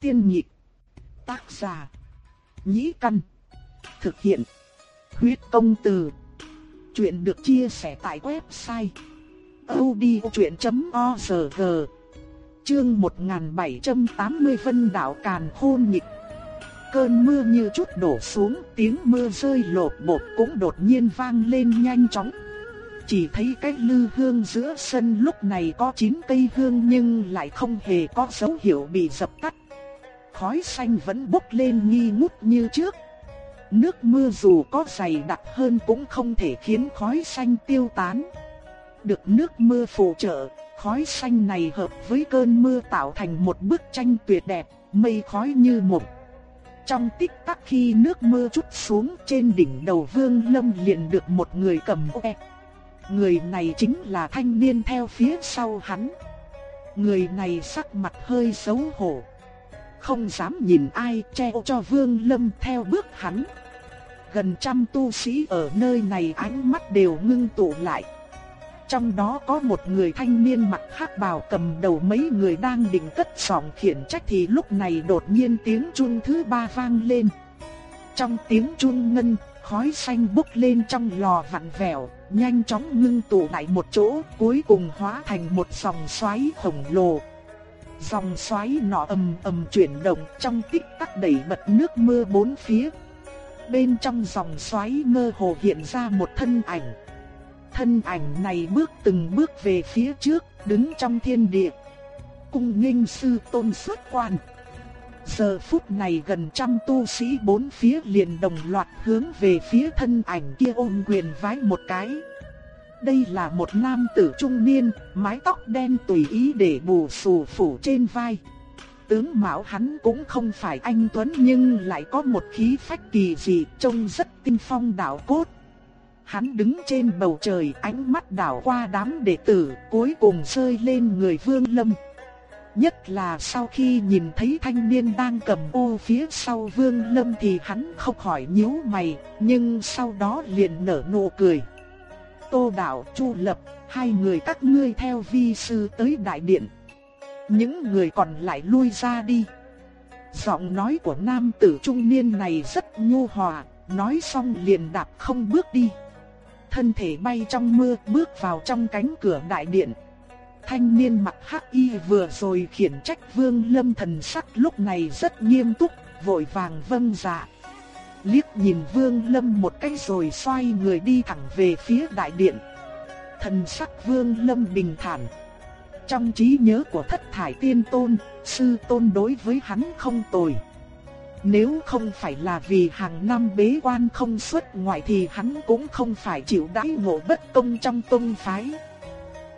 Tiên nhịp. Tác giả. Nhĩ căn. Thực hiện. Huyết công từ. Chuyện được chia sẻ tại website. odchuyện.org Chương 1780 Vân Đạo Càn Hôn Nhịp Cơn mưa như chút đổ xuống, tiếng mưa rơi lột bột cũng đột nhiên vang lên nhanh chóng. Chỉ thấy cái lư hương giữa sân lúc này có 9 cây hương nhưng lại không hề có dấu hiệu bị dập tắt. Khói xanh vẫn bốc lên nghi ngút như trước. Nước mưa dù có dày đặc hơn cũng không thể khiến khói xanh tiêu tán. Được nước mưa phù trợ, khói xanh này hợp với cơn mưa tạo thành một bức tranh tuyệt đẹp, mây khói như một. Trong tích tắc khi nước mưa chút xuống trên đỉnh đầu Vương Lâm liền được một người cầm ô Người này chính là thanh niên theo phía sau hắn. Người này sắc mặt hơi xấu hổ. Không dám nhìn ai treo cho Vương Lâm theo bước hắn. Gần trăm tu sĩ ở nơi này ánh mắt đều ngưng tụ lại. Trong đó có một người thanh niên mặc hắc bào cầm đầu mấy người đang định cất giọng khiển trách thì lúc này đột nhiên tiếng chuông thứ ba vang lên. Trong tiếng chuông ngân, khói xanh bốc lên trong lò vặn vẹo, nhanh chóng ngưng tụ lại một chỗ, cuối cùng hóa thành một dòng xoáy khổng lồ. Dòng xoáy nọ ầm ầm chuyển động trong tích tắc đẩy bật nước mưa bốn phía. Bên trong dòng xoáy mơ hồ hiện ra một thân ảnh. Thân ảnh này bước từng bước về phía trước, đứng trong thiên địa. Cung nghênh sư tôn xuất quan. Giờ phút này gần trăm tu sĩ bốn phía liền đồng loạt hướng về phía thân ảnh kia ôm quyền vái một cái. Đây là một nam tử trung niên, mái tóc đen tùy ý để bù xù phủ trên vai. Tướng mạo hắn cũng không phải anh Tuấn nhưng lại có một khí phách kỳ dị trông rất tinh phong đạo cốt. Hắn đứng trên bầu trời ánh mắt đảo qua đám đệ tử cuối cùng rơi lên người vương lâm. Nhất là sau khi nhìn thấy thanh niên đang cầm ô phía sau vương lâm thì hắn không khỏi nhíu mày, nhưng sau đó liền nở nụ cười. Tô Đạo, Chu Lập, hai người các ngươi theo vi sư tới đại điện. Những người còn lại lui ra đi. Giọng nói của nam tử trung niên này rất nhu hòa, nói xong liền đạp không bước đi. Thân thể bay trong mưa bước vào trong cánh cửa đại điện. Thanh niên mặc hắc y vừa rồi khiển trách vương lâm thần sắc lúc này rất nghiêm túc, vội vàng vâng dạ liếc nhìn Vương Lâm một cái rồi xoay người đi thẳng về phía đại điện. Thần sắc Vương Lâm bình thản. Trong trí nhớ của thất thải tiên tôn, sư tôn đối với hắn không tồi. Nếu không phải là vì hàng năm bế quan không xuất ngoại thì hắn cũng không phải chịu đãi ngộ bất công trong tông phái.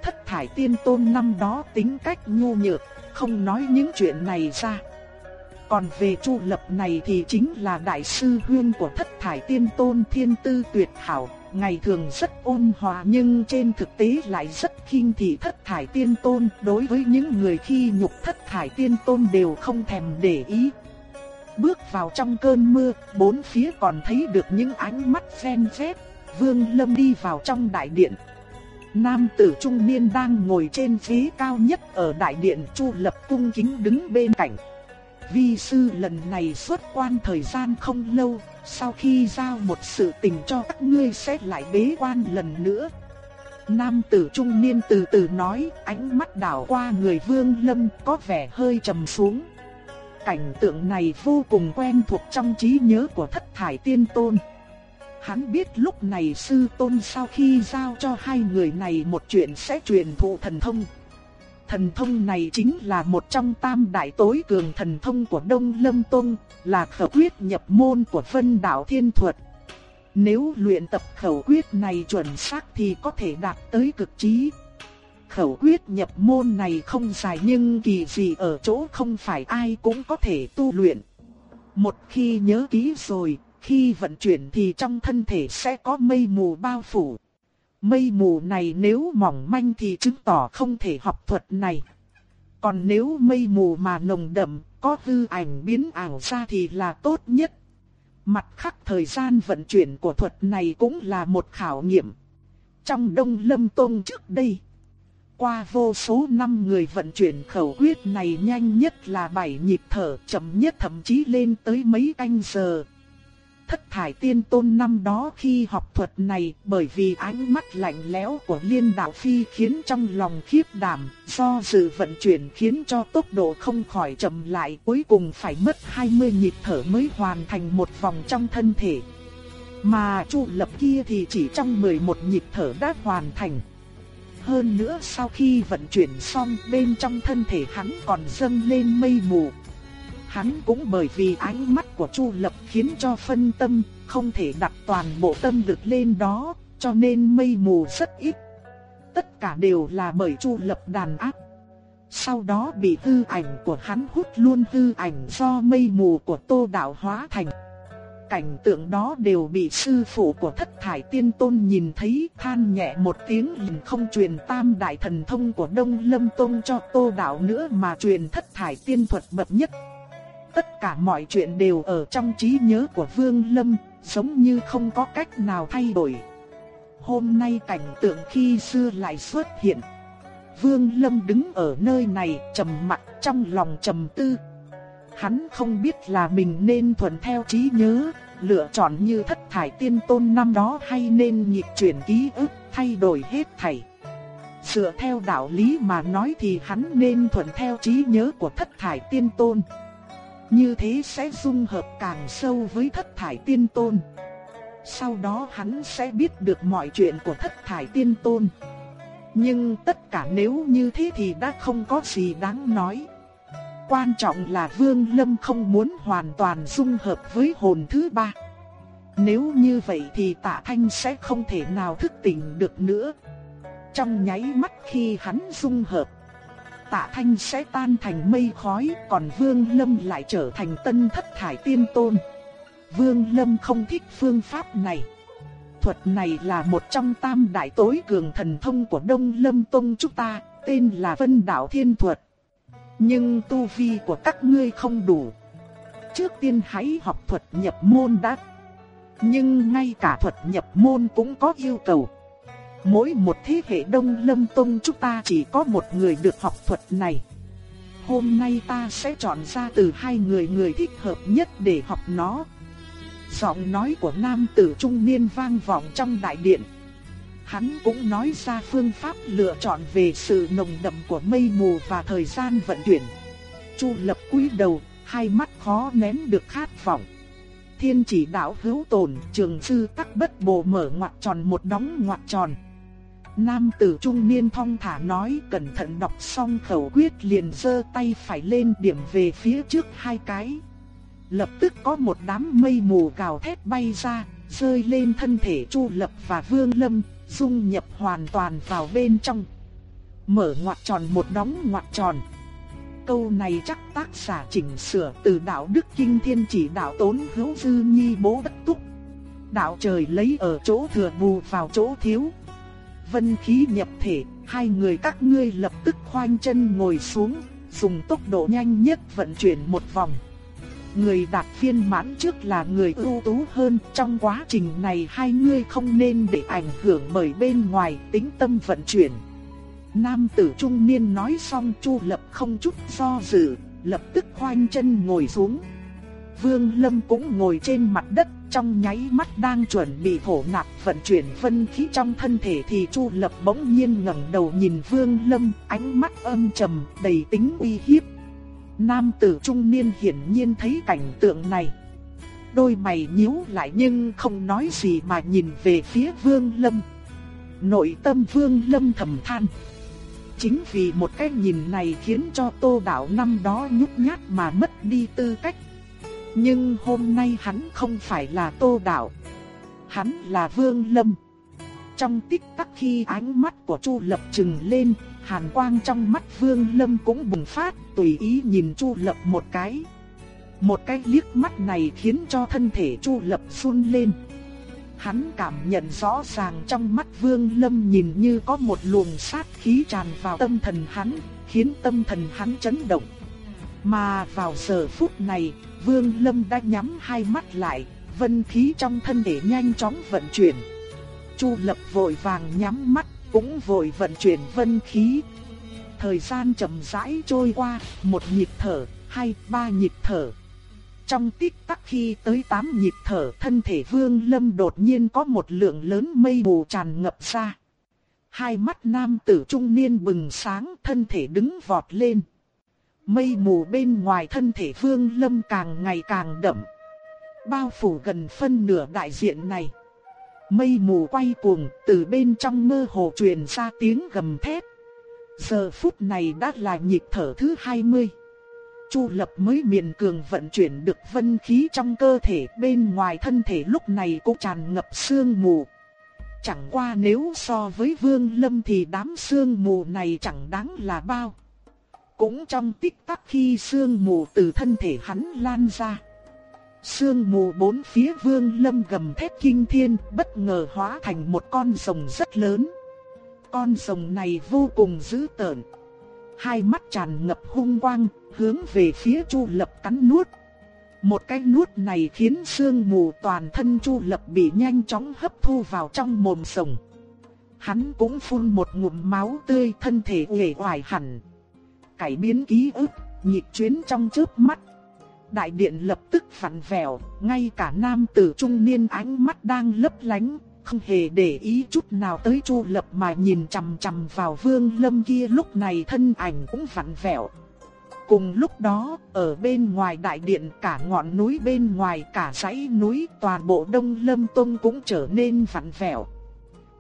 Thất thải tiên tôn năm đó tính cách nhu nhược, không nói những chuyện này ra. Còn về Chu Lập này thì chính là đại sư huyên của thất thải tiên tôn thiên tư tuyệt hảo, ngày thường rất ôn hòa nhưng trên thực tế lại rất khinh thị thất thải tiên tôn, đối với những người khi nhục thất thải tiên tôn đều không thèm để ý. Bước vào trong cơn mưa, bốn phía còn thấy được những ánh mắt phen vét, Vương Lâm đi vào trong đại điện. Nam tử trung niên đang ngồi trên ghế cao nhất ở đại điện Chu Lập cung kính đứng bên cạnh vi sư lần này xuất quan thời gian không lâu, sau khi giao một sự tình cho các ngươi sẽ lại bế quan lần nữa. Nam tử trung niên từ từ nói, ánh mắt đảo qua người vương lâm có vẻ hơi trầm xuống. Cảnh tượng này vô cùng quen thuộc trong trí nhớ của thất thải tiên tôn. Hắn biết lúc này sư tôn sau khi giao cho hai người này một chuyện sẽ truyền thụ thần thông. Thần thông này chính là một trong tam đại tối cường thần thông của Đông Lâm Tông, là khẩu quyết nhập môn của Phân Đạo Thiên Thuật. Nếu luyện tập khẩu quyết này chuẩn xác thì có thể đạt tới cực trí. Khẩu quyết nhập môn này không dài nhưng kỳ gì ở chỗ không phải ai cũng có thể tu luyện. Một khi nhớ kỹ rồi, khi vận chuyển thì trong thân thể sẽ có mây mù bao phủ. Mây mù này nếu mỏng manh thì chứng tỏ không thể học thuật này. Còn nếu mây mù mà nồng đậm, có hư ảnh biến ảo ra thì là tốt nhất. Mặt khác thời gian vận chuyển của thuật này cũng là một khảo nghiệm. Trong Đông Lâm Tông trước đây, qua vô số năm người vận chuyển khẩu quyết này nhanh nhất là 7 nhịp thở, chậm nhất thậm chí lên tới mấy canh giờ. Thất thải tiên tôn năm đó khi học thuật này bởi vì ánh mắt lạnh lẽo của liên đạo phi khiến trong lòng khiếp đảm, do sự vận chuyển khiến cho tốc độ không khỏi chậm lại cuối cùng phải mất 20 nhịp thở mới hoàn thành một vòng trong thân thể. Mà Chu Lập kia thì chỉ trong 11 nhịp thở đã hoàn thành. Hơn nữa sau khi vận chuyển xong bên trong thân thể hắn còn dâng lên mây mù. Hắn cũng bởi vì ánh mắt của Chu Lập khiến cho phân tâm, không thể đặt toàn bộ tâm lực lên đó, cho nên mây mù rất ít. Tất cả đều là bởi Chu Lập đàn áp. Sau đó bị hư ảnh của hắn hút luôn hư ảnh do mây mù của Tô Đạo hóa thành cảnh tượng đó đều bị sư phụ của thất thải tiên tôn nhìn thấy than nhẹ một tiếng liền không truyền tam đại thần thông của Đông Lâm Tông cho tô đạo nữa mà truyền thất thải tiên thuật bậc nhất. Tất cả mọi chuyện đều ở trong trí nhớ của Vương Lâm, giống như không có cách nào thay đổi. Hôm nay cảnh tượng khi xưa lại xuất hiện. Vương Lâm đứng ở nơi này trầm mặc trong lòng trầm tư. Hắn không biết là mình nên thuận theo trí nhớ, lựa chọn như thất thải tiên tôn năm đó hay nên nhịp chuyển ký ức, thay đổi hết thảy. Dựa theo đạo lý mà nói thì hắn nên thuận theo trí nhớ của thất thải tiên tôn. Như thế sẽ dung hợp càng sâu với thất thải tiên tôn. Sau đó hắn sẽ biết được mọi chuyện của thất thải tiên tôn. Nhưng tất cả nếu như thế thì đã không có gì đáng nói. Quan trọng là Vương Lâm không muốn hoàn toàn dung hợp với hồn thứ ba. Nếu như vậy thì tạ thanh sẽ không thể nào thức tỉnh được nữa. Trong nháy mắt khi hắn dung hợp, tạ thanh sẽ tan thành mây khói, còn Vương Lâm lại trở thành tân thất thải tiên tôn. Vương Lâm không thích phương pháp này. Thuật này là một trong tam đại tối cường thần thông của Đông Lâm Tông chúng ta, tên là Vân Đạo Thiên Thuật. Nhưng tu vi của các ngươi không đủ. Trước tiên hãy học thuật nhập môn đã. Nhưng ngay cả thuật nhập môn cũng có yêu cầu. Mỗi một thế hệ Đông Lâm Tông chúng ta chỉ có một người được học thuật này. Hôm nay ta sẽ chọn ra từ hai người người thích hợp nhất để học nó. Giọng nói của nam tử trung niên vang vọng trong đại điện. Hắn cũng nói ra phương pháp lựa chọn về sự nồng đậm của mây mù và thời gian vận chuyển. Chu lập cúi đầu, hai mắt khó nén được khát vọng. Thiên chỉ đạo hữu tồn, trường sư tắc bất bồ mở ngoặt tròn một đóng ngoặt tròn. Nam tử trung niên thong thả nói cẩn thận đọc xong khẩu quyết liền giơ tay phải lên điểm về phía trước hai cái. Lập tức có một đám mây mù gào thét bay ra, rơi lên thân thể Chu Lập và Vương Lâm, dung nhập hoàn toàn vào bên trong. Mở ngoặc tròn một đóng ngoặc tròn. Câu này chắc tác giả chỉnh sửa từ đạo đức kinh thiên chỉ đạo tốn hữu dư nhi bố bất túc. Đạo trời lấy ở chỗ thừa bù vào chỗ thiếu. Vân khí nhập thể, hai người các ngươi lập tức khoanh chân ngồi xuống, dùng tốc độ nhanh nhất vận chuyển một vòng. Người đạt phiên mãn trước là người ưu tú hơn, trong quá trình này hai ngươi không nên để ảnh hưởng bởi bên ngoài tính tâm vận chuyển. Nam tử trung niên nói xong Chu Lập không chút do dự, lập tức khoanh chân ngồi xuống. Vương Lâm cũng ngồi trên mặt đất, trong nháy mắt đang chuẩn bị thổ nạp vận chuyển phân khí trong thân thể thì Chu Lập bỗng nhiên ngẩng đầu nhìn Vương Lâm, ánh mắt âm trầm, đầy tính uy hiếp. Nam tử trung niên hiển nhiên thấy cảnh tượng này. Đôi mày nhíu lại nhưng không nói gì mà nhìn về phía Vương Lâm. Nội tâm Vương Lâm thầm than. Chính vì một cái nhìn này khiến cho Tô Đạo năm đó nhút nhát mà mất đi tư cách. Nhưng hôm nay hắn không phải là Tô Đạo. Hắn là Vương Lâm. Trong tích tắc khi ánh mắt của Chu Lập trừng lên, hàn quang trong mắt Vương Lâm cũng bùng phát, tùy ý nhìn Chu Lập một cái. Một cái liếc mắt này khiến cho thân thể Chu Lập run lên. Hắn cảm nhận rõ ràng trong mắt Vương Lâm nhìn như có một luồng sát khí tràn vào tâm thần hắn, khiến tâm thần hắn chấn động. Mà vào giờ phút này, Vương Lâm đã nhắm hai mắt lại, vân khí trong thân thể nhanh chóng vận chuyển. Chu Lập vội vàng nhắm mắt, cũng vội vận chuyển vân khí. Thời gian chậm rãi trôi qua, một nhịp thở, hai, ba nhịp thở. Trong tích tắc khi tới tám nhịp thở, thân thể Vương Lâm đột nhiên có một lượng lớn mây mù tràn ngập ra. Hai mắt nam tử trung niên bừng sáng, thân thể đứng vọt lên. Mây mù bên ngoài thân thể Vương Lâm càng ngày càng đậm. Bao phủ gần phân nửa đại diện này. Mây mù quay cuồng, từ bên trong mơ hồ truyền ra tiếng gầm thét. Giờ phút này đã là nhịp thở thứ 20. Chu Lập mới miền cường vận chuyển được vân khí trong cơ thể, bên ngoài thân thể lúc này cũng tràn ngập sương mù. Chẳng qua nếu so với Vương Lâm thì đám sương mù này chẳng đáng là bao. Cũng trong tích tắc khi sương mù từ thân thể hắn lan ra. Sương mù bốn phía Vương Lâm gầm thét kinh thiên, bất ngờ hóa thành một con rồng rất lớn. Con rồng này vô cùng dữ tợn. Hai mắt tràn ngập hung quang, hướng về phía Chu Lập cắn nuốt. Một cái nuốt này khiến sương mù toàn thân Chu Lập bị nhanh chóng hấp thu vào trong mồm rồng. Hắn cũng phun một ngụm máu tươi thân thể uể oải hẳn. Cải biến ký ức, nhịp chuyến trong chớp mắt. Đại điện lập tức phản vẹo, ngay cả nam tử trung niên ánh mắt đang lấp lánh, không hề để ý chút nào tới Chu Lập mà nhìn chằm chằm vào Vương Lâm kia lúc này thân ảnh cũng vặn vẹo. Cùng lúc đó, ở bên ngoài đại điện cả ngọn núi bên ngoài cả dãy núi toàn bộ Đông Lâm Tông cũng trở nên vặn vẹo.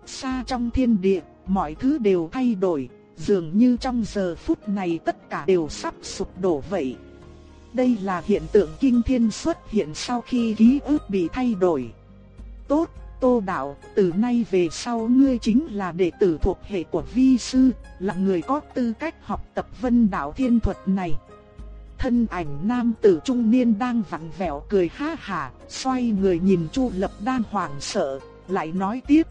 Xa trong thiên địa, mọi thứ đều thay đổi, dường như trong giờ phút này tất cả đều sắp sụp đổ vậy. Đây là hiện tượng kinh thiên xuất hiện sau khi ký ức bị thay đổi. Tốt, Tô Đạo, từ nay về sau ngươi chính là đệ tử thuộc hệ của vi sư, là người có tư cách học tập vân đạo thiên thuật này. Thân ảnh nam tử trung niên đang vặn vẹo cười ha hà, xoay người nhìn Chu Lập đang hoảng sợ, lại nói tiếp.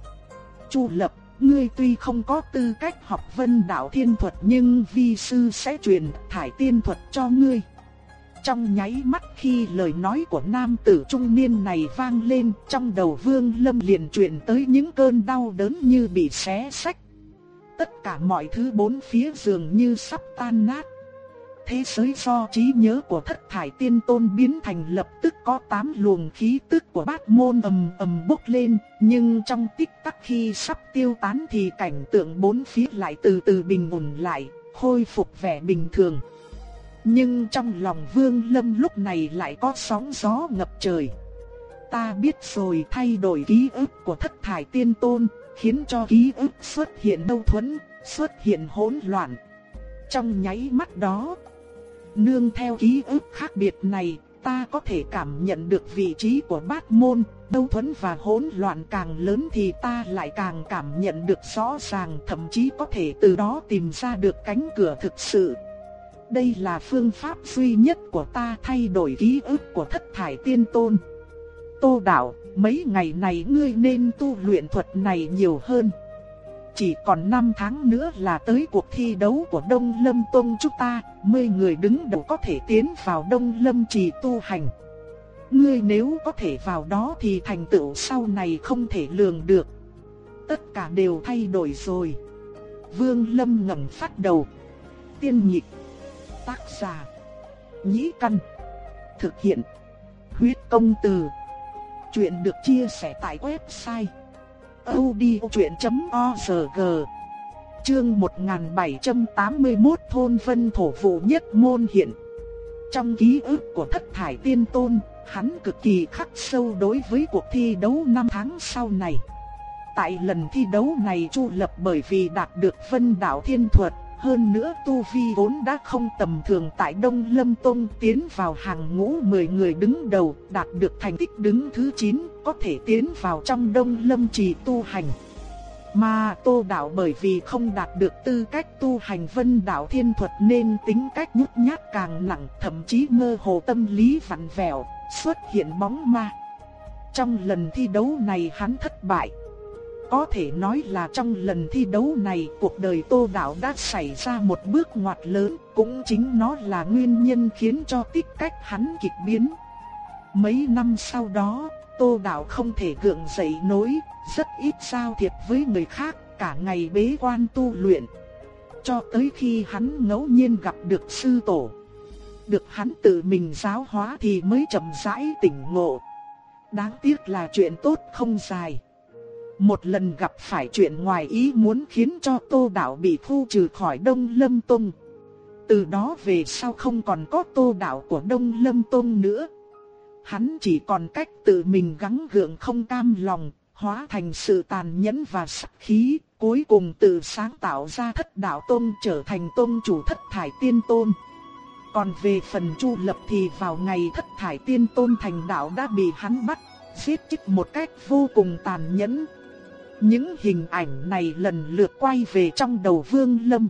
Chu Lập, ngươi tuy không có tư cách học vân đạo thiên thuật nhưng vi sư sẽ truyền thải tiên thuật cho ngươi. Trong nháy mắt khi lời nói của nam tử trung niên này vang lên, trong đầu Vương Lâm liền truyền tới những cơn đau đớn như bị xé sách. Tất cả mọi thứ bốn phía dường như sắp tan nát. Thế giới do trí nhớ của thất thải tiên tôn biến thành lập tức có tám luồng khí tức của bát môn ầm ầm bốc lên, nhưng trong tích tắc khi sắp tiêu tán thì cảnh tượng bốn phía lại từ từ bình ổn lại, khôi phục vẻ bình thường. Nhưng trong lòng Vương Lâm lúc này lại có sóng gió ngập trời. Ta biết rồi thay đổi ký ức của thất thải tiên tôn, khiến cho ký ức xuất hiện mâu thuẫn, xuất hiện hỗn loạn. Trong nháy mắt đó, nương theo ký ức khác biệt này, ta có thể cảm nhận được vị trí của bát môn, đấu thuẫn và hỗn loạn càng lớn thì ta lại càng cảm nhận được rõ ràng, thậm chí có thể từ đó tìm ra được cánh cửa thực sự. Đây là phương pháp duy nhất của ta thay đổi ký ức của thất thải tiên tôn. Tô đạo, mấy ngày này ngươi nên tu luyện thuật này nhiều hơn. Chỉ còn 5 tháng nữa là tới cuộc thi đấu của Đông Lâm Tông chúng ta, 10 người đứng đầu có thể tiến vào Đông Lâm trì tu hành. Ngươi nếu có thể vào đó thì thành tựu sau này không thể lường được. Tất cả đều thay đổi rồi. Vương Lâm ngẩng phát đầu. Tiên nhịp Tác giả. Nhĩ Căn. Thực hiện. Huyết công từ. Chuyện được chia sẻ tại website odchuyện.org Chương 1781 Thôn Vân Thổ Vụ Nhất Môn Hiện Trong ký ức của thất thải tiên tôn, hắn cực kỳ khắc sâu đối với cuộc thi đấu năm tháng sau này. Tại lần thi đấu này Chu Lập bởi vì đạt được Vân Đạo Thiên Thuật, hơn nữa Tu Vi vốn đã không tầm thường tại Đông Lâm Tông tiến vào hàng ngũ 10 người đứng đầu, đạt được thành tích đứng thứ 9, có thể tiến vào trong Đông Lâm trì tu hành. Mà Tô Đạo bởi vì không đạt được tư cách tu hành vân đạo thiên thuật nên tính cách nhút nhát càng nặng, thậm chí mơ hồ tâm lý vặn vẹo, xuất hiện bóng ma. Trong lần thi đấu này hắn thất bại. Có thể nói là trong lần thi đấu này cuộc đời Tô Đạo đã xảy ra một bước ngoặt lớn, cũng chính nó là nguyên nhân khiến cho tích cách hắn kịch biến. Mấy năm sau đó, Tô Đạo không thể gượng dậy nổi, rất ít giao thiệp với người khác, cả ngày bế quan tu luyện. Cho tới khi hắn ngẫu nhiên gặp được sư tổ. Được hắn tự mình giáo hóa thì mới chậm rãi tỉnh ngộ. Đáng tiếc là chuyện tốt không dài. Một lần gặp phải chuyện ngoài ý muốn khiến cho Tô Đạo bị thu trừ khỏi Đông Lâm Tông. Từ đó về sau không còn có Tô Đạo của Đông Lâm Tông nữa. Hắn chỉ còn cách tự mình gắng gượng không cam lòng, hóa thành sự tàn nhẫn và sắc khí, cuối cùng tự sáng tạo ra thất đạo tôn trở thành tôn chủ thất thải tiên tôn. Còn về phần Chu Lập thì vào ngày thất thải tiên tôn thành đạo đã bị hắn bắt, giết chết một cách vô cùng tàn nhẫn. Những hình ảnh này lần lượt quay về trong đầu Vương Lâm.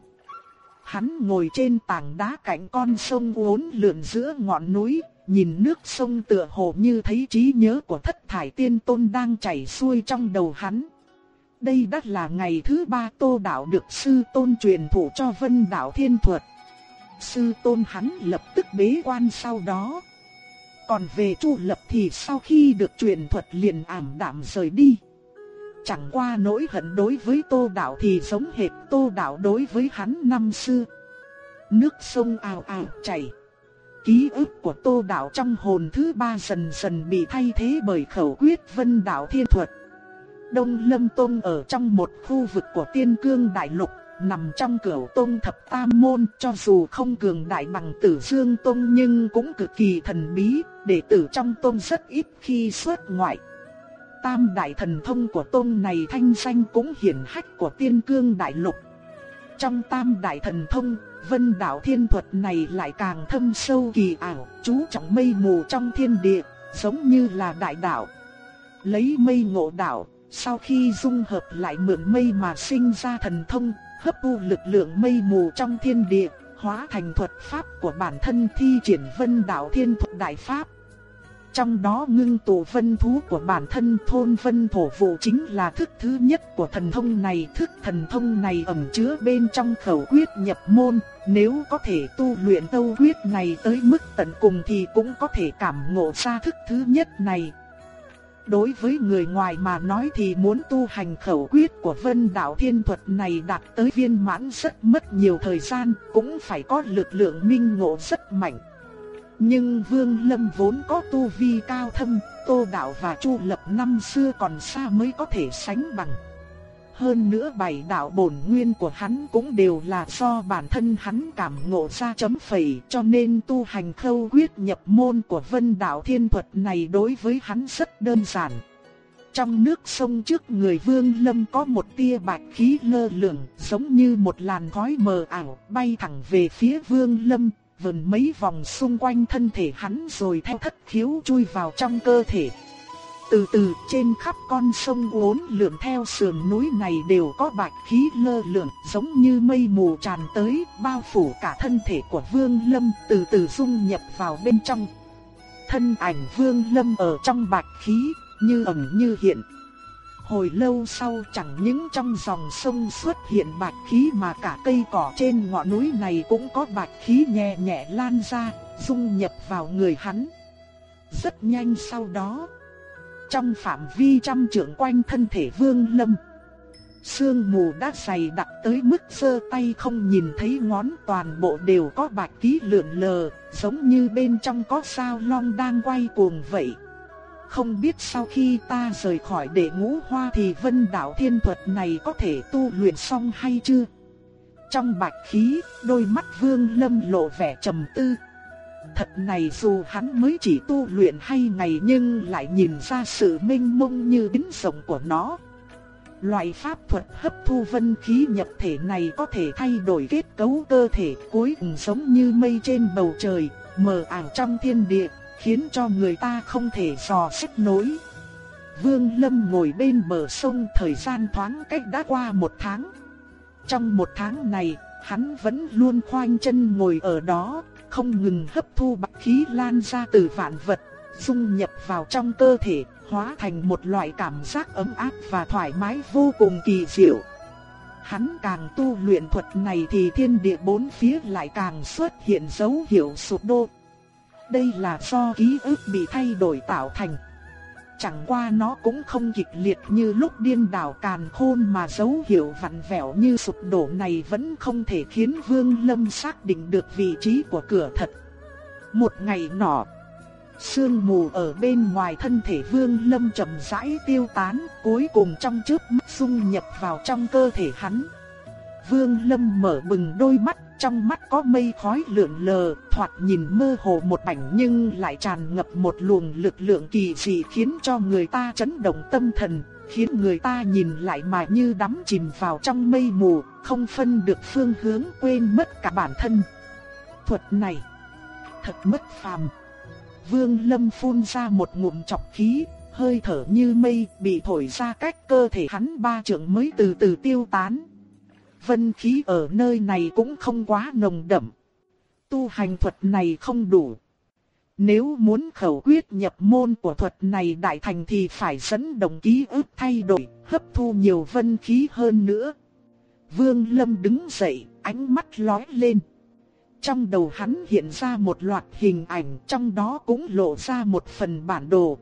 Hắn ngồi trên tảng đá cạnh con sông uốn lượn giữa ngọn núi, nhìn nước sông tựa hồ như thấy trí nhớ của thất thải tiên tôn đang chảy xuôi trong đầu hắn. Đây đã là ngày thứ ba tô đạo được sư tôn truyền thụ cho vân đạo thiên thuật. Sư tôn hắn lập tức bế quan sau đó. Còn về chu lập thì sau khi được truyền thuật liền ảm đạm rời đi. Chẳng qua nỗi hận đối với tô đạo thì giống hệt tô đạo đối với hắn năm xưa. Nước sông ào ào chảy. Ký ức của Tô Đạo trong hồn thứ ba dần dần bị thay thế bởi khẩu quyết vân đạo thiên thuật. Đông Lâm Tông ở trong một khu vực của Tiên Cương Đại Lục, nằm trong cửu Tông Thập Tam Môn, cho dù không cường đại bằng Tử Dương Tông nhưng cũng cực kỳ thần bí, đệ tử trong Tông rất ít khi xuất ngoại. Tam đại thần thông của Tông này thanh danh cũng hiển hách của Tiên Cương Đại Lục. Trong Tam đại thần thông, Vân đạo thiên thuật này lại càng thâm sâu kỳ ảo, chú trọng mây mù trong thiên địa, giống như là đại đạo. Lấy mây ngộ đạo, sau khi dung hợp lại mượn mây mà sinh ra thần thông, hấp thu lực lượng mây mù trong thiên địa, hóa thành thuật pháp của bản thân thi triển vân đạo thiên thuật đại pháp. Trong đó ngưng tụ vân thú của bản thân thôn vân thổ vụ chính là thức thứ nhất của thần thông này. Thức thần thông này ẩn chứa bên trong khẩu quyết nhập môn. Nếu có thể tu luyện tâu quyết này tới mức tận cùng thì cũng có thể cảm ngộ ra thức thứ nhất này. Đối với người ngoài mà nói thì muốn tu hành khẩu quyết của vân đạo thiên thuật này đạt tới viên mãn rất mất nhiều thời gian, cũng phải có lực lượng minh ngộ rất mạnh. Nhưng Vương Lâm vốn có tu vi cao thâm, Tô Đạo và Chu Lập năm xưa còn xa mới có thể sánh bằng. Hơn nữa bảy đạo bổn nguyên của hắn cũng đều là do bản thân hắn cảm ngộ ra chấm phẩy cho nên tu hành khâu quyết nhập môn của vân đạo thiên thuật này đối với hắn rất đơn giản. Trong nước sông trước người vương lâm có một tia bạch khí lơ lửng giống như một làn khói mờ ảo bay thẳng về phía vương lâm, vần mấy vòng xung quanh thân thể hắn rồi theo thất khiếu chui vào trong cơ thể. Từ từ, trên khắp con sông uốn lượn theo sườn núi này đều có bạch khí lơ lửng, giống như mây mù tràn tới, bao phủ cả thân thể của Vương Lâm, từ từ dung nhập vào bên trong. Thân ảnh Vương Lâm ở trong bạch khí, như ẩn như hiện. Hồi lâu sau chẳng những trong dòng sông xuất hiện bạch khí mà cả cây cỏ trên ngọn núi này cũng có bạch khí nhẹ nhẹ lan ra, dung nhập vào người hắn. Rất nhanh sau đó, trong phạm vi trăm trượng quanh thân thể Vương Lâm, sương mù đã dày đặc tới mức sơ tay không nhìn thấy ngón toàn bộ đều có bạch khí lượn lờ, giống như bên trong có sao long đang quay cuồng vậy. Không biết sau khi ta rời khỏi đệ ngũ hoa thì vân đạo thiên thuật này có thể tu luyện xong hay chưa? Trong bạch khí, đôi mắt vương lâm lộ vẻ trầm tư. Thật này dù hắn mới chỉ tu luyện hay ngày nhưng lại nhìn ra sự minh mông như biến rộng của nó. Loại pháp thuật hấp thu vân khí nhập thể này có thể thay đổi kết cấu cơ thể cuối cùng giống như mây trên bầu trời, mờ ảo trong thiên địa khiến cho người ta không thể dò xét nối. Vương Lâm ngồi bên bờ sông thời gian thoáng cách đã qua một tháng. Trong một tháng này, hắn vẫn luôn khoanh chân ngồi ở đó, không ngừng hấp thu bạc khí lan ra từ vạn vật, dung nhập vào trong cơ thể, hóa thành một loại cảm giác ấm áp và thoải mái vô cùng kỳ diệu. Hắn càng tu luyện thuật này thì thiên địa bốn phía lại càng xuất hiện dấu hiệu sụp đổ đây là do ký ức bị thay đổi tạo thành. Chẳng qua nó cũng không kịch liệt như lúc điên đảo càn khôn mà dấu hiệu vặn vẹo như sụp đổ này vẫn không thể khiến Vương Lâm xác định được vị trí của cửa thật. Một ngày nọ, sương mù ở bên ngoài thân thể Vương Lâm chậm rãi tiêu tán, cuối cùng trong chớp mắt xung nhập vào trong cơ thể hắn. Vương Lâm mở bừng đôi mắt, trong mắt có mây khói lượn lờ, thoạt nhìn mơ hồ một mảnh nhưng lại tràn ngập một luồng lực lượng kỳ dị khiến cho người ta chấn động tâm thần, khiến người ta nhìn lại mà như đắm chìm vào trong mây mù, không phân được phương hướng quên mất cả bản thân. Thuật này thật mất phàm. Vương Lâm phun ra một ngụm chọc khí, hơi thở như mây bị thổi ra cách cơ thể hắn ba trượng mới từ từ tiêu tán. Vân khí ở nơi này cũng không quá nồng đậm. Tu hành thuật này không đủ. Nếu muốn khẩu quyết nhập môn của thuật này đại thành thì phải dẫn đồng ký ức thay đổi, hấp thu nhiều vân khí hơn nữa. Vương Lâm đứng dậy, ánh mắt lóe lên. Trong đầu hắn hiện ra một loạt hình ảnh, trong đó cũng lộ ra một phần bản đồ.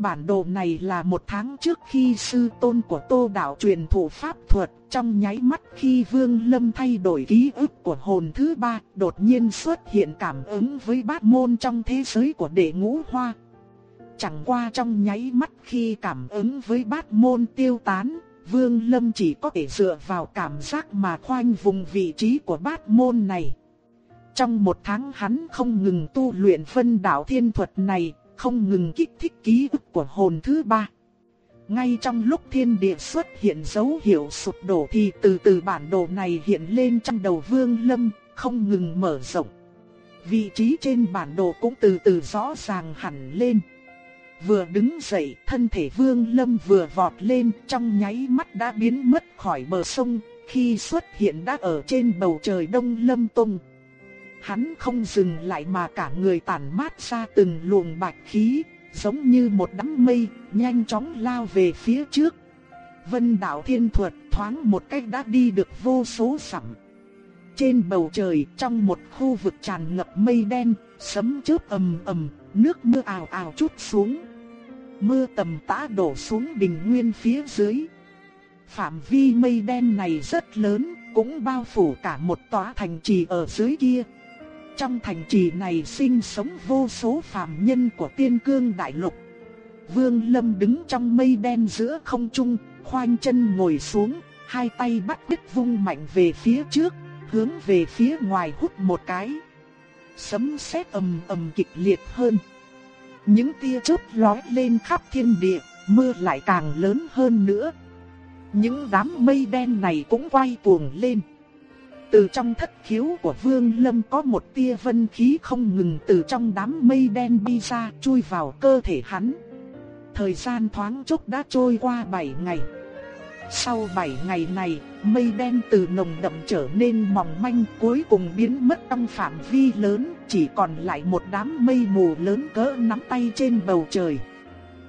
Bản đồ này là một tháng trước khi sư tôn của Tô Đạo truyền thủ pháp thuật, trong nháy mắt khi Vương Lâm thay đổi ký ức của hồn thứ ba, đột nhiên xuất hiện cảm ứng với bát môn trong thế giới của đệ ngũ hoa. Chẳng qua trong nháy mắt khi cảm ứng với bát môn tiêu tán, Vương Lâm chỉ có thể dựa vào cảm giác mà khoanh vùng vị trí của bát môn này. Trong một tháng hắn không ngừng tu luyện phân đạo thiên thuật này, không ngừng kích thích ký ức của hồn thứ ba. Ngay trong lúc thiên địa xuất hiện dấu hiệu sụp đổ thì từ từ bản đồ này hiện lên trong đầu Vương Lâm, không ngừng mở rộng. Vị trí trên bản đồ cũng từ từ rõ ràng hẳn lên. Vừa đứng dậy, thân thể Vương Lâm vừa vọt lên, trong nháy mắt đã biến mất khỏi bờ sông, khi xuất hiện đã ở trên bầu trời Đông Lâm Tông. Hắn không dừng lại mà cả người tản mát ra từng luồng bạch khí, giống như một đám mây, nhanh chóng lao về phía trước. Vân đạo thiên thuật thoáng một cách đã đi được vô số sẵm. Trên bầu trời, trong một khu vực tràn ngập mây đen, sấm chớp ầm ầm, nước mưa ào ào chút xuống. Mưa tầm tã đổ xuống bình nguyên phía dưới. Phạm vi mây đen này rất lớn, cũng bao phủ cả một tòa thành trì ở dưới kia. Trong thành trì này sinh sống vô số phàm nhân của tiên cương đại lục. Vương Lâm đứng trong mây đen giữa không trung, khoanh chân ngồi xuống, hai tay bắt đứt vung mạnh về phía trước, hướng về phía ngoài hút một cái. Sấm sét ầm ầm kịch liệt hơn. Những tia chớp lóe lên khắp thiên địa, mưa lại càng lớn hơn nữa. Những đám mây đen này cũng quay cuồng lên. Từ trong thất khiếu của Vương Lâm có một tia vân khí không ngừng từ trong đám mây đen bi ra chui vào cơ thể hắn. Thời gian thoáng chốc đã trôi qua 7 ngày. Sau 7 ngày này, mây đen từ nồng đậm trở nên mỏng manh cuối cùng biến mất trong phạm vi lớn, chỉ còn lại một đám mây mù lớn cỡ nắm tay trên bầu trời.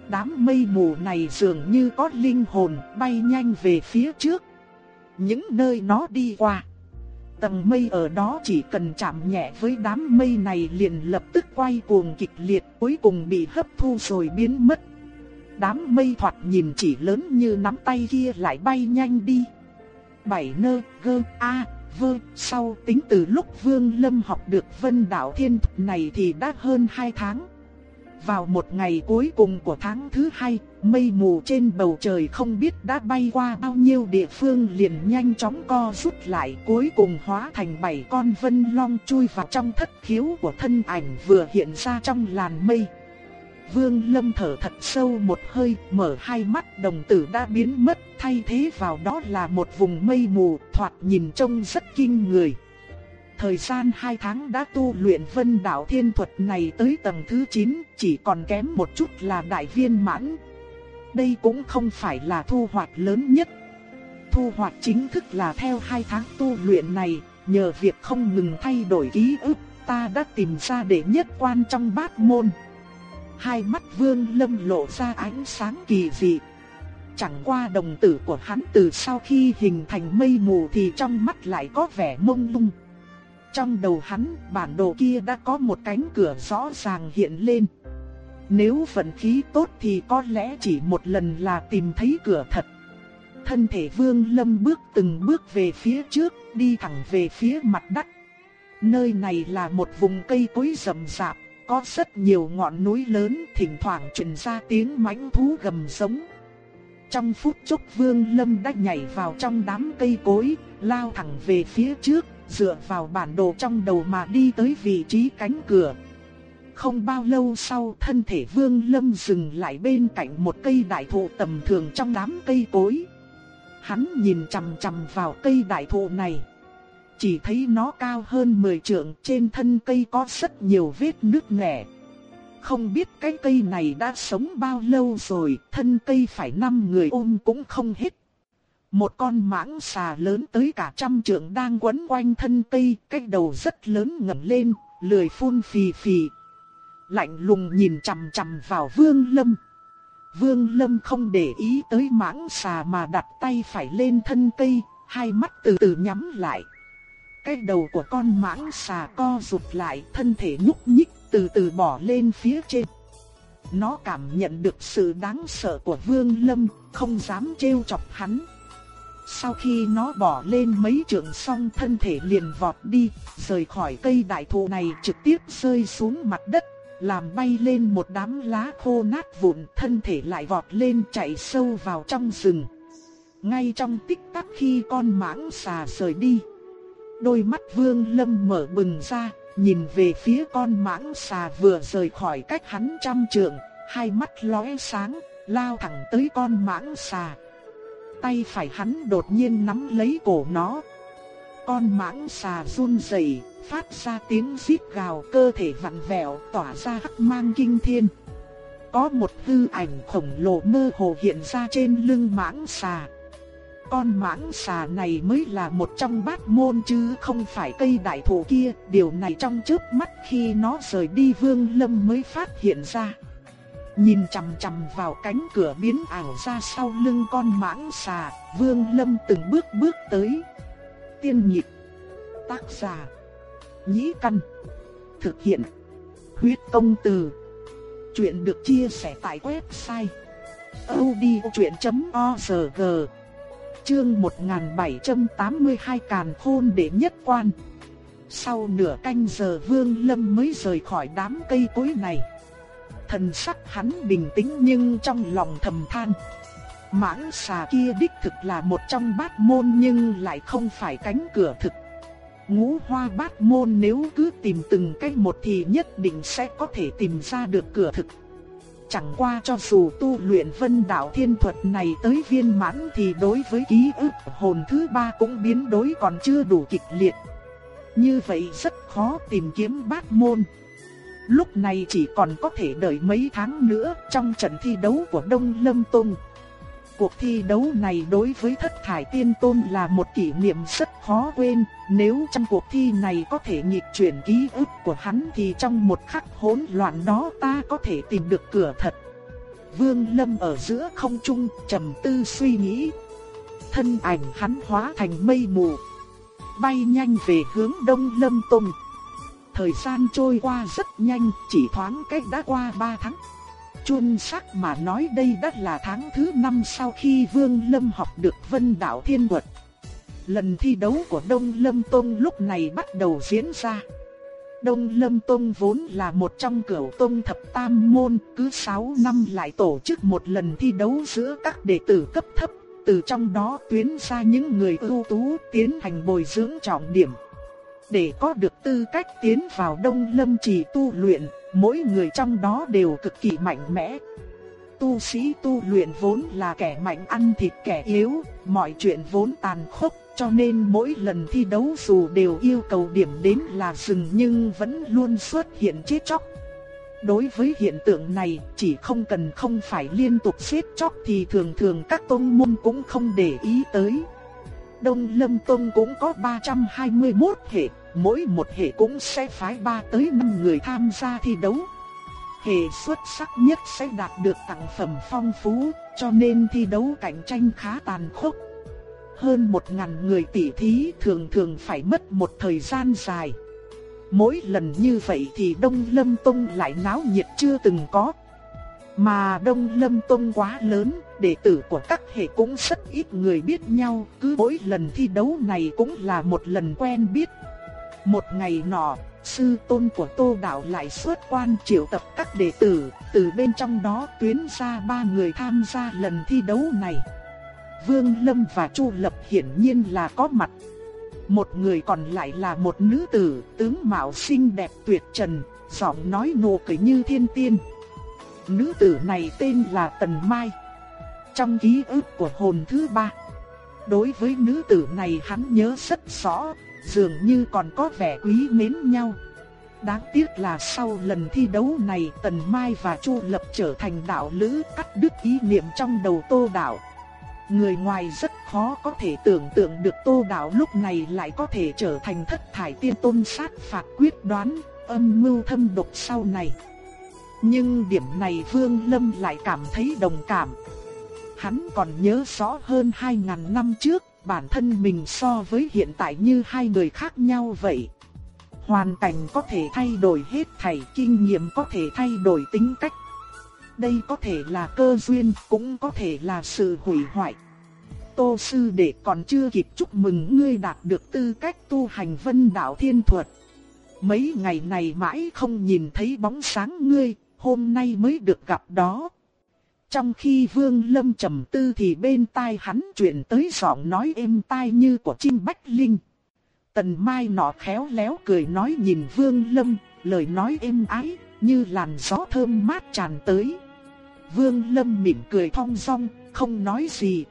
Đám mây mù này dường như có linh hồn bay nhanh về phía trước. Những nơi nó đi qua Tầng mây ở đó chỉ cần chạm nhẹ với đám mây này liền lập tức quay cuồng kịch liệt cuối cùng bị hấp thu rồi biến mất. Đám mây thoạt nhìn chỉ lớn như nắm tay kia lại bay nhanh đi. Bảy nơ, gơ, a, vơ, sau tính từ lúc Vương Lâm học được vân đạo thiên thuật này thì đã hơn 2 tháng. Vào một ngày cuối cùng của tháng thứ hai, mây mù trên bầu trời không biết đã bay qua bao nhiêu địa phương liền nhanh chóng co rút lại cuối cùng hóa thành bảy con vân long chui vào trong thất khiếu của thân ảnh vừa hiện ra trong làn mây. Vương Lâm thở thật sâu một hơi, mở hai mắt đồng tử đã biến mất, thay thế vào đó là một vùng mây mù, thoạt nhìn trông rất kinh người thời gian 2 tháng đã tu luyện vân đạo thiên thuật này tới tầng thứ 9, chỉ còn kém một chút là đại viên mãn. Đây cũng không phải là thu hoạch lớn nhất. Thu hoạch chính thức là theo 2 tháng tu luyện này, nhờ việc không ngừng thay đổi ký ức, ta đã tìm ra đệ nhất quan trong bát môn. Hai mắt vương lâm lộ ra ánh sáng kỳ dị. Chẳng qua đồng tử của hắn từ sau khi hình thành mây mù thì trong mắt lại có vẻ mông lung. Trong đầu hắn, bản đồ kia đã có một cánh cửa rõ ràng hiện lên. Nếu vận khí tốt thì có lẽ chỉ một lần là tìm thấy cửa thật. Thân thể Vương Lâm bước từng bước về phía trước, đi thẳng về phía mặt đất. Nơi này là một vùng cây cối rậm rạp, có rất nhiều ngọn núi lớn, thỉnh thoảng truyền ra tiếng mãnh thú gầm giống. Trong phút chốc Vương Lâm đã nhảy vào trong đám cây cối, lao thẳng về phía trước, dựa vào bản đồ trong đầu mà đi tới vị trí cánh cửa. Không bao lâu sau thân thể Vương Lâm dừng lại bên cạnh một cây đại thụ tầm thường trong đám cây cối. Hắn nhìn chằm chằm vào cây đại thụ này. Chỉ thấy nó cao hơn 10 trượng, trên thân cây có rất nhiều vết nứt nẻ. Không biết cái cây này đã sống bao lâu rồi, thân cây phải năm người ôm cũng không hết. Một con mãng xà lớn tới cả trăm trượng đang quấn quanh thân cây, cái đầu rất lớn ngẩng lên, lười phun phì phì. Lạnh lùng nhìn chằm chằm vào Vương Lâm. Vương Lâm không để ý tới mãng xà mà đặt tay phải lên thân cây, hai mắt từ từ nhắm lại. Cái đầu của con mãng xà co rụt lại, thân thể nhúc nhích, từ từ bỏ lên phía trên. Nó cảm nhận được sự đáng sợ của Vương Lâm, không dám trêu chọc hắn. Sau khi nó bỏ lên mấy trượng xong thân thể liền vọt đi, rời khỏi cây đại thụ này trực tiếp rơi xuống mặt đất, làm bay lên một đám lá khô nát vụn, thân thể lại vọt lên chạy sâu vào trong rừng. Ngay trong tích tắc khi con mãng xà rời đi, đôi mắt Vương Lâm mở bừng ra, nhìn về phía con mãng xà vừa rời khỏi cách hắn trăm trượng, hai mắt lóe sáng, lao thẳng tới con mãng xà. Tay phải hắn đột nhiên nắm lấy cổ nó. Con mãng xà run rẩy, phát ra tiếng rít gào, cơ thể vặn vẹo, tỏa ra hắc mang kinh thiên. Có một hư ảnh khổng lồ mơ hồ hiện ra trên lưng mãng xà. Con mãng xà này mới là một trong bát môn chứ không phải cây đại thụ kia, điều này trong chớp mắt khi nó rời đi Vương Lâm mới phát hiện ra. Nhìn chằm chằm vào cánh cửa biến ảo ra sau lưng con mãng xà, Vương Lâm từng bước bước tới. Tiên nhịp, tác giả, nhĩ căn, thực hiện, huyết công từ. Chuyện được chia sẻ tại website odchuyện.org Chương 1782 Càn Khôn Đệ Nhất Quan Sau nửa canh giờ Vương Lâm mới rời khỏi đám cây cối này Thần sắc hắn bình tĩnh nhưng trong lòng thầm than Mãng xà kia đích thực là một trong bát môn nhưng lại không phải cánh cửa thực Ngũ hoa bát môn nếu cứ tìm từng cách một thì nhất định sẽ có thể tìm ra được cửa thực Chẳng qua cho dù tu luyện vân đạo thiên thuật này tới viên mãn thì đối với ký ức hồn thứ ba cũng biến đổi còn chưa đủ kịch liệt. Như vậy rất khó tìm kiếm bát môn. Lúc này chỉ còn có thể đợi mấy tháng nữa trong trận thi đấu của Đông Lâm Tông. Cuộc thi đấu này đối với thất thải tiên tôn là một kỷ niệm rất khó quên, nếu trong cuộc thi này có thể nhịp chuyển ký ức của hắn thì trong một khắc hỗn loạn đó ta có thể tìm được cửa thật. Vương Lâm ở giữa không trung trầm tư suy nghĩ. Thân ảnh hắn hóa thành mây mù, bay nhanh về hướng Đông Lâm Tông. Thời gian trôi qua rất nhanh, chỉ thoáng cách đã qua 3 tháng. Chuân sắc mà nói đây đã là tháng thứ 5 sau khi Vương Lâm học được Vân Đạo Thiên Thuật. Lần thi đấu của Đông Lâm Tông lúc này bắt đầu diễn ra. Đông Lâm Tông vốn là một trong cửu tông thập tam môn, cứ 6 năm lại tổ chức một lần thi đấu giữa các đệ tử cấp thấp, từ trong đó tuyến ra những người ưu tú tiến hành bồi dưỡng trọng điểm. Để có được tư cách tiến vào Đông Lâm trì tu luyện, mỗi người trong đó đều cực kỳ mạnh mẽ. Tu sĩ tu luyện vốn là kẻ mạnh ăn thịt kẻ yếu, mọi chuyện vốn tàn khốc, cho nên mỗi lần thi đấu dù đều yêu cầu điểm đến là dừng nhưng vẫn luôn xuất hiện chết chóc. Đối với hiện tượng này, chỉ không cần không phải liên tục xếp chóc thì thường thường các tôn môn cũng không để ý tới. Đông Lâm Tông cũng có 321 hệ, mỗi một hệ cũng sẽ phái 3 tới 5 người tham gia thi đấu. Hệ xuất sắc nhất sẽ đạt được tặng phẩm phong phú, cho nên thi đấu cạnh tranh khá tàn khốc. Hơn một ngàn người tỷ thí thường thường phải mất một thời gian dài. Mỗi lần như vậy thì Đông Lâm Tông lại náo nhiệt chưa từng có. Mà Đông Lâm Tông quá lớn, đệ tử của các hệ cũng rất ít người biết nhau, cứ mỗi lần thi đấu này cũng là một lần quen biết. Một ngày nọ, sư tôn của Tô Đạo lại xuất quan triệu tập các đệ tử, từ bên trong đó tuyến ra ba người tham gia lần thi đấu này. Vương Lâm và Chu Lập hiển nhiên là có mặt. Một người còn lại là một nữ tử, tướng mạo xinh đẹp tuyệt trần, giọng nói nụ cười như thiên tiên. Nữ tử này tên là Tần Mai. Trong ký ức của hồn thứ ba, đối với nữ tử này hắn nhớ rất rõ, dường như còn có vẻ quý mến nhau. Đáng tiếc là sau lần thi đấu này Tần Mai và Chu Lập trở thành đạo lữ cắt đứt ý niệm trong đầu Tô Đạo. Người ngoài rất khó có thể tưởng tượng được Tô Đạo lúc này lại có thể trở thành thất thải tiên tôn sát phạt quyết đoán, âm mưu thâm độc sau này. Nhưng điểm này Vương Lâm lại cảm thấy đồng cảm. Hắn còn nhớ rõ hơn 2.000 năm trước, bản thân mình so với hiện tại như hai người khác nhau vậy. Hoàn cảnh có thể thay đổi hết thảy, kinh nghiệm có thể thay đổi tính cách. Đây có thể là cơ duyên, cũng có thể là sự hủy hoại. Tô sư đệ còn chưa kịp chúc mừng ngươi đạt được tư cách tu hành vân đạo thiên thuật. Mấy ngày này mãi không nhìn thấy bóng sáng ngươi, hôm nay mới được gặp đó. Trong khi Vương Lâm trầm tư thì bên tai hắn truyền tới giọng nói êm tai như của chim bách linh. Tần Mai nọ khéo léo cười nói nhìn Vương Lâm, lời nói êm ái, như làn gió thơm mát tràn tới. Vương Lâm mỉm cười thong dong, không nói gì.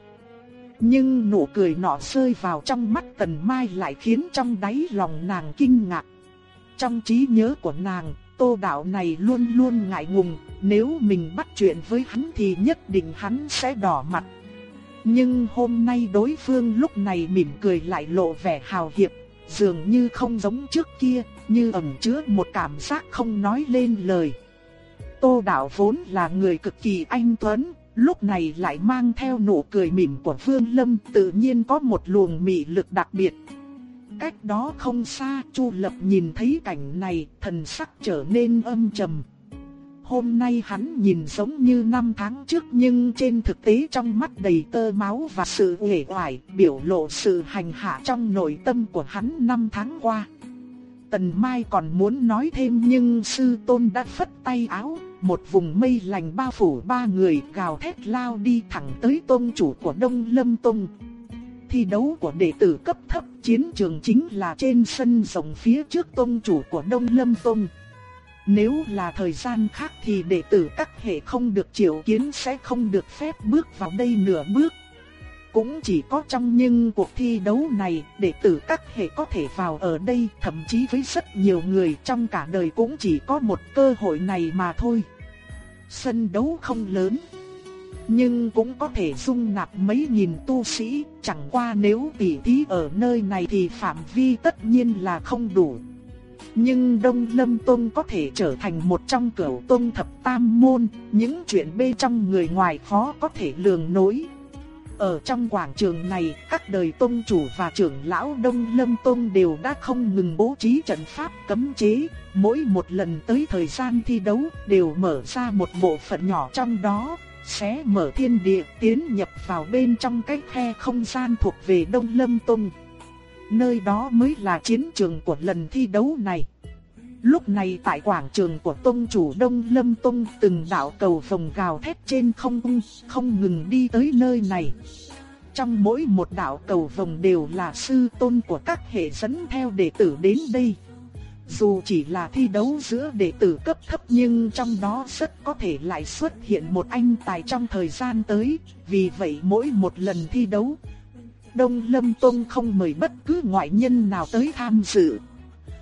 Nhưng nụ cười nọ rơi vào trong mắt Tần Mai lại khiến trong đáy lòng nàng kinh ngạc. Trong trí nhớ của nàng, tô đạo này luôn luôn ngại ngùng, nếu mình bắt chuyện với hắn thì nhất định hắn sẽ đỏ mặt. Nhưng hôm nay đối phương lúc này mỉm cười lại lộ vẻ hào hiệp, dường như không giống trước kia, như ẩn chứa một cảm giác không nói lên lời. Tô đạo vốn là người cực kỳ anh tuấn, lúc này lại mang theo nụ cười mỉm của Vương Lâm tự nhiên có một luồng mị lực đặc biệt cách đó không xa, Chu Lập nhìn thấy cảnh này, thần sắc trở nên âm trầm. Hôm nay hắn nhìn giống như năm tháng trước nhưng trên thực tế trong mắt đầy tơ máu và sự uể oải, biểu lộ sự hành hạ trong nội tâm của hắn năm tháng qua. Tần Mai còn muốn nói thêm nhưng sư tôn đã phất tay áo, một vùng mây lành bao phủ ba người gào thét lao đi thẳng tới tôn chủ của Đông Lâm Tông thi đấu của đệ tử cấp thấp chiến trường chính là trên sân rộng phía trước tông chủ của Đông Lâm Tông. Nếu là thời gian khác thì đệ tử các hệ không được triệu kiến sẽ không được phép bước vào đây nửa bước. Cũng chỉ có trong những cuộc thi đấu này, đệ tử các hệ có thể vào ở đây, thậm chí với rất nhiều người trong cả đời cũng chỉ có một cơ hội này mà thôi. Sân đấu không lớn, nhưng cũng có thể dung nạp mấy nghìn tu sĩ, chẳng qua nếu tỉ thí ở nơi này thì phạm vi tất nhiên là không đủ. Nhưng Đông Lâm Tông có thể trở thành một trong cửu tông thập tam môn, những chuyện bên trong người ngoài khó có thể lường nối. Ở trong quảng trường này, các đời tông chủ và trưởng lão Đông Lâm Tông đều đã không ngừng bố trí trận pháp cấm chế, mỗi một lần tới thời gian thi đấu đều mở ra một bộ phận nhỏ trong đó, xé mở thiên địa tiến nhập vào bên trong cái khe không gian thuộc về Đông Lâm Tông. Nơi đó mới là chiến trường của lần thi đấu này. Lúc này tại quảng trường của Tông chủ Đông Lâm Tông từng đạo cầu vòng gào thét trên không ung, không ngừng đi tới nơi này. Trong mỗi một đạo cầu vòng đều là sư tôn của các hệ dẫn theo đệ tử đến đây. Dù chỉ là thi đấu giữa đệ tử cấp thấp nhưng trong đó rất có thể lại xuất hiện một anh tài trong thời gian tới, vì vậy mỗi một lần thi đấu, Đông Lâm Tông không mời bất cứ ngoại nhân nào tới tham dự.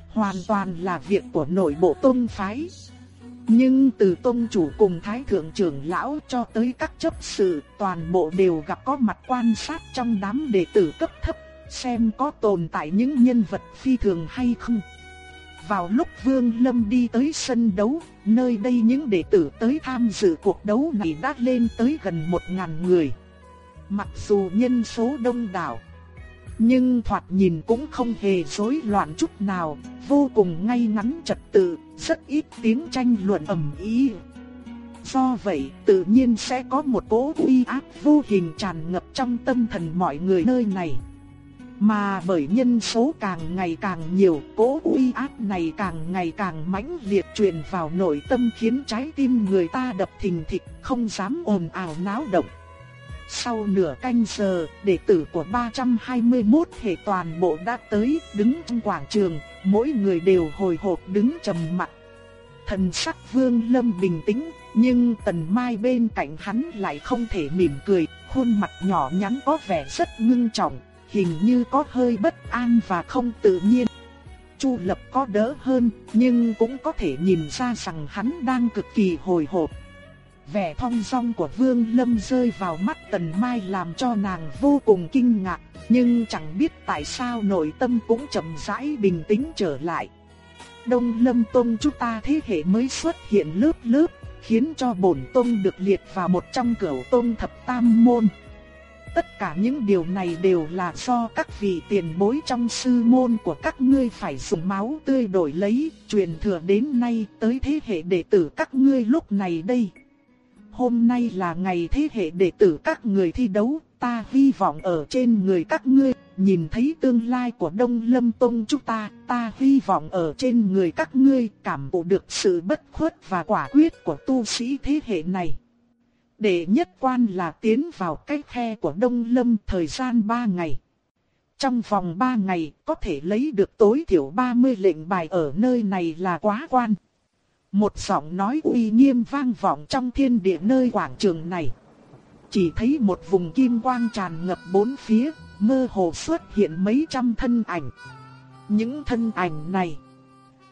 Hoàn toàn là việc của nội bộ tông phái. Nhưng từ tông chủ cùng thái thượng trưởng lão cho tới các chấp sự toàn bộ đều gặp có mặt quan sát trong đám đệ tử cấp thấp, xem có tồn tại những nhân vật phi thường hay không. Vào lúc Vương Lâm đi tới sân đấu, nơi đây những đệ tử tới tham dự cuộc đấu này đã lên tới gần một ngàn người. Mặc dù nhân số đông đảo, nhưng thoạt nhìn cũng không hề rối loạn chút nào, vô cùng ngay ngắn trật tự, rất ít tiếng tranh luận ầm ĩ. Do vậy, tự nhiên sẽ có một cỗ uy áp vô hình tràn ngập trong tâm thần mọi người nơi này. Mà bởi nhân số càng ngày càng nhiều, cỗ uy áp này càng ngày càng mãnh liệt truyền vào nội tâm khiến trái tim người ta đập thình thịch, không dám ồn ào náo động. Sau nửa canh giờ, đệ tử của 321 hệ toàn bộ đã tới, đứng trong quảng trường, mỗi người đều hồi hộp đứng trầm mặt. Thần sắc Vương Lâm bình tĩnh, nhưng Tần Mai bên cạnh hắn lại không thể mỉm cười, khuôn mặt nhỏ nhắn có vẻ rất ngưng trọng, hình như có hơi bất an và không tự nhiên. Chu Lập có đỡ hơn, nhưng cũng có thể nhìn ra rằng hắn đang cực kỳ hồi hộp. Vẻ thong dong của Vương Lâm rơi vào mắt Tần Mai làm cho nàng vô cùng kinh ngạc, nhưng chẳng biết tại sao nội tâm cũng chậm rãi bình tĩnh trở lại. Đông Lâm Tông chúng ta thế hệ mới xuất hiện lớp lớp, khiến cho bổn tông được liệt vào một trong cửu tông thập tam môn. Tất cả những điều này đều là do các vị tiền bối trong sư môn của các ngươi phải dùng máu tươi đổi lấy, truyền thừa đến nay tới thế hệ đệ tử các ngươi lúc này đây. Hôm nay là ngày thế hệ đệ tử các người thi đấu, ta hy vọng ở trên người các ngươi, nhìn thấy tương lai của Đông Lâm Tông chúng ta, ta hy vọng ở trên người các ngươi cảm thụ được sự bất khuất và quả quyết của tu sĩ thế hệ này. Đệ nhất quan là tiến vào cái khe của Đông Lâm thời gian 3 ngày. Trong vòng 3 ngày có thể lấy được tối thiểu 30 lệnh bài ở nơi này là quá quan. Một giọng nói uy nghiêm vang vọng trong thiên địa nơi quảng trường này. Chỉ thấy một vùng kim quang tràn ngập bốn phía, mơ hồ xuất hiện mấy trăm thân ảnh. Những thân ảnh này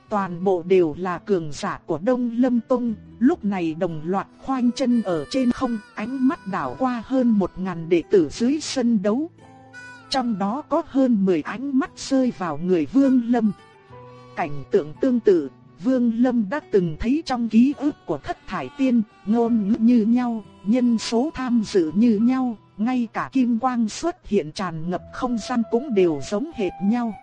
Toàn bộ đều là cường giả của Đông Lâm Tông, lúc này đồng loạt khoanh chân ở trên không, ánh mắt đảo qua hơn một ngàn đệ tử dưới sân đấu. Trong đó có hơn 10 ánh mắt rơi vào người Vương Lâm. Cảnh tượng tương tự, Vương Lâm đã từng thấy trong ký ức của thất thải tiên, ngôn ngữ như nhau, nhân số tham dự như nhau, ngay cả kim quang xuất hiện tràn ngập không gian cũng đều giống hệt nhau.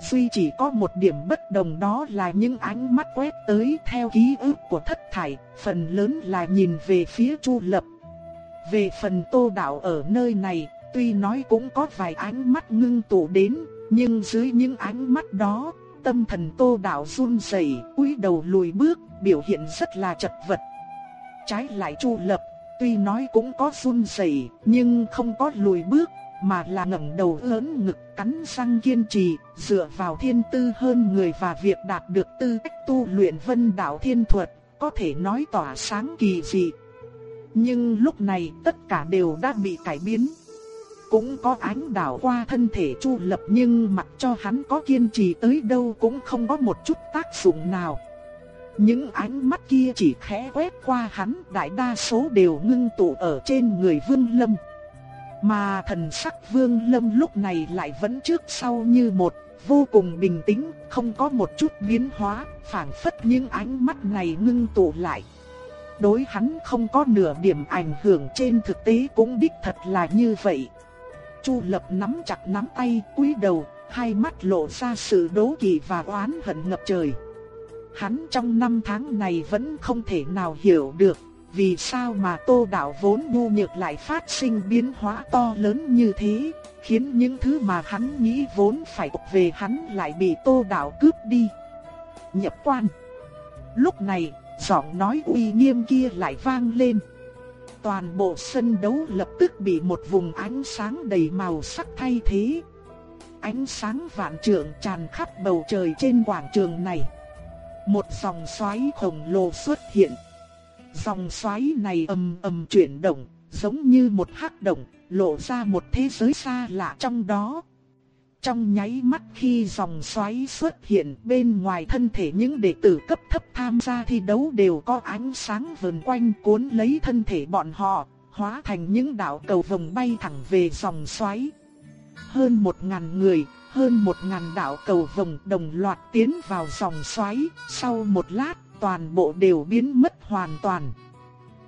Duy chỉ có một điểm bất đồng đó là những ánh mắt quét tới theo ký ức của thất thải, phần lớn là nhìn về phía Chu Lập. Về phần Tô Đạo ở nơi này, tuy nói cũng có vài ánh mắt ngưng tụ đến, nhưng dưới những ánh mắt đó, tâm thần Tô Đạo run rẩy, cúi đầu lùi bước, biểu hiện rất là chật vật. Trái lại Chu Lập, tuy nói cũng có run rẩy, nhưng không có lùi bước, mà là ngẩng đầu lớn ngực cắn răng kiên trì, dựa vào thiên tư hơn người và việc đạt được tư cách tu luyện vân đạo thiên thuật, có thể nói tỏa sáng kỳ dị. Nhưng lúc này tất cả đều đã bị cải biến. Cũng có ánh đảo qua thân thể Chu Lập nhưng mặc cho hắn có kiên trì tới đâu cũng không có một chút tác dụng nào. Những ánh mắt kia chỉ khẽ quét qua hắn, đại đa số đều ngưng tụ ở trên người Vương Lâm. Mà thần sắc Vương Lâm lúc này lại vẫn trước sau như một, vô cùng bình tĩnh, không có một chút biến hóa, phảng phất những ánh mắt này ngưng tụ lại. Đối hắn không có nửa điểm ảnh hưởng trên thực tế cũng đích thật là như vậy. Chu Lập nắm chặt nắm tay, cúi đầu, hai mắt lộ ra sự đố kỵ và oán hận ngập trời. Hắn trong năm tháng này vẫn không thể nào hiểu được, vì sao mà tô đạo vốn nhu nhược lại phát sinh biến hóa to lớn như thế, khiến những thứ mà hắn nghĩ vốn phải về hắn lại bị tô đạo cướp đi. Nhập quan. Lúc này, giọng nói uy nghiêm kia lại vang lên. Toàn bộ sân đấu lập tức bị một vùng ánh sáng đầy màu sắc thay thế. Ánh sáng vạn trượng tràn khắp bầu trời trên quảng trường này. Một dòng xoáy khổng lồ xuất hiện. Dòng xoáy này ầm ầm chuyển động, giống như một hắc động, lộ ra một thế giới xa lạ trong đó. Trong nháy mắt khi dòng xoáy xuất hiện bên ngoài thân thể những đệ tử cấp thấp tham gia thi đấu đều có ánh sáng vần quanh cuốn lấy thân thể bọn họ, hóa thành những đạo cầu vồng bay thẳng về dòng xoáy. Hơn một ngàn người, hơn một ngàn đạo cầu vồng đồng loạt tiến vào dòng xoáy, sau một lát toàn bộ đều biến mất hoàn toàn.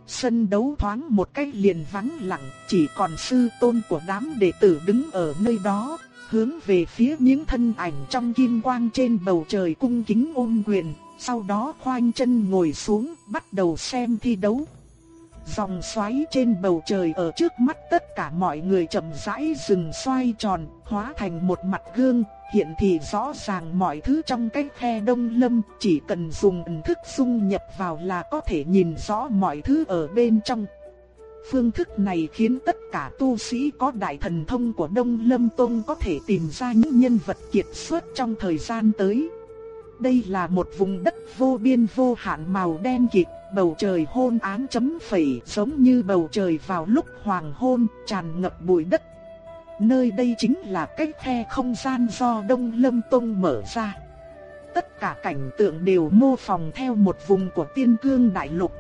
Sân đấu thoáng một cách liền vắng lặng, chỉ còn sư tôn của đám đệ tử đứng ở nơi đó, hướng về phía những thân ảnh trong kim quang trên bầu trời cung kính ôm quyền, Sau đó khoanh chân ngồi xuống, bắt đầu xem thi đấu. Dòng xoáy trên bầu trời ở trước mắt tất cả mọi người chậm rãi dừng xoay tròn, hóa thành một mặt gương, hiện thì rõ ràng mọi thứ trong cái khe đông lâm, chỉ cần dùng ẩn thức dung nhập vào là có thể nhìn rõ mọi thứ ở bên trong. Phương thức này khiến tất cả tu sĩ có đại thần thông của Đông Lâm Tông có thể tìm ra những nhân vật kiệt xuất trong thời gian tới. Đây là một vùng đất vô biên vô hạn màu đen kịt, bầu trời hôn ám chấm phẩy giống như bầu trời vào lúc hoàng hôn tràn ngập bụi đất. Nơi đây chính là cái khe không gian do Đông Lâm Tông mở ra. Tất cả cảnh tượng đều mô phỏng theo một vùng của tiên cương đại lục.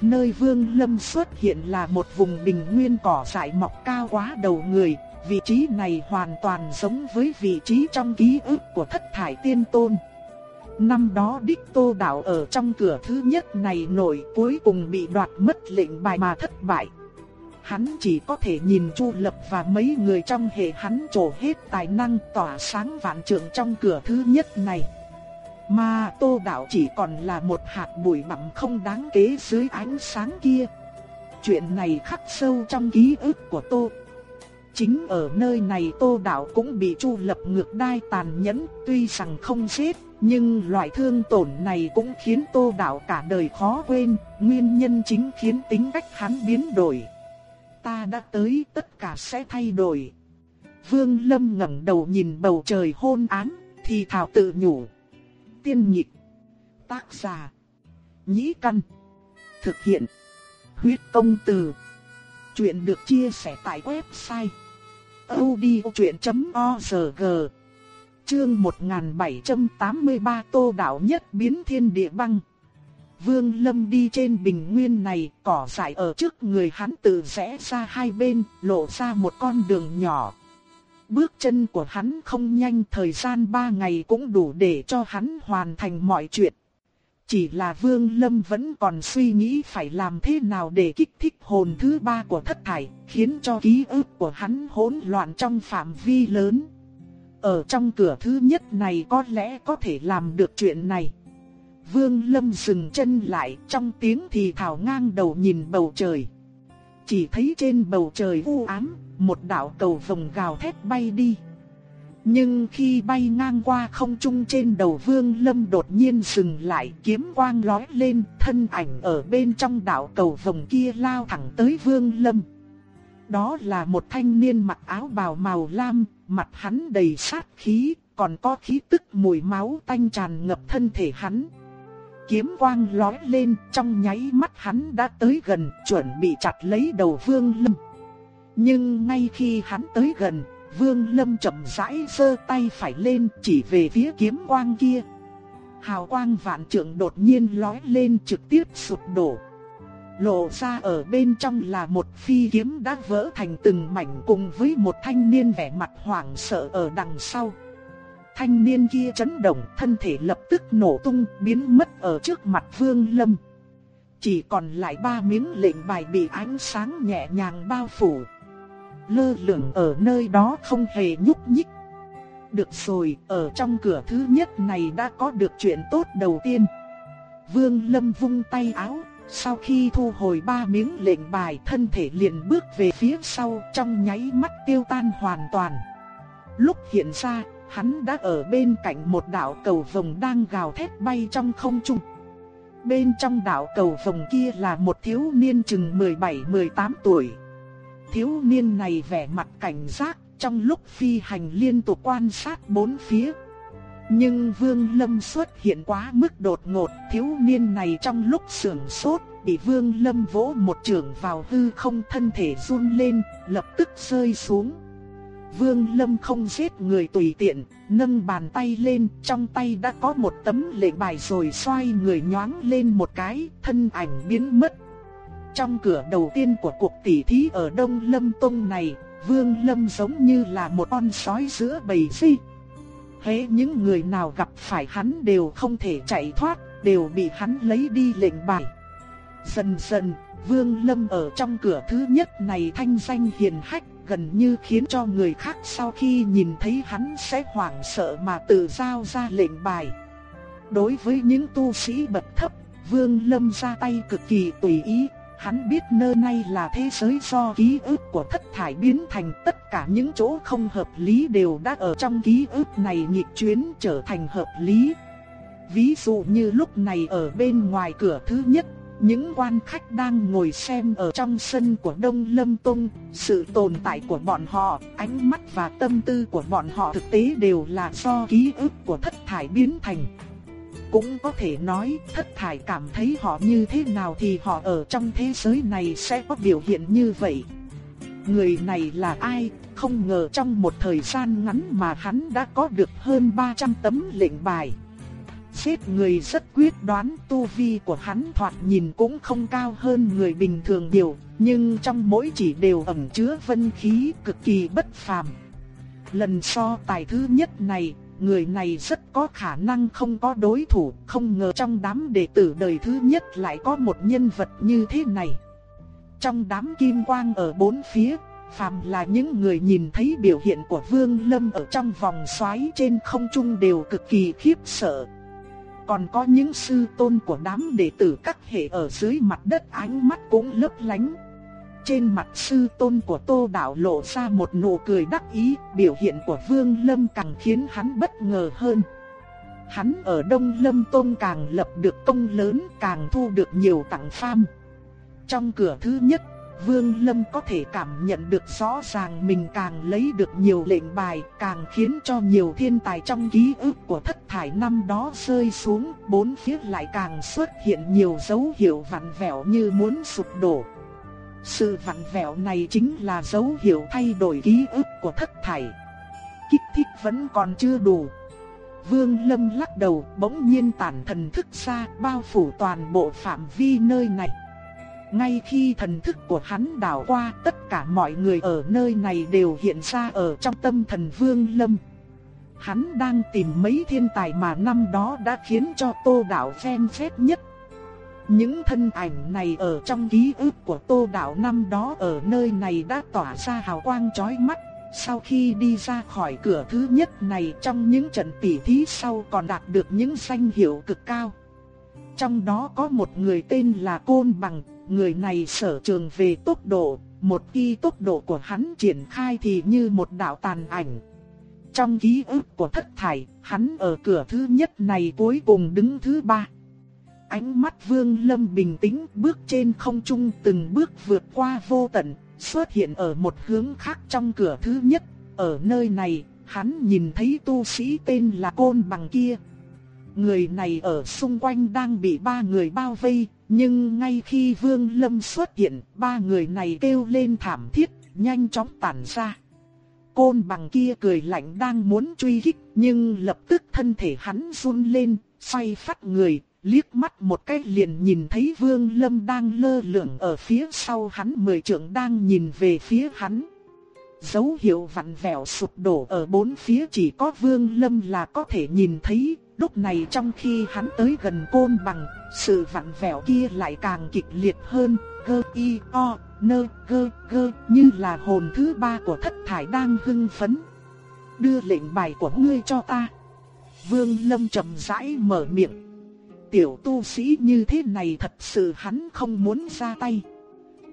Nơi Vương Lâm xuất hiện là một vùng bình nguyên cỏ dại mọc cao quá đầu người, vị trí này hoàn toàn giống với vị trí trong ký ức của thất thải tiên tôn. Năm đó Đích Tô Đạo ở trong cửa thứ nhất này nổi cuối cùng bị đoạt mất lệnh bài mà thất bại. Hắn chỉ có thể nhìn Chu Lập và mấy người trong hệ hắn trổ hết tài năng tỏa sáng vạn trượng trong cửa thứ nhất này. Mà Tô Đạo chỉ còn là một hạt bụi bặm không đáng kế dưới ánh sáng kia. Chuyện này khắc sâu trong ký ức của Tô. Chính ở nơi này Tô Đạo cũng bị Chu Lập ngược đai tàn nhẫn, tuy rằng không giết, nhưng loại thương tổn này cũng khiến Tô Đạo cả đời khó quên, nguyên nhân chính khiến tính cách hắn biến đổi. Ta đã tới, tất cả sẽ thay đổi. Vương Lâm ngẩng đầu nhìn bầu trời hôn án, thì thảo tự nhủ tiên nhịp. Tác giả. Nhĩ căn. Thực hiện. Huyết công từ. Chuyện được chia sẻ tại website. odchuyện.org Chương 1783 Tô Đạo Nhất biến thiên địa băng. Vương Lâm đi trên bình nguyên này, cỏ dại ở trước người hắn tự rẽ ra hai bên, lộ ra một con đường nhỏ, Bước chân của hắn không nhanh thời gian ba ngày cũng đủ để cho hắn hoàn thành mọi chuyện. Chỉ là Vương Lâm vẫn còn suy nghĩ phải làm thế nào để kích thích hồn thứ ba của thất thải, khiến cho ký ức của hắn hỗn loạn trong phạm vi lớn. Ở trong cửa thứ nhất này có lẽ có thể làm được chuyện này. Vương Lâm dừng chân lại trong tiếng thì thảo ngang đầu nhìn bầu trời. Chỉ thấy trên bầu trời u ám, một đạo cầu vồng gào thét bay đi. Nhưng khi bay ngang qua không trung trên đầu Vương Lâm đột nhiên dừng lại, kiếm quang lóe lên, thân ảnh ở bên trong đạo cầu vồng kia lao thẳng tới Vương Lâm. Đó là một thanh niên mặc áo bào màu lam, mặt hắn đầy sát khí, còn có khí tức mùi máu tanh tràn ngập thân thể hắn. Kiếm quang lóe lên, trong nháy mắt hắn đã tới gần, chuẩn bị chặt lấy đầu Vương Lâm. Nhưng ngay khi hắn tới gần, Vương Lâm chậm rãi giơ tay phải lên chỉ về phía kiếm quang kia. Hào quang vạn trượng đột nhiên lóe lên trực tiếp sụp đổ. Lộ ra ở bên trong là một phi kiếm đã vỡ thành từng mảnh cùng với một thanh niên vẻ mặt hoảng sợ ở đằng sau. Thanh niên kia chấn động, thân thể lập tức nổ tung, biến mất ở trước mặt Vương Lâm. Chỉ còn lại ba miếng lệnh bài bị ánh sáng nhẹ nhàng bao phủ. Lơ lửng ở nơi đó không hề nhúc nhích. Được rồi, ở trong cửa thứ nhất này đã có được chuyện tốt đầu tiên. Vương Lâm vung tay áo, sau khi thu hồi ba miếng lệnh bài thân thể liền bước về phía sau trong nháy mắt tiêu tan hoàn toàn. Lúc hiện ra, hắn đã ở bên cạnh một đạo cầu vồng đang gào thét bay trong không trung. Bên trong đạo cầu vồng kia là một thiếu niên chừng 17-18 tuổi. Thiếu niên này vẻ mặt cảnh giác, trong lúc phi hành liên tục quan sát bốn phía. Nhưng Vương Lâm xuất hiện quá mức đột ngột, thiếu niên này trong lúc sưởng sốt, bị Vương Lâm vỗ một trường vào hư không thân thể run lên, lập tức rơi xuống. Vương Lâm không giết người tùy tiện, nâng bàn tay lên, trong tay đã có một tấm lệnh bài rồi xoay người nhoáng lên một cái, thân ảnh biến mất. Trong cửa đầu tiên của cuộc tỷ thí ở Đông Lâm Tông này, Vương Lâm giống như là một con sói giữa bầy phi. Hễ những người nào gặp phải hắn đều không thể chạy thoát, đều bị hắn lấy đi lệnh bài. Dần dần, Vương Lâm ở trong cửa thứ nhất này thanh danh hiền hách, gần như khiến cho người khác sau khi nhìn thấy hắn sẽ hoảng sợ mà tự giao ra lệnh bài. đối với những tu sĩ bậc thấp, Vương Lâm ra tay cực kỳ tùy ý, hắn biết nơi này là thế giới do ký ức của thất thải biến thành tất cả những chỗ không hợp lý đều đã ở trong ký ức này nghịch chuyến trở thành hợp lý. Ví dụ như lúc này ở bên ngoài cửa thứ nhất, những quan khách đang ngồi xem ở trong sân của Đông Lâm Tông, sự tồn tại của bọn họ, ánh mắt và tâm tư của bọn họ thực tế đều là do ký ức của thất thải biến thành. Cũng có thể nói, thất thải cảm thấy họ như thế nào thì họ ở trong thế giới này sẽ có biểu hiện như vậy. Người này là ai? Không ngờ trong một thời gian ngắn mà hắn đã có được hơn 300 tấm lệnh bài. Giết người rất quyết đoán, tu vi của hắn thoạt nhìn cũng không cao hơn người bình thường nhiều, nhưng trong mỗi chỉ đều ẩn chứa vân khí cực kỳ bất phàm. Lần so tài thứ nhất này, người này rất có khả năng không có đối thủ, không ngờ trong đám đệ tử đời thứ nhất lại có một nhân vật như thế này. Trong đám kim quang ở bốn phía, phàm là những người nhìn thấy biểu hiện của Vương Lâm ở trong vòng xoáy trên không trung đều cực kỳ khiếp sợ. Còn có những sư tôn của đám đệ tử các hệ ở dưới mặt đất ánh mắt cũng lấp lánh. Trên mặt sư tôn của Tô Đạo lộ ra một nụ cười đắc ý, biểu hiện của Vương Lâm càng khiến hắn bất ngờ hơn. Hắn ở Đông Lâm Tôn càng lập được công lớn, càng thu được nhiều tặng pham. Trong cửa thứ nhất, Vương Lâm có thể cảm nhận được rõ ràng mình càng lấy được nhiều lệnh bài, càng khiến cho nhiều thiên tài trong ký ức của thất thải năm đó rơi xuống, bốn phía lại càng xuất hiện nhiều dấu hiệu vặn vẹo như muốn sụp đổ. Sự vặn vẹo này chính là dấu hiệu thay đổi ký ức của thất thải. Kích thích vẫn còn chưa đủ. Vương Lâm lắc đầu bỗng nhiên tản thần thức ra bao phủ toàn bộ phạm vi nơi này. Ngay khi thần thức của hắn đảo qua tất cả mọi người ở nơi này đều hiện ra ở trong tâm thần Vương Lâm. Hắn đang tìm mấy thiên tài mà năm đó đã khiến cho tô đảo phen phép nhất những thân ảnh này ở trong ký ức của Tô Đạo năm đó ở nơi này đã tỏa ra hào quang chói mắt. Sau khi đi ra khỏi cửa thứ nhất này trong những trận tỉ thí sau còn đạt được những danh hiệu cực cao. Trong đó có một người tên là Côn Bằng, người này sở trường về tốc độ, một khi tốc độ của hắn triển khai thì như một đạo tàn ảnh. Trong ký ức của thất thải, hắn ở cửa thứ nhất này cuối cùng đứng thứ ba. Ánh mắt Vương Lâm bình tĩnh bước trên không trung từng bước vượt qua vô tận, xuất hiện ở một hướng khác trong cửa thứ nhất. Ở nơi này, hắn nhìn thấy tu sĩ tên là Côn Bằng kia. Người này ở xung quanh đang bị ba người bao vây, nhưng ngay khi Vương Lâm xuất hiện, ba người này kêu lên thảm thiết, nhanh chóng tản ra. Côn bằng kia cười lạnh đang muốn truy kích, nhưng lập tức thân thể hắn run lên, xoay phát người, liếc mắt một cái liền nhìn thấy Vương Lâm đang lơ lửng ở phía sau hắn mười trượng đang nhìn về phía hắn. Dấu hiệu vặn vẹo sụp đổ ở bốn phía chỉ có Vương Lâm là có thể nhìn thấy, lúc này trong khi hắn tới gần côn bằng, sự vặn vẹo kia lại càng kịch liệt hơn, gơ y o, nơ gơ gơ như là hồn thứ ba của thất thải đang hưng phấn. Đưa lệnh bài của ngươi cho ta. Vương Lâm chậm rãi mở miệng tiểu tu sĩ như thế này thật sự hắn không muốn ra tay.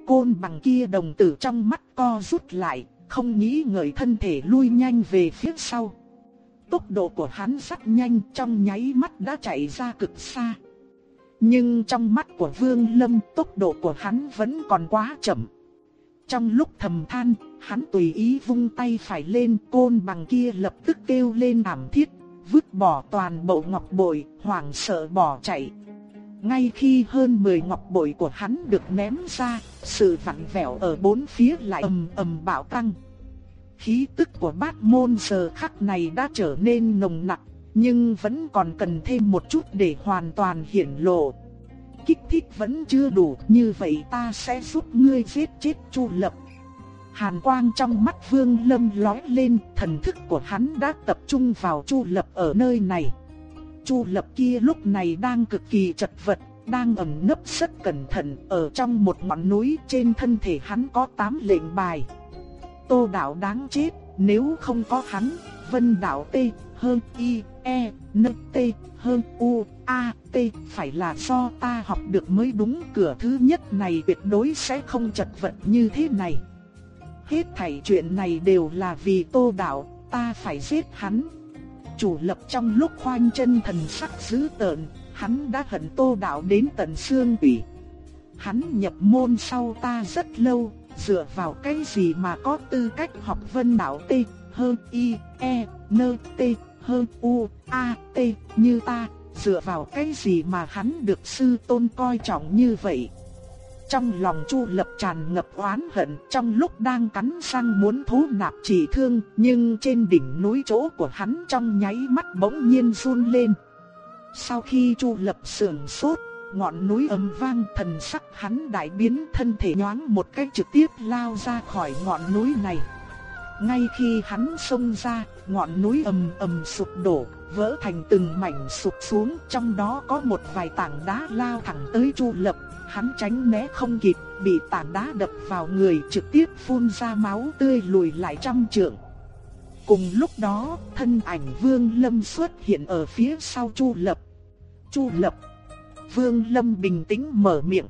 Côn bằng kia đồng tử trong mắt co rút lại, không nghĩ ngợi thân thể lui nhanh về phía sau. Tốc độ của hắn rất nhanh trong nháy mắt đã chạy ra cực xa. Nhưng trong mắt của Vương Lâm tốc độ của hắn vẫn còn quá chậm. Trong lúc thầm than, hắn tùy ý vung tay phải lên côn bằng kia lập tức kêu lên ảm thiết vứt bỏ toàn bộ ngọc bội, hoảng sợ bỏ chạy. Ngay khi hơn 10 ngọc bội của hắn được ném ra, sự vặn vẹo ở bốn phía lại ầm ầm bạo tăng. Khí tức của bát môn giờ khắc này đã trở nên nồng nặc, nhưng vẫn còn cần thêm một chút để hoàn toàn hiển lộ. Kích thích vẫn chưa đủ, như vậy ta sẽ giúp ngươi giết chết Chu Lập. Hàn quang trong mắt Vương Lâm lóe lên, thần thức của hắn đã tập trung vào Chu Lập ở nơi này. Chu Lập kia lúc này đang cực kỳ chật vật, đang ẩn nấp rất cẩn thận ở trong một ngọn núi trên thân thể hắn có 8 lệnh bài. Tô đạo đáng chết, nếu không có hắn, Vân đạo tê, hơn i e, n, t, hơn u, a, t, phải là do ta học được mới đúng cửa thứ nhất này tuyệt đối sẽ không chật vật như thế này. Hết thảy chuyện này đều là vì tô đạo, ta phải giết hắn. Chủ lập trong lúc khoanh chân thần sắc dữ tợn, hắn đã hận tô đạo đến tận xương tủy. Hắn nhập môn sau ta rất lâu, dựa vào cái gì mà có tư cách học vân đạo T, hơn Y, E, N, T, hơn U, A, T như ta, dựa vào cái gì mà hắn được sư tôn coi trọng như vậy. Trong lòng Chu Lập tràn ngập oán hận, trong lúc đang cắn răng muốn thú nạp chỉ thương, nhưng trên đỉnh núi chỗ của hắn trong nháy mắt bỗng nhiên run lên. Sau khi Chu Lập sườn sốt, ngọn núi ầm vang thần sắc hắn đại biến thân thể nhoáng một cách trực tiếp lao ra khỏi ngọn núi này. Ngay khi hắn xông ra, ngọn núi ầm ầm sụp đổ, vỡ thành từng mảnh sụp xuống, trong đó có một vài tảng đá lao thẳng tới Chu Lập, hắn tránh né không kịp, bị tảng đá đập vào người trực tiếp phun ra máu tươi lùi lại trăm trượng. Cùng lúc đó, thân ảnh Vương Lâm xuất hiện ở phía sau Chu Lập. Chu Lập. Vương Lâm bình tĩnh mở miệng.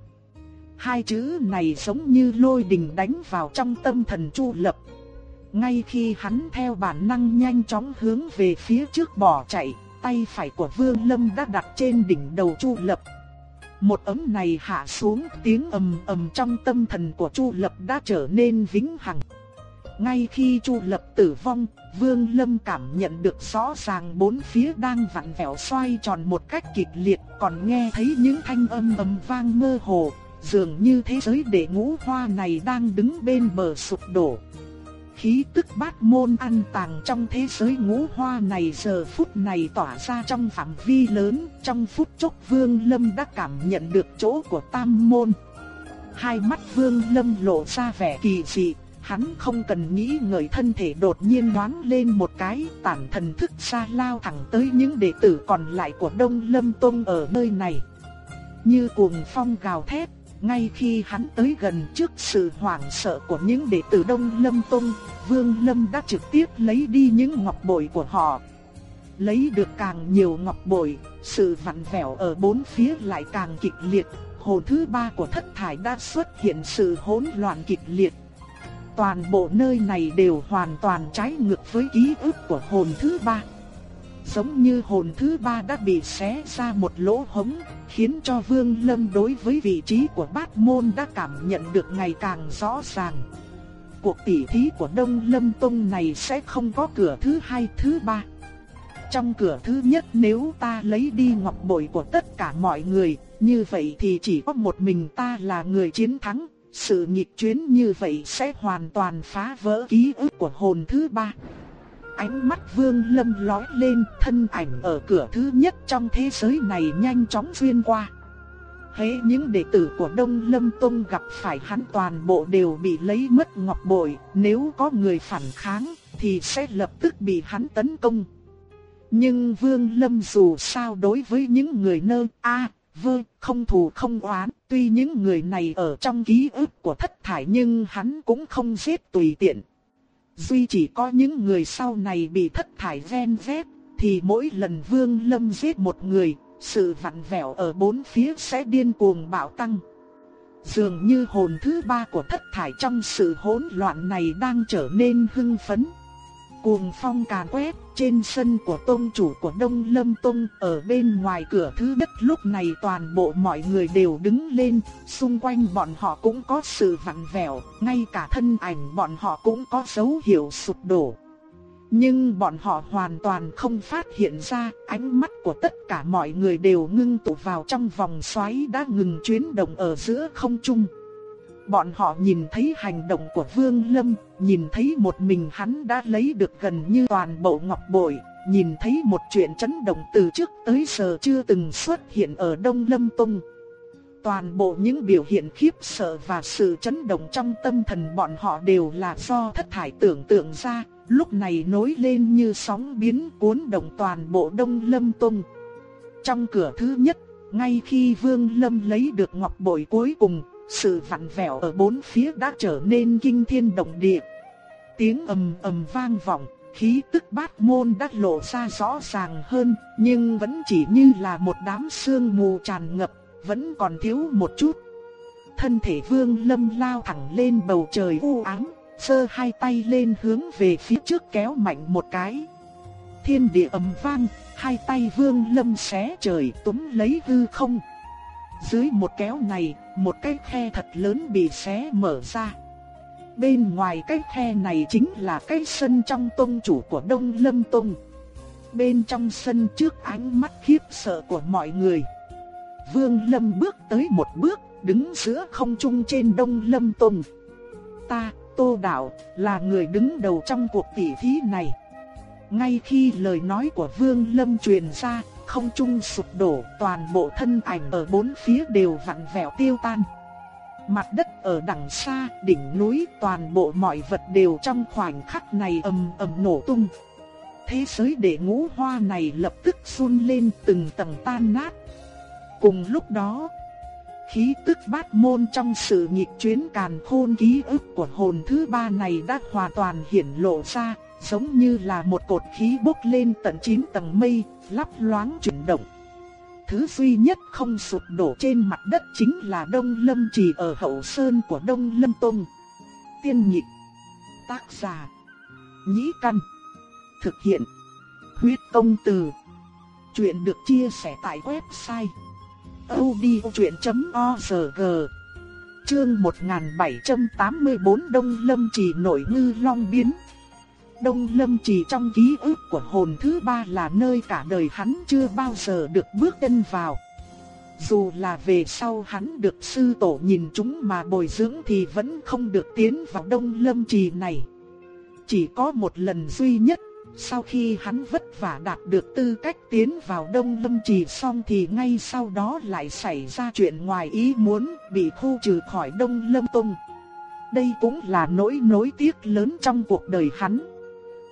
Hai chữ này giống như lôi đình đánh vào trong tâm thần Chu Lập. Ngay khi hắn theo bản năng nhanh chóng hướng về phía trước bỏ chạy, tay phải của Vương Lâm đã đặt trên đỉnh đầu Chu Lập. Một ấm này hạ xuống, tiếng ầm ầm trong tâm thần của Chu Lập đã trở nên vĩnh hằng. Ngay khi Chu Lập tử vong, Vương Lâm cảm nhận được rõ ràng bốn phía đang vặn vẹo xoay tròn một cách kịch liệt, còn nghe thấy những thanh âm ầm vang mơ hồ, dường như thế giới đệ ngũ hoa này đang đứng bên bờ sụp đổ. Khí tức bát môn ăn tàng trong thế giới ngũ hoa này giờ phút này tỏa ra trong phạm vi lớn, trong phút chốc Vương Lâm đã cảm nhận được chỗ của tam môn. Hai mắt Vương Lâm lộ ra vẻ kỳ dị, hắn không cần nghĩ ngợi thân thể đột nhiên đoán lên một cái, tản thần thức xa lao thẳng tới những đệ tử còn lại của Đông Lâm Tông ở nơi này. Như cuồng phong gào thét, ngay khi hắn tới gần trước sự hoảng sợ của những đệ tử Đông Lâm Tông, Vương Lâm đã trực tiếp lấy đi những ngọc bội của họ. Lấy được càng nhiều ngọc bội, sự vặn vẹo ở bốn phía lại càng kịch liệt, hồn thứ ba của thất thải đã xuất hiện sự hỗn loạn kịch liệt. Toàn bộ nơi này đều hoàn toàn trái ngược với ký ức của hồn thứ ba. Giống như hồn thứ ba đã bị xé ra một lỗ hống, khiến cho Vương Lâm đối với vị trí của bát môn đã cảm nhận được ngày càng rõ ràng. Cuộc tỉ thí của Đông Lâm Tông này sẽ không có cửa thứ hai, thứ ba. Trong cửa thứ nhất nếu ta lấy đi ngọc bội của tất cả mọi người, như vậy thì chỉ có một mình ta là người chiến thắng. Sự nghịch chuyến như vậy sẽ hoàn toàn phá vỡ ký ức của hồn thứ ba. Ánh mắt vương lâm lói lên thân ảnh ở cửa thứ nhất trong thế giới này nhanh chóng xuyên qua. Hễ những đệ tử của Đông Lâm Tông gặp phải hắn toàn bộ đều bị lấy mất ngọc bội, nếu có người phản kháng thì sẽ lập tức bị hắn tấn công. Nhưng Vương Lâm dù sao đối với những người nơ a vơ không thù không oán, tuy những người này ở trong ký ức của thất thải nhưng hắn cũng không giết tùy tiện. Duy chỉ có những người sau này bị thất thải ven vét, thì mỗi lần Vương Lâm giết một người, sự vặn vẹo ở bốn phía sẽ điên cuồng bạo tăng. Dường như hồn thứ ba của thất thải trong sự hỗn loạn này đang trở nên hưng phấn. Cuồng phong càn quét, trên sân của tôn chủ của Đông Lâm Tông, ở bên ngoài cửa thứ nhất lúc này toàn bộ mọi người đều đứng lên, xung quanh bọn họ cũng có sự vặn vẹo, ngay cả thân ảnh bọn họ cũng có dấu hiệu sụp đổ. Nhưng bọn họ hoàn toàn không phát hiện ra, ánh mắt của tất cả mọi người đều ngưng tụ vào trong vòng xoáy đã ngừng chuyển động ở giữa không trung. Bọn họ nhìn thấy hành động của Vương Lâm, nhìn thấy một mình hắn đã lấy được gần như toàn bộ ngọc bội, nhìn thấy một chuyện chấn động từ trước tới giờ chưa từng xuất hiện ở Đông Lâm Tông. Toàn bộ những biểu hiện khiếp sợ và sự chấn động trong tâm thần bọn họ đều là do thất thải tưởng tượng ra, lúc này nối lên như sóng biến cuốn động toàn bộ Đông Lâm Tông. Trong cửa thứ nhất, ngay khi Vương Lâm lấy được ngọc bội cuối cùng, sự vặn vẹo ở bốn phía đã trở nên kinh thiên động địa. Tiếng ầm ầm vang vọng, khí tức bát môn đã lộ ra rõ ràng hơn, nhưng vẫn chỉ như là một đám sương mù tràn ngập, vẫn còn thiếu một chút. Thân thể vương lâm lao thẳng lên bầu trời u ám, sơ hai tay lên hướng về phía trước kéo mạnh một cái. Thiên địa ầm vang, hai tay vương lâm xé trời túm lấy hư không. Dưới một kéo này, một cái khe thật lớn bị xé mở ra. Bên ngoài cái khe này chính là cái sân trong tông chủ của Đông Lâm Tông. Bên trong sân trước ánh mắt khiếp sợ của mọi người. Vương Lâm bước tới một bước, đứng giữa không trung trên Đông Lâm Tông. Ta, Tô Đạo, là người đứng đầu trong cuộc tỉ thí này. Ngay khi lời nói của Vương Lâm truyền ra, không trung sụp đổ, toàn bộ thân ảnh ở bốn phía đều vặn vẹo tiêu tan. Mặt đất ở đằng xa, đỉnh núi, toàn bộ mọi vật đều trong khoảnh khắc này ầm ầm nổ tung. Thế giới đệ ngũ hoa này lập tức run lên từng tầng tan nát. Cùng lúc đó, khí tức bát môn trong sự nhịp chuyến càn khôn ký ức của hồn thứ ba này đã hoàn toàn hiển lộ ra, giống như là một cột khí bốc lên tận chín tầng mây, lấp loáng chuyển động. Thứ duy nhất không sụp đổ trên mặt đất chính là Đông Lâm Trì ở hậu sơn của Đông Lâm Tông. Tiên nhịp, tác giả, nhĩ căn, thực hiện, huyết công từ. Chuyện được chia sẻ tại website odchuyện.org Chương 1784 Đông Lâm Trì nổi ngư long biến Đông Lâm Trì trong ký ức của hồn thứ ba là nơi cả đời hắn chưa bao giờ được bước chân vào. Dù là về sau hắn được sư tổ nhìn chúng mà bồi dưỡng thì vẫn không được tiến vào Đông Lâm Trì này. Chỉ có một lần duy nhất, sau khi hắn vất vả đạt được tư cách tiến vào Đông Lâm Trì xong thì ngay sau đó lại xảy ra chuyện ngoài ý muốn bị khu trừ khỏi Đông Lâm Tông. Đây cũng là nỗi nối tiếc lớn trong cuộc đời hắn.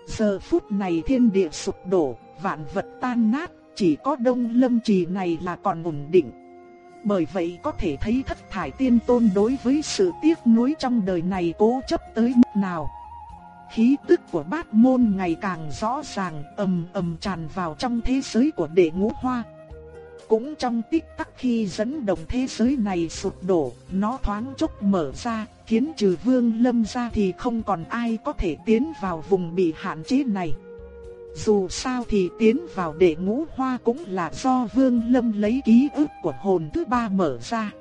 Giờ phút này thiên địa sụp đổ, vạn vật tan nát, chỉ có đông lâm trì này là còn ổn định. Bởi vậy có thể thấy thất thải tiên tôn đối với sự tiếc nuối trong đời này cố chấp tới mức nào. Khí tức của bát môn ngày càng rõ ràng ầm ầm tràn vào trong thế giới của đệ ngũ hoa. Cũng trong tích tắc khi dẫn động thế giới này sụp đổ, nó thoáng chốc mở ra, khiến trừ vương lâm ra thì không còn ai có thể tiến vào vùng bị hạn chế này. Dù sao thì tiến vào đệ ngũ hoa cũng là do vương lâm lấy ký ức của hồn thứ ba mở ra.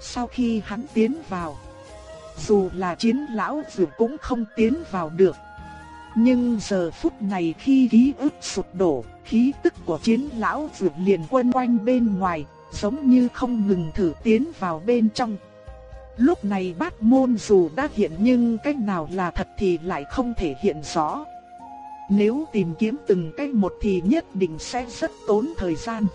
Sau khi hắn tiến vào, dù là chiến lão dù cũng không tiến vào được. Nhưng giờ phút này khi ký ức sụp đổ, khí tức của chiến lão dù liền quân quanh bên ngoài, giống như không ngừng thử tiến vào bên trong. Lúc này bát môn dù đã hiện nhưng cách nào là thật thì lại không thể hiện rõ. Nếu tìm kiếm từng cách một thì nhất định sẽ rất tốn thời gian.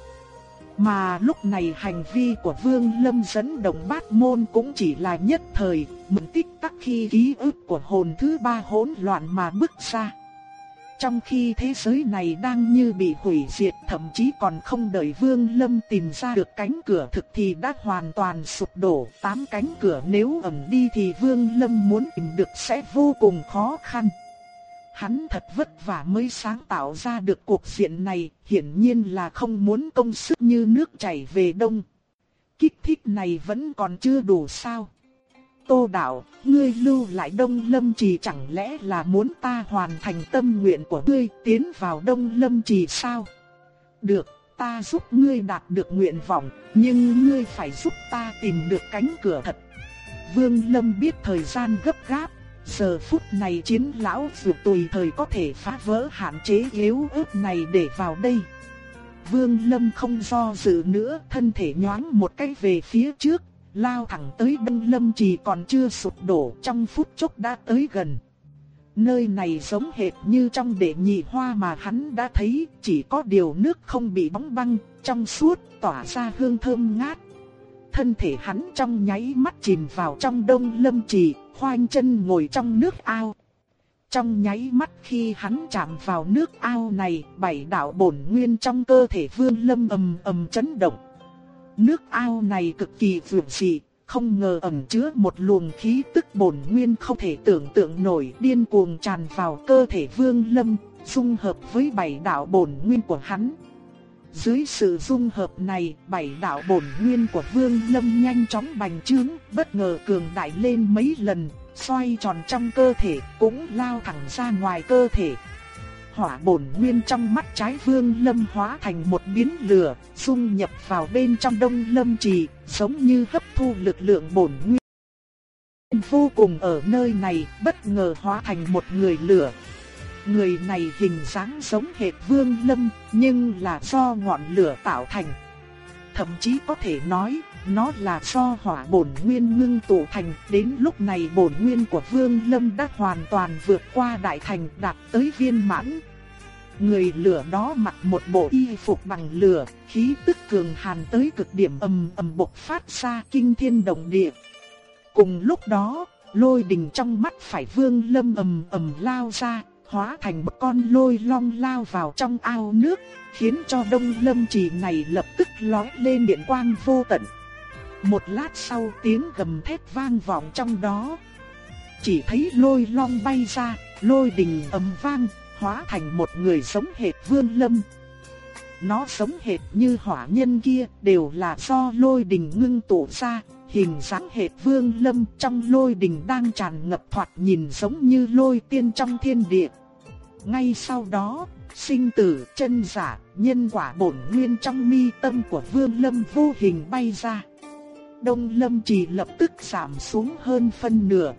Mà lúc này hành vi của Vương Lâm dẫn động bát môn cũng chỉ là nhất thời, mượn tích tắc khi ký ức của hồn thứ ba hỗn loạn mà bước ra. Trong khi thế giới này đang như bị hủy diệt thậm chí còn không đợi Vương Lâm tìm ra được cánh cửa thực thì đã hoàn toàn sụp đổ. Tám cánh cửa nếu ẩn đi thì Vương Lâm muốn tìm được sẽ vô cùng khó khăn. Hắn thật vất vả mới sáng tạo ra được cuộc diện này, hiển nhiên là không muốn công sức như nước chảy về đông. Kích thích này vẫn còn chưa đủ sao. Tô Đạo, ngươi lưu lại Đông Lâm Trì chẳng lẽ là muốn ta hoàn thành tâm nguyện của ngươi tiến vào Đông Lâm Trì sao? Được, ta giúp ngươi đạt được nguyện vọng, nhưng ngươi phải giúp ta tìm được cánh cửa thật. Vương Lâm biết thời gian gấp gáp, giờ phút này chiến lão dược tùy thời có thể phá vỡ hạn chế yếu ớt này để vào đây. Vương Lâm không do dự nữa, thân thể nhoáng một cái về phía trước, lao thẳng tới Đông Lâm Trì còn chưa sụp đổ trong phút chốc đã tới gần. Nơi này giống hệt như trong đệ nhị hoa mà hắn đã thấy, chỉ có điều nước không bị bóng băng, trong suốt tỏa ra hương thơm ngát. Thân thể hắn trong nháy mắt chìm vào trong đông lâm trì, khoanh chân ngồi trong nước ao. Trong nháy mắt khi hắn chạm vào nước ao này, bảy đạo bổn nguyên trong cơ thể vương lâm ầm ầm chấn động. Nước ao này cực kỳ vượng dị, không ngờ ẩn chứa một luồng khí tức bổn nguyên không thể tưởng tượng nổi điên cuồng tràn vào cơ thể Vương Lâm, dung hợp với bảy đạo bổn nguyên của hắn. Dưới sự dung hợp này, bảy đạo bổn nguyên của Vương Lâm nhanh chóng bành trướng, bất ngờ cường đại lên mấy lần, xoay tròn trong cơ thể, cũng lao thẳng ra ngoài cơ thể. Hỏa bổn nguyên trong mắt trái Vương Lâm hóa thành một biến lửa, dung nhập vào bên trong Đông Lâm Trì, giống như hấp thu lực lượng bổn nguyên. Vô cùng ở nơi này, bất ngờ hóa thành một người lửa, Người này hình dáng giống hệt Vương Lâm, nhưng là do ngọn lửa tạo thành. Thậm chí có thể nói, nó là do hỏa bổn nguyên ngưng tụ thành, đến lúc này bổn nguyên của Vương Lâm đã hoàn toàn vượt qua đại thành đạt tới viên mãn. Người lửa đó mặc một bộ y phục bằng lửa, khí tức cường hàn tới cực điểm ầm ầm bộc phát ra kinh thiên động địa. Cùng lúc đó, lôi đình trong mắt phải Vương Lâm ầm ầm lao ra, hóa thành một con lôi long lao vào trong ao nước, khiến cho đông lâm trì này lập tức lói lên điện quang vô tận. Một lát sau tiếng gầm thét vang vọng trong đó. Chỉ thấy lôi long bay ra, lôi đình ầm vang, hóa thành một người sống hệt vương lâm. Nó sống hệt như hỏa nhân kia, đều là do lôi đình ngưng tụ ra, hình dáng hệt vương lâm trong lôi đình đang tràn ngập thoạt nhìn giống như lôi tiên trong thiên địa. Ngay sau đó, sinh tử, chân giả, nhân quả bổn nguyên trong mi tâm của Vương Lâm vô hình bay ra. Đông Lâm chỉ lập tức giảm xuống hơn phân nửa.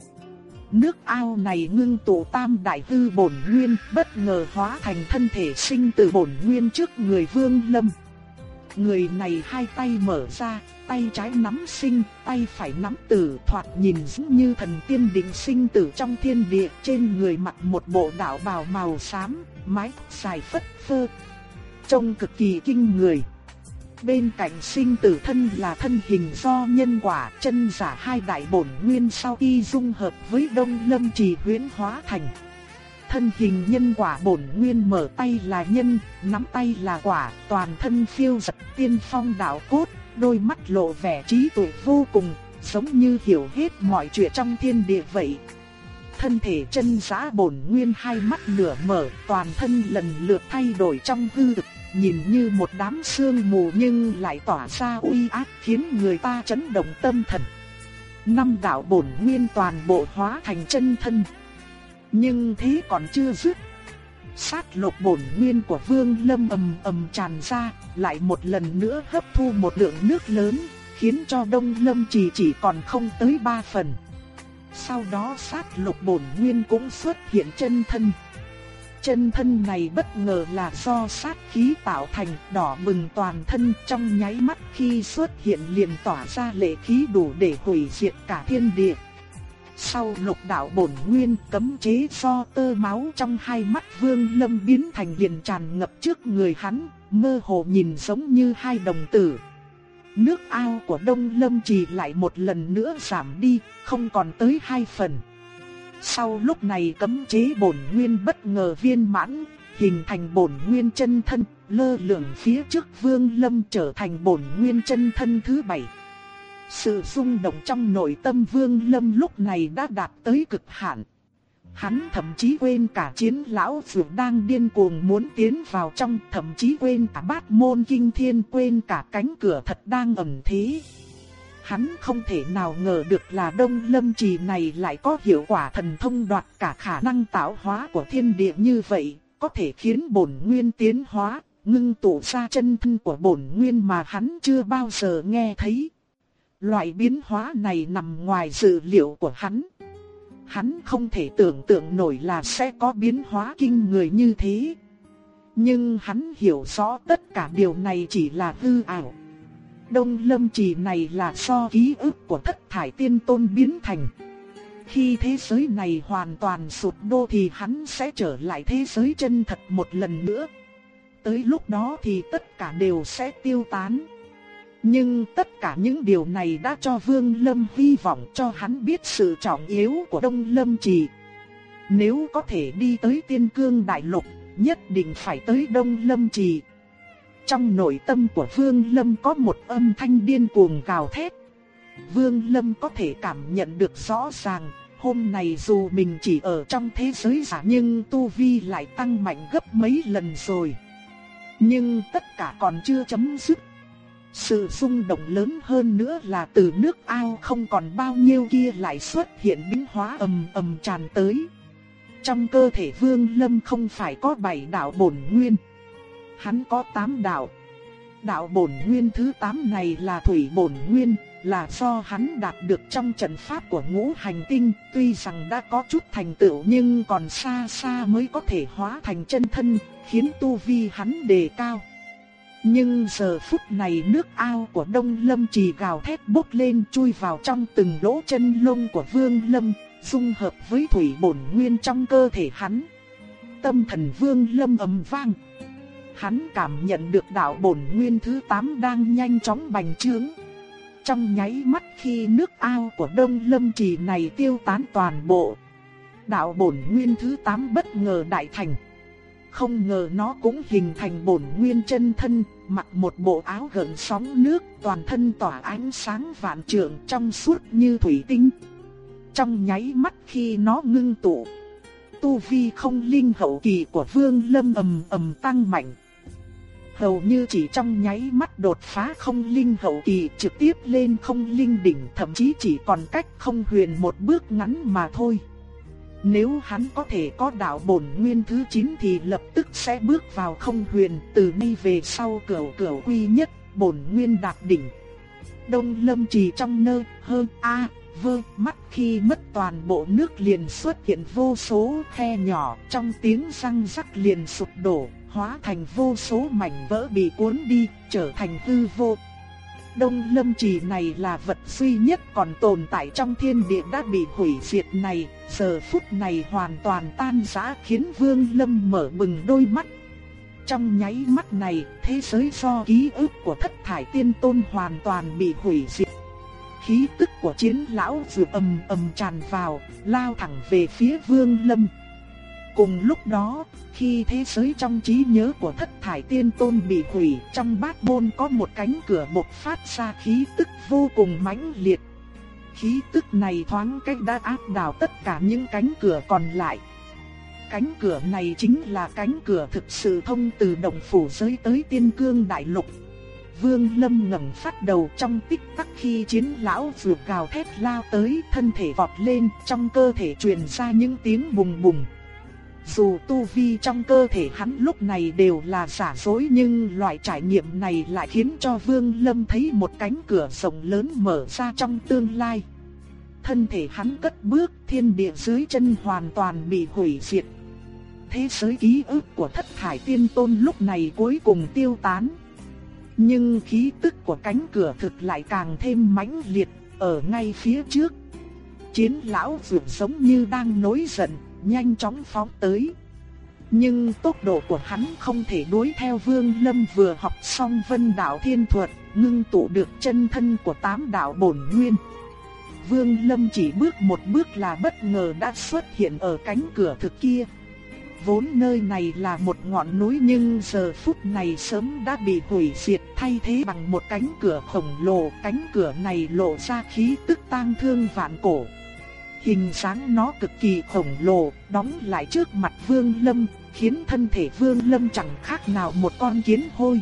Nước ao này ngưng tụ tam đại hư bổn nguyên, bất ngờ hóa thành thân thể sinh tử bổn nguyên trước người Vương Lâm. Người này hai tay mở ra, tay trái nắm sinh, tay phải nắm tử thoạt nhìn giống như thần tiên định sinh tử trong thiên địa trên người mặc một bộ đạo bào màu xám, mái dài phất phơ. Trông cực kỳ kinh người. Bên cạnh sinh tử thân là thân hình do nhân quả chân giả hai đại bổn nguyên sau khi dung hợp với đông lâm trì huyễn hóa thành thân hình nhân quả bổn nguyên mở tay là nhân, nắm tay là quả, toàn thân phiêu giật tiên phong đạo cốt, đôi mắt lộ vẻ trí tuệ vô cùng, giống như hiểu hết mọi chuyện trong thiên địa vậy. Thân thể chân giá bổn nguyên hai mắt nửa mở, toàn thân lần lượt thay đổi trong hư thực, nhìn như một đám sương mù nhưng lại tỏa ra uy áp khiến người ta chấn động tâm thần. Năm đạo bổn nguyên toàn bộ hóa thành chân thân. Nhưng thế còn chưa dứt. Sát lục bổn nguyên của Vương Lâm ầm ầm tràn ra, lại một lần nữa hấp thu một lượng nước lớn, khiến cho Đông Lâm chỉ chỉ còn không tới ba phần. Sau đó sát lục bổn nguyên cũng xuất hiện chân thân. Chân thân này bất ngờ là do sát khí tạo thành đỏ bừng toàn thân trong nháy mắt khi xuất hiện liền tỏa ra lệ khí đủ để hủy diệt cả thiên địa. Sau lục đạo bổn nguyên cấm chế do tơ máu trong hai mắt vương lâm biến thành liền tràn ngập trước người hắn, mơ hồ nhìn giống như hai đồng tử. Nước ao của đông lâm trì lại một lần nữa giảm đi, không còn tới hai phần. Sau lúc này cấm chế bổn nguyên bất ngờ viên mãn, hình thành bổn nguyên chân thân, lơ lửng phía trước vương lâm trở thành bổn nguyên chân thân thứ bảy. Sự rung động trong nội tâm Vương Lâm lúc này đã đạt tới cực hạn. Hắn thậm chí quên cả chiến lão dược đang điên cuồng muốn tiến vào trong, thậm chí quên cả bát môn kinh thiên, quên cả cánh cửa thật đang ẩn thế. Hắn không thể nào ngờ được là đông lâm trì này lại có hiệu quả thần thông đoạt cả khả năng tạo hóa của thiên địa như vậy, có thể khiến bổn nguyên tiến hóa, ngưng tụ ra chân thân của bổn nguyên mà hắn chưa bao giờ nghe thấy. Loại biến hóa này nằm ngoài dự liệu của hắn. Hắn không thể tưởng tượng nổi là sẽ có biến hóa kinh người như thế. Nhưng hắn hiểu rõ tất cả điều này chỉ là hư ảo. Đông lâm trì này là do ký ức của thất thải tiên tôn biến thành. Khi thế giới này hoàn toàn sụp đổ thì hắn sẽ trở lại thế giới chân thật một lần nữa. Tới lúc đó thì tất cả đều sẽ tiêu tán. Nhưng tất cả những điều này đã cho Vương Lâm hy vọng cho hắn biết sự trọng yếu của Đông Lâm Trì. Nếu có thể đi tới Tiên Cương Đại Lục, nhất định phải tới Đông Lâm Trì. Trong nội tâm của Vương Lâm có một âm thanh điên cuồng gào thét. Vương Lâm có thể cảm nhận được rõ ràng, hôm nay dù mình chỉ ở trong thế giới giả nhưng tu vi lại tăng mạnh gấp mấy lần rồi. Nhưng tất cả còn chưa chấm dứt. Sự rung động lớn hơn nữa là từ nước ao không còn bao nhiêu kia lại xuất hiện biến hóa ầm ầm tràn tới. Trong cơ thể Vương Lâm không phải có bảy đạo bổn nguyên, hắn có tám đạo. Đạo bổn nguyên thứ 8 này là thủy bổn nguyên, là do hắn đạt được trong trận pháp của ngũ hành tinh, tuy rằng đã có chút thành tựu nhưng còn xa xa mới có thể hóa thành chân thân, khiến tu vi hắn đề cao. Nhưng giờ phút này nước ao của Đông Lâm chỉ gào thét bốc lên chui vào trong từng lỗ chân lông của Vương Lâm, dung hợp với thủy bổn nguyên trong cơ thể hắn. Tâm thần Vương Lâm ầm vang. Hắn cảm nhận được đạo bổn nguyên thứ 8 đang nhanh chóng bành trướng. Trong nháy mắt khi nước ao của Đông Lâm Trì này tiêu tán toàn bộ, đạo bổn nguyên thứ 8 bất ngờ đại thành. Không ngờ nó cũng hình thành bổn nguyên chân thân, mặc một bộ áo gợn sóng nước, toàn thân tỏa ánh sáng vạn trượng trong suốt như thủy tinh. Trong nháy mắt khi nó ngưng tụ, tu vi không linh hậu kỳ của Vương Lâm ầm ầm tăng mạnh. Hầu như chỉ trong nháy mắt đột phá không linh hậu kỳ trực tiếp lên không linh đỉnh thậm chí chỉ còn cách không huyền một bước ngắn mà thôi. Nếu hắn có thể có đạo bổn nguyên thứ 9 thì lập tức sẽ bước vào không huyền từ nay về sau cửu cửu quy nhất bổn nguyên đạt đỉnh. Đông lâm trì trong nơ hơ a vơ mắt khi mất toàn bộ nước liền xuất hiện vô số khe nhỏ trong tiếng răng rắc liền sụp đổ hóa thành vô số mảnh vỡ bị cuốn đi, trở thành hư vô. Đông lâm trì này là vật duy nhất còn tồn tại trong thiên địa đã bị hủy diệt này, giờ phút này hoàn toàn tan rã khiến vương lâm mở bừng đôi mắt. Trong nháy mắt này, thế giới do ký ức của thất thải tiên tôn hoàn toàn bị hủy diệt. Khí tức của chiến lão vừa ầm ầm tràn vào, lao thẳng về phía vương lâm. Cùng lúc đó, khi thế giới trong trí nhớ của thất thải tiên tôn bị hủy, trong bát môn có một cánh cửa bộc phát ra khí tức vô cùng mãnh liệt. Khí tức này thoáng cách đã áp đảo tất cả những cánh cửa còn lại. Cánh cửa này chính là cánh cửa thực sự thông từ động phủ giới tới tiên cương đại lục. Vương Lâm ngẩng phát đầu trong tích tắc khi chiến lão vượt gào thét lao tới thân thể vọt lên trong cơ thể truyền ra những tiếng bùng bùng. Dù tu vi trong cơ thể hắn lúc này đều là giả dối nhưng loại trải nghiệm này lại khiến cho Vương Lâm thấy một cánh cửa rộng lớn mở ra trong tương lai. Thân thể hắn cất bước thiên địa dưới chân hoàn toàn bị hủy diệt. Thế giới ký ức của thất thải tiên tôn lúc này cuối cùng tiêu tán. Nhưng khí tức của cánh cửa thực lại càng thêm mãnh liệt ở ngay phía trước. Chiến lão vượt giống như đang nổi giận, nhanh chóng phóng tới. Nhưng tốc độ của hắn không thể đuổi theo Vương Lâm vừa học xong Vân Đạo Thiên Thuật, ngưng tụ được chân thân của tám đạo bổn nguyên. Vương Lâm chỉ bước một bước là bất ngờ đã xuất hiện ở cánh cửa thực kia. Vốn nơi này là một ngọn núi nhưng giờ phút này sớm đã bị hủy diệt thay thế bằng một cánh cửa khổng lồ. Cánh cửa này lộ ra khí tức tang thương vạn cổ. Hình dáng nó cực kỳ khổng lồ, đóng lại trước mặt Vương Lâm, khiến thân thể Vương Lâm chẳng khác nào một con kiến hôi.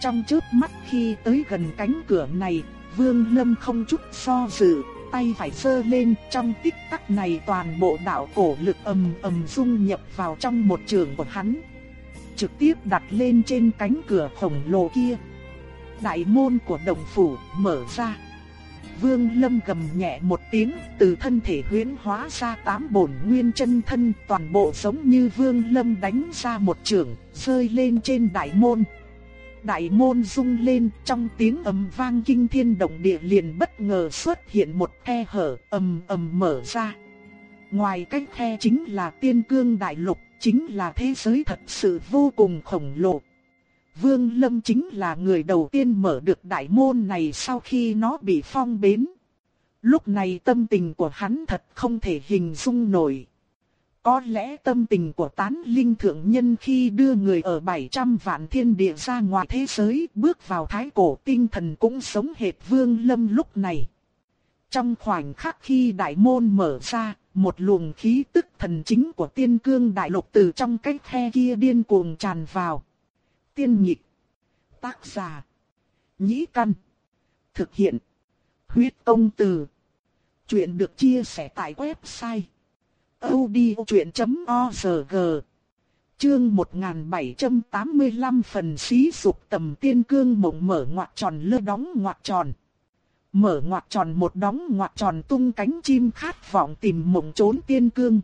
Trong chớp mắt khi tới gần cánh cửa này, Vương Lâm không chút do dự, tay phải sơ lên, trong tích tắc này toàn bộ đạo cổ lực ầm ầm dung nhập vào trong một trường của hắn, trực tiếp đặt lên trên cánh cửa khổng lồ kia. Đại môn của đồng phủ mở ra. Vương Lâm gầm nhẹ một tiếng, từ thân thể huyễn hóa ra tám bổn nguyên chân thân, toàn bộ giống như Vương Lâm đánh ra một trường, rơi lên trên đại môn. Đại môn rung lên, trong tiếng ầm vang kinh thiên động địa liền bất ngờ xuất hiện một khe hở, ầm ầm mở ra. Ngoài cái khe chính là tiên cương đại lục, chính là thế giới thật sự vô cùng khổng lồ. Vương Lâm chính là người đầu tiên mở được đại môn này sau khi nó bị phong bến. Lúc này tâm tình của hắn thật không thể hình dung nổi. Có lẽ tâm tình của tán linh thượng nhân khi đưa người ở 700 vạn thiên địa ra ngoài thế giới bước vào thái cổ tinh thần cũng sống hệt vương lâm lúc này. Trong khoảnh khắc khi đại môn mở ra, một luồng khí tức thần chính của tiên cương đại lục từ trong cái khe kia điên cuồng tràn vào. Tiên nhịp. Tác giả. Nhĩ căn. Thực hiện. Huyết công từ. Chuyện được chia sẻ tại website. odchuyện.org Chương 1785 phần xí dục tầm tiên cương mộng mở ngoặt tròn lơ đóng ngoặt tròn mở ngoặt tròn một đóng ngoặt tròn tung cánh chim khát vọng tìm mộng trốn tiên cương.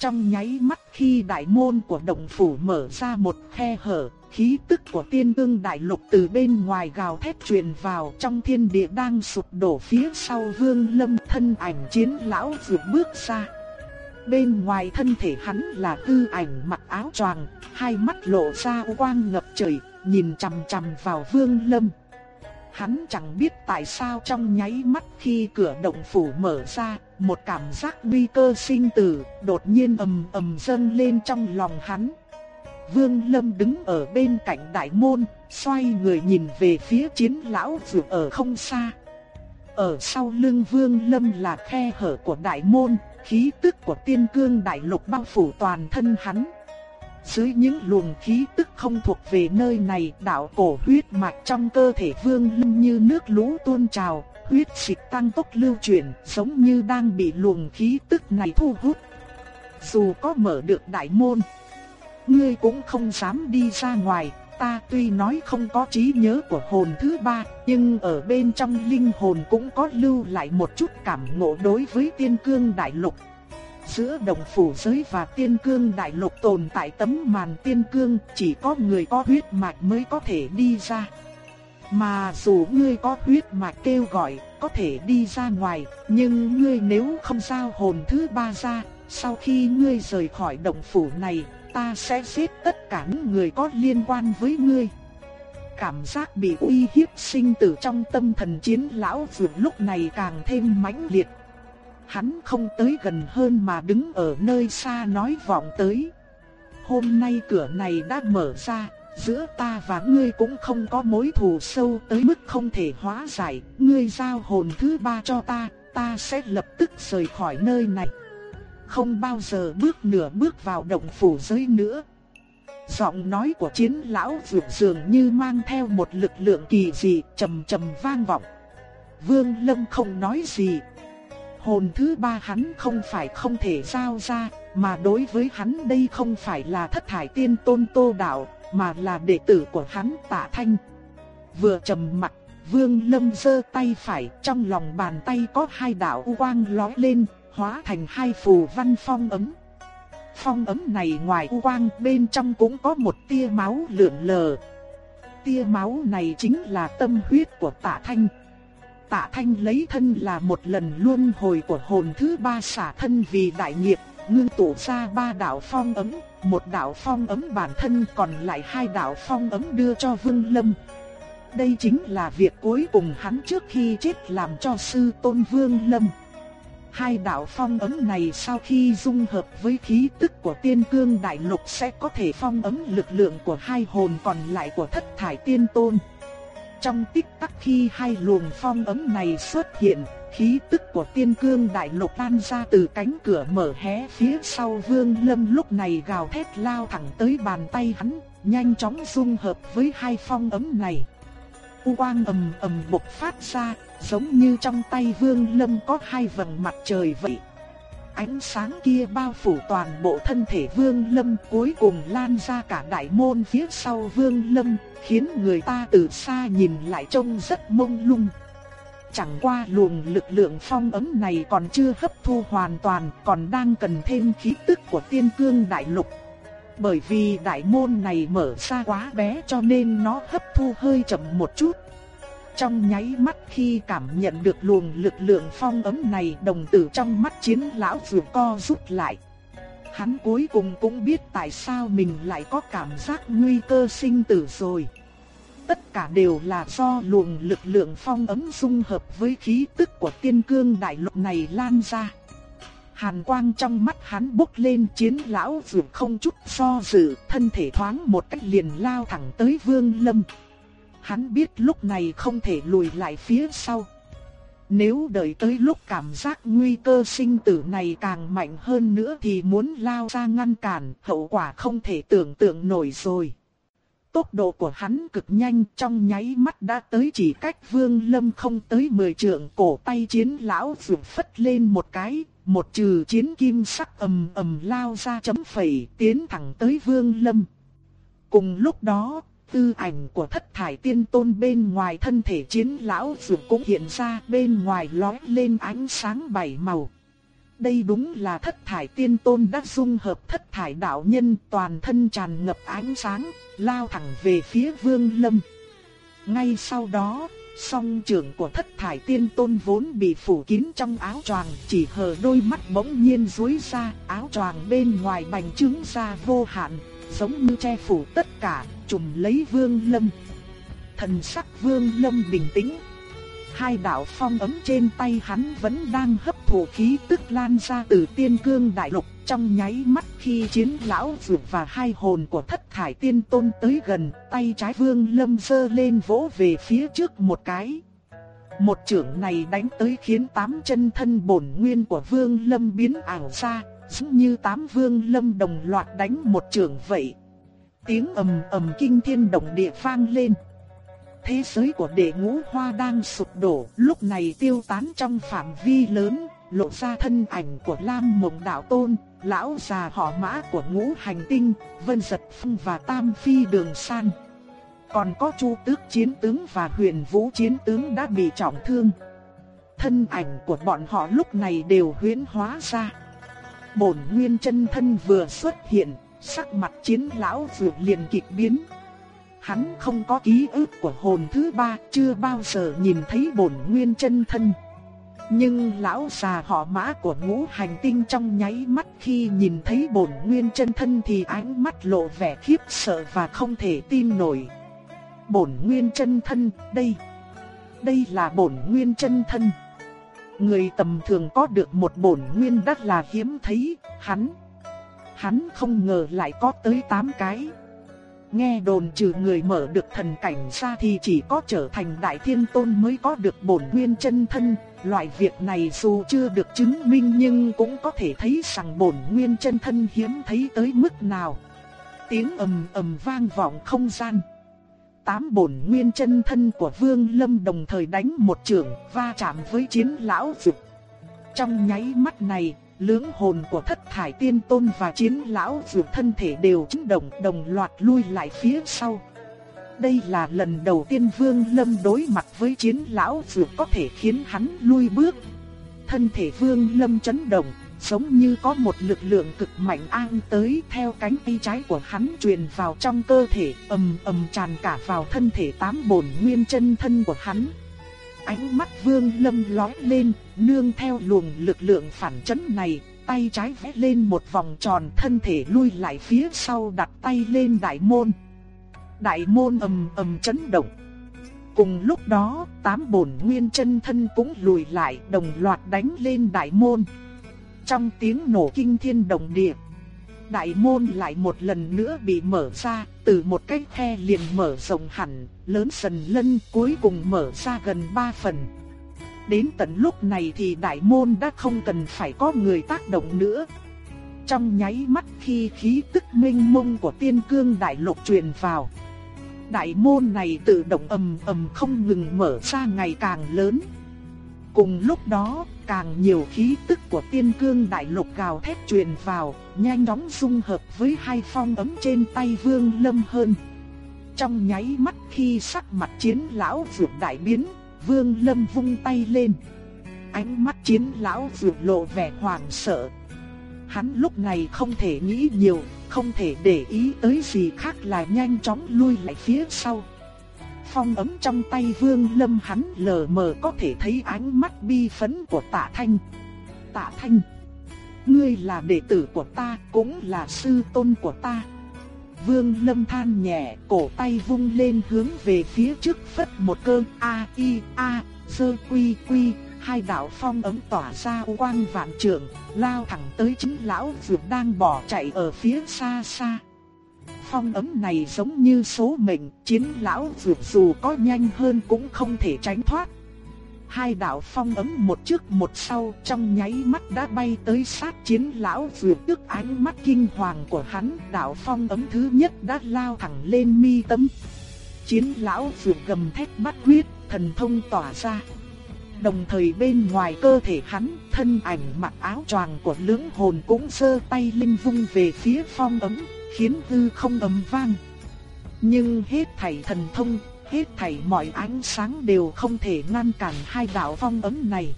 Trong nháy mắt khi đại môn của động phủ mở ra một khe hở, khí tức của tiên ương đại lục từ bên ngoài gào thét truyền vào trong thiên địa đang sụp đổ phía sau vương lâm thân ảnh chiến lão vượt bước ra. Bên ngoài thân thể hắn là tư ảnh mặc áo choàng, hai mắt lộ ra quang ngập trời, nhìn chằm chằm vào vương lâm. Hắn chẳng biết tại sao trong nháy mắt khi cửa động phủ mở ra, một cảm giác nguy cơ sinh tử đột nhiên ầm ầm dâng lên trong lòng hắn. Vương Lâm đứng ở bên cạnh đại môn, xoay người nhìn về phía chiến lão dù ở không xa. Ở sau lưng Vương Lâm là khe hở của đại môn, khí tức của tiên cương đại lục bao phủ toàn thân hắn. Dưới những luồng khí tức không thuộc về nơi này, đạo cổ huyết mạch trong cơ thể Vương Lâm như nước lũ tuôn trào, huyết dịch tăng tốc lưu chuyển, giống như đang bị luồng khí tức này thu hút. Dù có mở được đại môn, ngươi cũng không dám đi ra ngoài, ta tuy nói không có trí nhớ của hồn thứ ba, nhưng ở bên trong linh hồn cũng có lưu lại một chút cảm ngộ đối với tiên cương đại lục giữa đồng phủ giới và tiên cương đại lục tồn tại tấm màn tiên cương, chỉ có người có huyết mạch mới có thể đi ra. Mà dù ngươi có huyết mạch kêu gọi, có thể đi ra ngoài, nhưng ngươi nếu không giao hồn thứ ba ra, sau khi ngươi rời khỏi động phủ này, ta sẽ giết tất cả những người có liên quan với ngươi. Cảm giác bị uy hiếp sinh tử trong tâm thần chiến lão vượt lúc này càng thêm mãnh liệt Hắn không tới gần hơn mà đứng ở nơi xa nói vọng tới. Hôm nay cửa này đã mở ra, giữa ta và ngươi cũng không có mối thù sâu tới mức không thể hóa giải. Ngươi giao hồn thứ ba cho ta, ta sẽ lập tức rời khỏi nơi này. Không bao giờ bước nửa bước vào động phủ giới nữa. Giọng nói của chiến lão vượt dường như mang theo một lực lượng kỳ dị trầm trầm vang vọng. Vương Lâm không nói gì, hồn thứ ba hắn không phải không thể giao ra, mà đối với hắn đây không phải là thất thải tiên tôn tô đạo, mà là đệ tử của hắn tạ thanh. Vừa trầm mặt, vương lâm giơ tay phải, trong lòng bàn tay có hai đạo quang lói lên, hóa thành hai phù văn phong ấm. Phong ấm này ngoài quang bên trong cũng có một tia máu lượn lờ. Tia máu này chính là tâm huyết của tạ thanh. Tạ Thanh lấy thân là một lần luân hồi của hồn thứ ba xả thân vì đại nghiệp, ngưng tụ ra ba đạo phong ấm, một đạo phong ấm bản thân còn lại hai đạo phong ấm đưa cho Vương Lâm. Đây chính là việc cuối cùng hắn trước khi chết làm cho sư tôn Vương Lâm. Hai đạo phong ấm này sau khi dung hợp với khí tức của tiên cương đại lục sẽ có thể phong ấm lực lượng của hai hồn còn lại của thất thải tiên tôn. Trong tích tắc khi hai luồng phong ấm này xuất hiện, khí tức của tiên cương đại lục tan ra từ cánh cửa mở hé phía sau vương lâm lúc này gào thét lao thẳng tới bàn tay hắn, nhanh chóng dung hợp với hai phong ấm này. U quang ầm ầm bộc phát ra, giống như trong tay vương lâm có hai vầng mặt trời vậy. Ánh sáng kia bao phủ toàn bộ thân thể vương lâm cuối cùng lan ra cả đại môn phía sau vương lâm, khiến người ta từ xa nhìn lại trông rất mông lung. Chẳng qua luồng lực lượng phong ấm này còn chưa hấp thu hoàn toàn, còn đang cần thêm khí tức của tiên cương đại lục. Bởi vì đại môn này mở ra quá bé cho nên nó hấp thu hơi chậm một chút. Trong nháy mắt khi cảm nhận được luồng lực lượng phong ấm này đồng tử trong mắt chiến lão vừa co rút lại. Hắn cuối cùng cũng biết tại sao mình lại có cảm giác nguy cơ sinh tử rồi. Tất cả đều là do luồng lực lượng phong ấm dung hợp với khí tức của tiên cương đại lục này lan ra. Hàn quang trong mắt hắn bốc lên chiến lão dù không chút do dự, thân thể thoáng một cách liền lao thẳng tới vương lâm. Hắn biết lúc này không thể lùi lại phía sau. Nếu đợi tới lúc cảm giác nguy cơ sinh tử này càng mạnh hơn nữa thì muốn lao ra ngăn cản, hậu quả không thể tưởng tượng nổi rồi. Tốc độ của hắn cực nhanh trong nháy mắt đã tới chỉ cách vương lâm không tới 10 trượng cổ tay chiến lão vượt phất lên một cái, một trừ chiến kim sắc ầm ầm lao ra chấm phẩy tiến thẳng tới vương lâm. Cùng lúc đó, tư ảnh của thất thải tiên tôn bên ngoài thân thể chiến lão vượt cũng hiện ra bên ngoài lói lên ánh sáng bảy màu. Đây đúng là thất thải tiên tôn đã dung hợp thất thải đạo nhân toàn thân tràn ngập ánh sáng, lao thẳng về phía vương lâm. Ngay sau đó, song trưởng của thất thải tiên tôn vốn bị phủ kín trong áo choàng, chỉ hờ đôi mắt bỗng nhiên dối ra, áo choàng bên ngoài bành trướng ra vô hạn, giống như che phủ tất cả, trùm lấy Vương Lâm. Thần sắc Vương Lâm bình tĩnh. Hai đạo phong ấm trên tay hắn vẫn đang hấp thụ khí tức lan ra từ tiên cương đại lục trong nháy mắt khi chiến lão dược và hai hồn của thất thải tiên tôn tới gần, tay trái vương lâm sơ lên vỗ về phía trước một cái. Một trưởng này đánh tới khiến tám chân thân bổn nguyên của vương lâm biến ảo ra, giống như tám vương lâm đồng loạt đánh một trưởng vậy. Tiếng ầm ầm kinh thiên động địa vang lên. Thế giới của đệ ngũ hoa đang sụp đổ, lúc này tiêu tán trong phạm vi lớn, lộ ra thân ảnh của Lam Mộng Đạo Tôn, lão già họ mã của ngũ hành tinh, Vân Giật Phong và Tam Phi Đường San. Còn có Chu Tước Chiến Tướng và Huyền Vũ Chiến Tướng đã bị trọng thương. Thân ảnh của bọn họ lúc này đều huyễn hóa ra. Bổn nguyên chân thân vừa xuất hiện, sắc mặt chiến lão dược liền kịch biến. Hắn không có ký ức của hồn thứ ba, chưa bao giờ nhìn thấy bổn nguyên chân thân. Nhưng lão già họ mã của ngũ hành tinh trong nháy mắt khi nhìn thấy bổn nguyên chân thân thì ánh mắt lộ vẻ khiếp sợ và không thể tin nổi. Bổn nguyên chân thân, đây, đây là bổn nguyên chân thân. Người tầm thường có được một bổn nguyên đất là hiếm thấy, hắn, hắn không ngờ lại có tới 8 cái. Nghe đồn trừ người mở được thần cảnh ra thì chỉ có trở thành đại thiên tôn mới có được bổn nguyên chân thân, Loại việc này dù chưa được chứng minh nhưng cũng có thể thấy rằng bổn nguyên chân thân hiếm thấy tới mức nào. Tiếng ầm ầm vang vọng không gian. Tám bổn nguyên chân thân của Vương Lâm đồng thời đánh một trường va chạm với chiến lão dục. Trong nháy mắt này, lưỡng hồn của thất thải tiên tôn và chiến lão dục thân thể đều chấn động đồng loạt lui lại phía sau đây là lần đầu tiên Vương Lâm đối mặt với chiến lão vừa có thể khiến hắn lui bước. Thân thể Vương Lâm chấn động, giống như có một lực lượng cực mạnh an tới theo cánh tay trái của hắn truyền vào trong cơ thể, ầm ầm tràn cả vào thân thể tám bổn nguyên chân thân của hắn. Ánh mắt Vương Lâm lóe lên, nương theo luồng lực lượng phản chấn này, tay trái vẽ lên một vòng tròn thân thể lui lại phía sau đặt tay lên đại môn đại môn ầm ầm chấn động. Cùng lúc đó, tám bổn nguyên chân thân cũng lùi lại đồng loạt đánh lên đại môn. Trong tiếng nổ kinh thiên động địa, đại môn lại một lần nữa bị mở ra, từ một cái khe liền mở rộng hẳn, lớn dần lân cuối cùng mở ra gần ba phần. Đến tận lúc này thì đại môn đã không cần phải có người tác động nữa. Trong nháy mắt khi khí tức minh mông của tiên cương đại lục truyền vào đại môn này tự động ầm ầm không ngừng mở ra ngày càng lớn. Cùng lúc đó, càng nhiều khí tức của tiên cương đại lục gào thét truyền vào, nhanh chóng dung hợp với hai phong ấm trên tay Vương Lâm hơn. Trong nháy mắt khi sắc mặt chiến lão vượt đại biến, Vương Lâm vung tay lên. Ánh mắt chiến lão vượt lộ vẻ hoảng sợ. Hắn lúc này không thể nghĩ nhiều, không thể để ý tới gì khác là nhanh chóng lui lại phía sau. Phong ấm trong tay Vương Lâm hắn lờ mờ có thể thấy ánh mắt bi phấn của Tạ Thanh. Tạ Thanh, ngươi là đệ tử của ta, cũng là sư tôn của ta. Vương Lâm than nhẹ, cổ tay vung lên hướng về phía trước phất một cơn a i a, sơ quy quy, hai đạo phong ấm tỏa ra quang vạn trường, lao thẳng tới chính lão vượt đang bỏ chạy ở phía xa xa. Phong ấm này giống như số mệnh, chiến lão dược dù có nhanh hơn cũng không thể tránh thoát. hai đạo phong ấm một trước một sau trong nháy mắt đã bay tới sát chiến lão vừa tức ánh mắt kinh hoàng của hắn, đạo phong ấm thứ nhất đã lao thẳng lên mi tâm. Chiến lão vừa gầm thét bắt huyết, thần thông tỏa ra. Đồng thời bên ngoài cơ thể hắn, thân ảnh mặc áo choàng của lưỡng hồn cũng sơ tay linh vung về phía phong ấm, khiến hư không ầm vang. Nhưng hết thảy thần thông hết thảy mọi ánh sáng đều không thể ngăn cản hai đạo phong ấm này.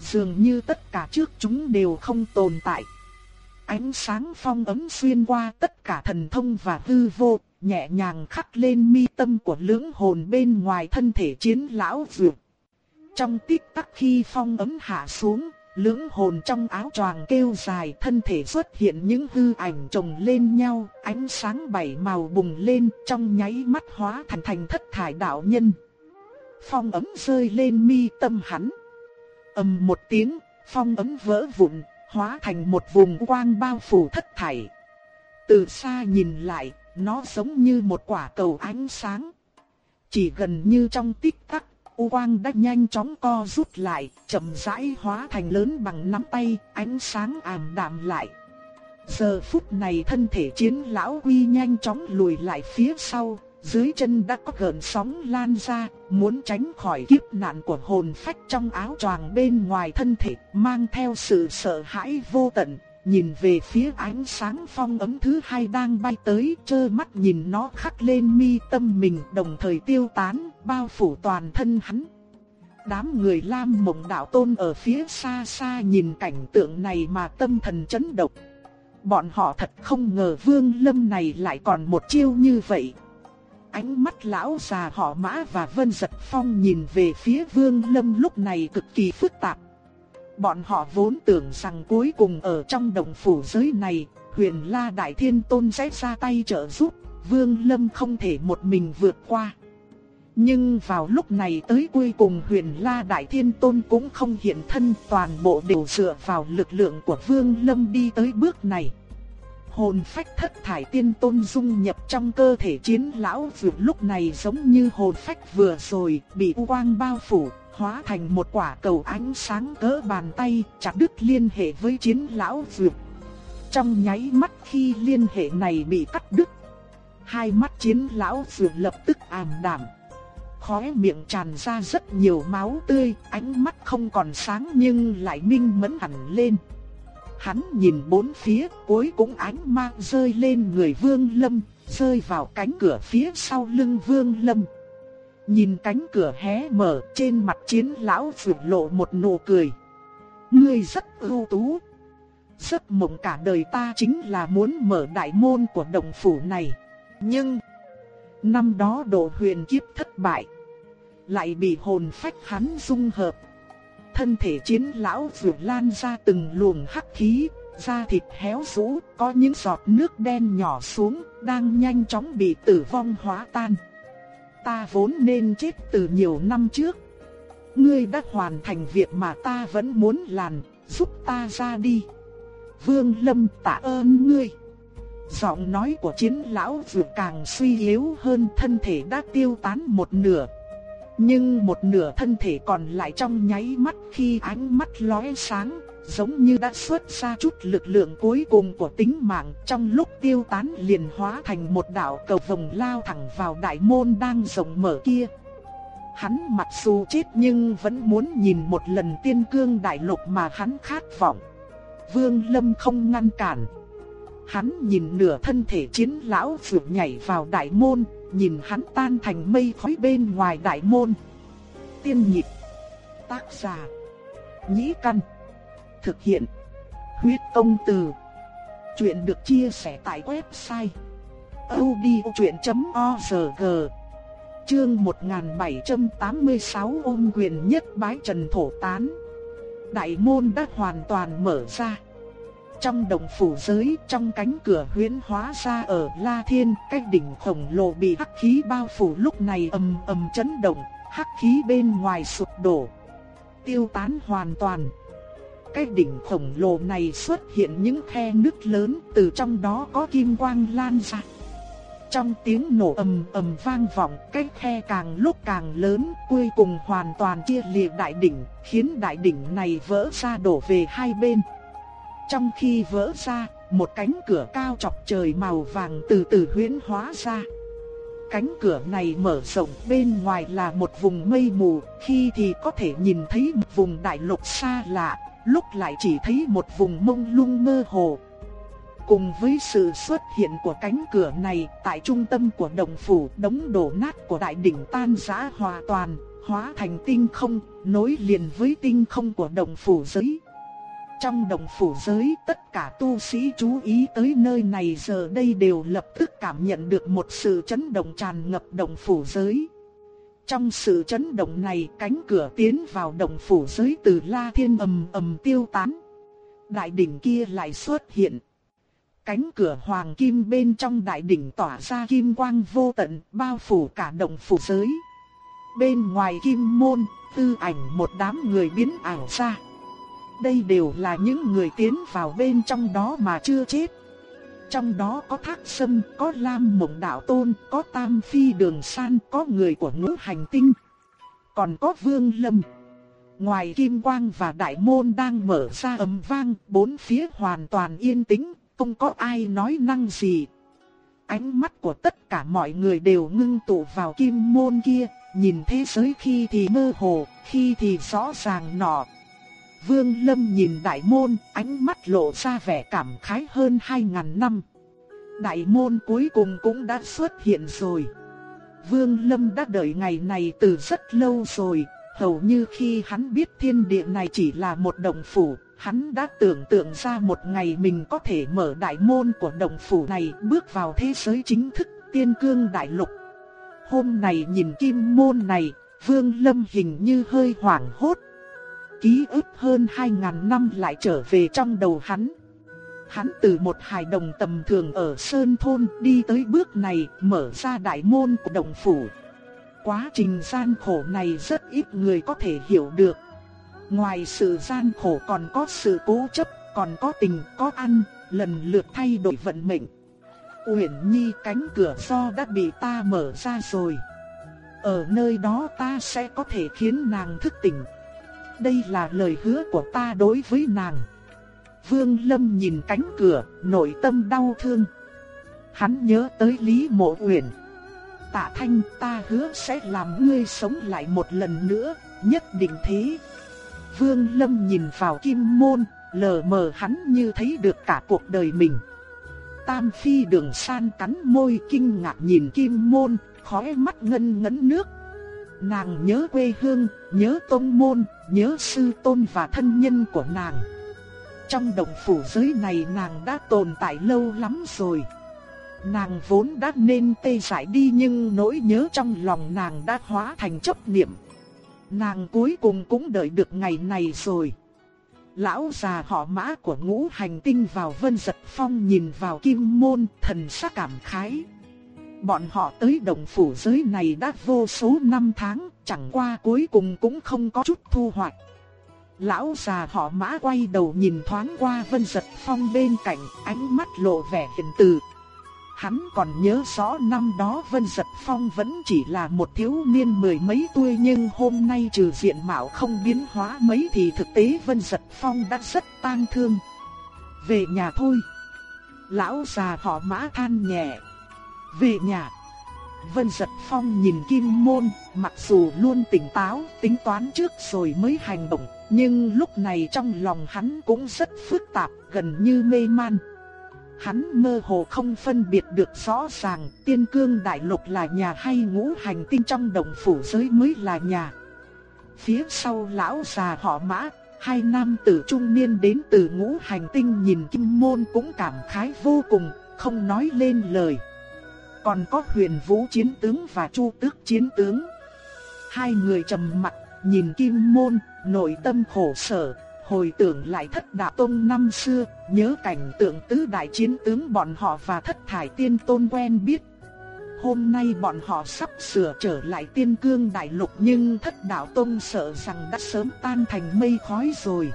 Dường như tất cả trước chúng đều không tồn tại. Ánh sáng phong ấm xuyên qua tất cả thần thông và hư vô, nhẹ nhàng khắc lên mi tâm của lưỡng hồn bên ngoài thân thể chiến lão dược. Trong tích tắc khi phong ấm hạ xuống, Lưỡng hồn trong áo choàng kêu dài thân thể xuất hiện những hư ảnh chồng lên nhau, ánh sáng bảy màu bùng lên trong nháy mắt hóa thành thành thất thải đạo nhân. Phong ấm rơi lên mi tâm hắn. ầm một tiếng, phong ấm vỡ vụn, hóa thành một vùng quang bao phủ thất thải. Từ xa nhìn lại, nó giống như một quả cầu ánh sáng. Chỉ gần như trong tích tắc U quang đã nhanh chóng co rút lại, chậm rãi hóa thành lớn bằng nắm tay, ánh sáng ảm đạm lại. Giờ phút này thân thể chiến lão quy nhanh chóng lùi lại phía sau, dưới chân đã có gợn sóng lan ra, muốn tránh khỏi kiếp nạn của hồn phách trong áo choàng bên ngoài thân thể, mang theo sự sợ hãi vô tận, nhìn về phía ánh sáng phong ấm thứ hai đang bay tới, trơ mắt nhìn nó khắc lên mi tâm mình đồng thời tiêu tán, bao phủ toàn thân hắn. Đám người Lam Mộng Đạo Tôn ở phía xa xa nhìn cảnh tượng này mà tâm thần chấn động. Bọn họ thật không ngờ Vương Lâm này lại còn một chiêu như vậy. Ánh mắt lão già họ Mã và Vân Giật Phong nhìn về phía Vương Lâm lúc này cực kỳ phức tạp. Bọn họ vốn tưởng rằng cuối cùng ở trong đồng phủ giới này, huyền La Đại Thiên Tôn sẽ ra tay trợ giúp, Vương Lâm không thể một mình vượt qua. Nhưng vào lúc này tới cuối cùng huyền La Đại Thiên Tôn cũng không hiện thân toàn bộ đều dựa vào lực lượng của Vương Lâm đi tới bước này. Hồn phách thất thải tiên tôn dung nhập trong cơ thể chiến lão vượt lúc này giống như hồn phách vừa rồi bị quang bao phủ, hóa thành một quả cầu ánh sáng cỡ bàn tay, chặt đứt liên hệ với chiến lão dược. Trong nháy mắt khi liên hệ này bị cắt đứt, hai mắt chiến lão dược lập tức ảm đạm. Khóe miệng tràn ra rất nhiều máu tươi, ánh mắt không còn sáng nhưng lại minh mẫn hẳn lên. Hắn nhìn bốn phía, cuối cùng ánh mang rơi lên người Vương Lâm, rơi vào cánh cửa phía sau lưng Vương Lâm. Nhìn cánh cửa hé mở, trên mặt chiến lão vượt lộ một nụ cười. Ngươi rất ưu tú. Giấc mộng cả đời ta chính là muốn mở đại môn của đồng phủ này. Nhưng, năm đó độ huyền kiếp thất bại. Lại bị hồn phách hắn dung hợp. Thân thể chiến lão vượt lan ra từng luồng hắc khí, da thịt héo rũ, có những giọt nước đen nhỏ xuống, đang nhanh chóng bị tử vong hóa tan ta vốn nên chết từ nhiều năm trước. Ngươi đã hoàn thành việc mà ta vẫn muốn làm, giúp ta ra đi. Vương Lâm tạ ơn ngươi. Giọng nói của chiến lão vừa càng suy yếu hơn thân thể đã tiêu tán một nửa. Nhưng một nửa thân thể còn lại trong nháy mắt khi ánh mắt lóe sáng, giống như đã xuất ra chút lực lượng cuối cùng của tính mạng trong lúc tiêu tán liền hóa thành một đạo cầu vồng lao thẳng vào đại môn đang rộng mở kia. Hắn mặc dù chết nhưng vẫn muốn nhìn một lần tiên cương đại lục mà hắn khát vọng. Vương Lâm không ngăn cản. Hắn nhìn nửa thân thể chiến lão vượt nhảy vào đại môn, nhìn hắn tan thành mây khói bên ngoài đại môn. Tiên nhịp Tác giả Nhĩ Căn Thực hiện. Huyết công từ. Chuyện được chia sẻ tại website. odchuyện.org Chương 1786 ôm quyền nhất bái trần thổ tán. Đại môn đã hoàn toàn mở ra. Trong đồng phủ giới, trong cánh cửa huyễn hóa ra ở La Thiên, cái đỉnh khổng lồ bị hắc khí bao phủ lúc này ầm ầm chấn động, hắc khí bên ngoài sụp đổ, tiêu tán hoàn toàn cái đỉnh khổng lồ này xuất hiện những khe nứt lớn, từ trong đó có kim quang lan ra. Trong tiếng nổ ầm ầm vang vọng, cái khe càng lúc càng lớn, cuối cùng hoàn toàn chia liệt đại đỉnh, khiến đại đỉnh này vỡ ra đổ về hai bên. Trong khi vỡ ra, một cánh cửa cao chọc trời màu vàng từ từ huyễn hóa ra. Cánh cửa này mở rộng bên ngoài là một vùng mây mù, khi thì có thể nhìn thấy một vùng đại lục xa lạ, lúc lại chỉ thấy một vùng mông lung mơ hồ. Cùng với sự xuất hiện của cánh cửa này, tại trung tâm của đồng phủ, đống đổ nát của đại đỉnh tan rã hòa toàn, hóa thành tinh không, nối liền với tinh không của đồng phủ giới. Trong đồng phủ giới, tất cả tu sĩ chú ý tới nơi này giờ đây đều lập tức cảm nhận được một sự chấn động tràn ngập đồng phủ giới. Trong sự chấn động này, cánh cửa tiến vào động phủ giới từ La Thiên ầm ầm tiêu tán. Đại đỉnh kia lại xuất hiện. Cánh cửa hoàng kim bên trong đại đỉnh tỏa ra kim quang vô tận, bao phủ cả động phủ giới. Bên ngoài kim môn, tư ảnh một đám người biến ảo ra. Đây đều là những người tiến vào bên trong đó mà chưa chết. Trong đó có Thác Sâm, có Lam Mộng Đạo Tôn, có Tam Phi Đường San, có người của ngũ hành tinh. Còn có Vương Lâm. Ngoài Kim Quang và Đại Môn đang mở ra ầm vang, bốn phía hoàn toàn yên tĩnh, không có ai nói năng gì. Ánh mắt của tất cả mọi người đều ngưng tụ vào Kim Môn kia, nhìn thế giới khi thì mơ hồ, khi thì rõ ràng nọ, Vương Lâm nhìn đại môn, ánh mắt lộ ra vẻ cảm khái hơn 2.000 năm. Đại môn cuối cùng cũng đã xuất hiện rồi. Vương Lâm đã đợi ngày này từ rất lâu rồi, hầu như khi hắn biết thiên địa này chỉ là một động phủ, hắn đã tưởng tượng ra một ngày mình có thể mở đại môn của động phủ này bước vào thế giới chính thức tiên cương đại lục. Hôm nay nhìn kim môn này, Vương Lâm hình như hơi hoảng hốt, ký ức hơn 2.000 năm lại trở về trong đầu hắn. Hắn từ một hài đồng tầm thường ở Sơn Thôn đi tới bước này mở ra đại môn của đồng phủ. Quá trình gian khổ này rất ít người có thể hiểu được. Ngoài sự gian khổ còn có sự cố chấp, còn có tình, có ăn, lần lượt thay đổi vận mệnh. Uyển Nhi cánh cửa do đã bị ta mở ra rồi. Ở nơi đó ta sẽ có thể khiến nàng thức tỉnh. Đây là lời hứa của ta đối với nàng. Vương Lâm nhìn cánh cửa, nội tâm đau thương. Hắn nhớ tới Lý Mộ Uyển. Tạ Thanh, ta hứa sẽ làm ngươi sống lại một lần nữa, nhất định thế. Vương Lâm nhìn vào kim môn, lờ mờ hắn như thấy được cả cuộc đời mình. Tam Phi đường san cắn môi kinh ngạc nhìn kim môn, khóe mắt ngân ngấn nước, Nàng nhớ quê hương, nhớ tôn môn, nhớ sư tôn và thân nhân của nàng. Trong động phủ giới này nàng đã tồn tại lâu lắm rồi. Nàng vốn đã nên tê giải đi nhưng nỗi nhớ trong lòng nàng đã hóa thành chấp niệm. Nàng cuối cùng cũng đợi được ngày này rồi. Lão già họ mã của ngũ hành tinh vào vân giật phong nhìn vào kim môn thần sắc cảm khái bọn họ tới đồng phủ giới này đã vô số năm tháng, chẳng qua cuối cùng cũng không có chút thu hoạch. Lão già họ mã quay đầu nhìn thoáng qua vân giật phong bên cạnh, ánh mắt lộ vẻ hiền từ. Hắn còn nhớ rõ năm đó Vân Giật Phong vẫn chỉ là một thiếu niên mười mấy tuổi nhưng hôm nay trừ diện mạo không biến hóa mấy thì thực tế Vân Giật Phong đã rất tang thương. Về nhà thôi. Lão già họ mã than nhẹ. Về nhà, Vân Giật Phong nhìn Kim Môn, mặc dù luôn tỉnh táo, tính toán trước rồi mới hành động, nhưng lúc này trong lòng hắn cũng rất phức tạp, gần như mê man. Hắn mơ hồ không phân biệt được rõ ràng tiên cương đại lục là nhà hay ngũ hành tinh trong đồng phủ giới mới là nhà. Phía sau lão già họ mã, hai nam tử trung niên đến từ ngũ hành tinh nhìn kim môn cũng cảm khái vô cùng, không nói lên lời còn có huyền vũ chiến tướng và chu tước chiến tướng. Hai người trầm mặt, nhìn kim môn, nội tâm khổ sở, hồi tưởng lại thất đạo tông năm xưa, nhớ cảnh tượng tứ đại chiến tướng bọn họ và thất thải tiên tôn quen biết. Hôm nay bọn họ sắp sửa trở lại tiên cương đại lục nhưng thất đạo tông sợ rằng đã sớm tan thành mây khói rồi.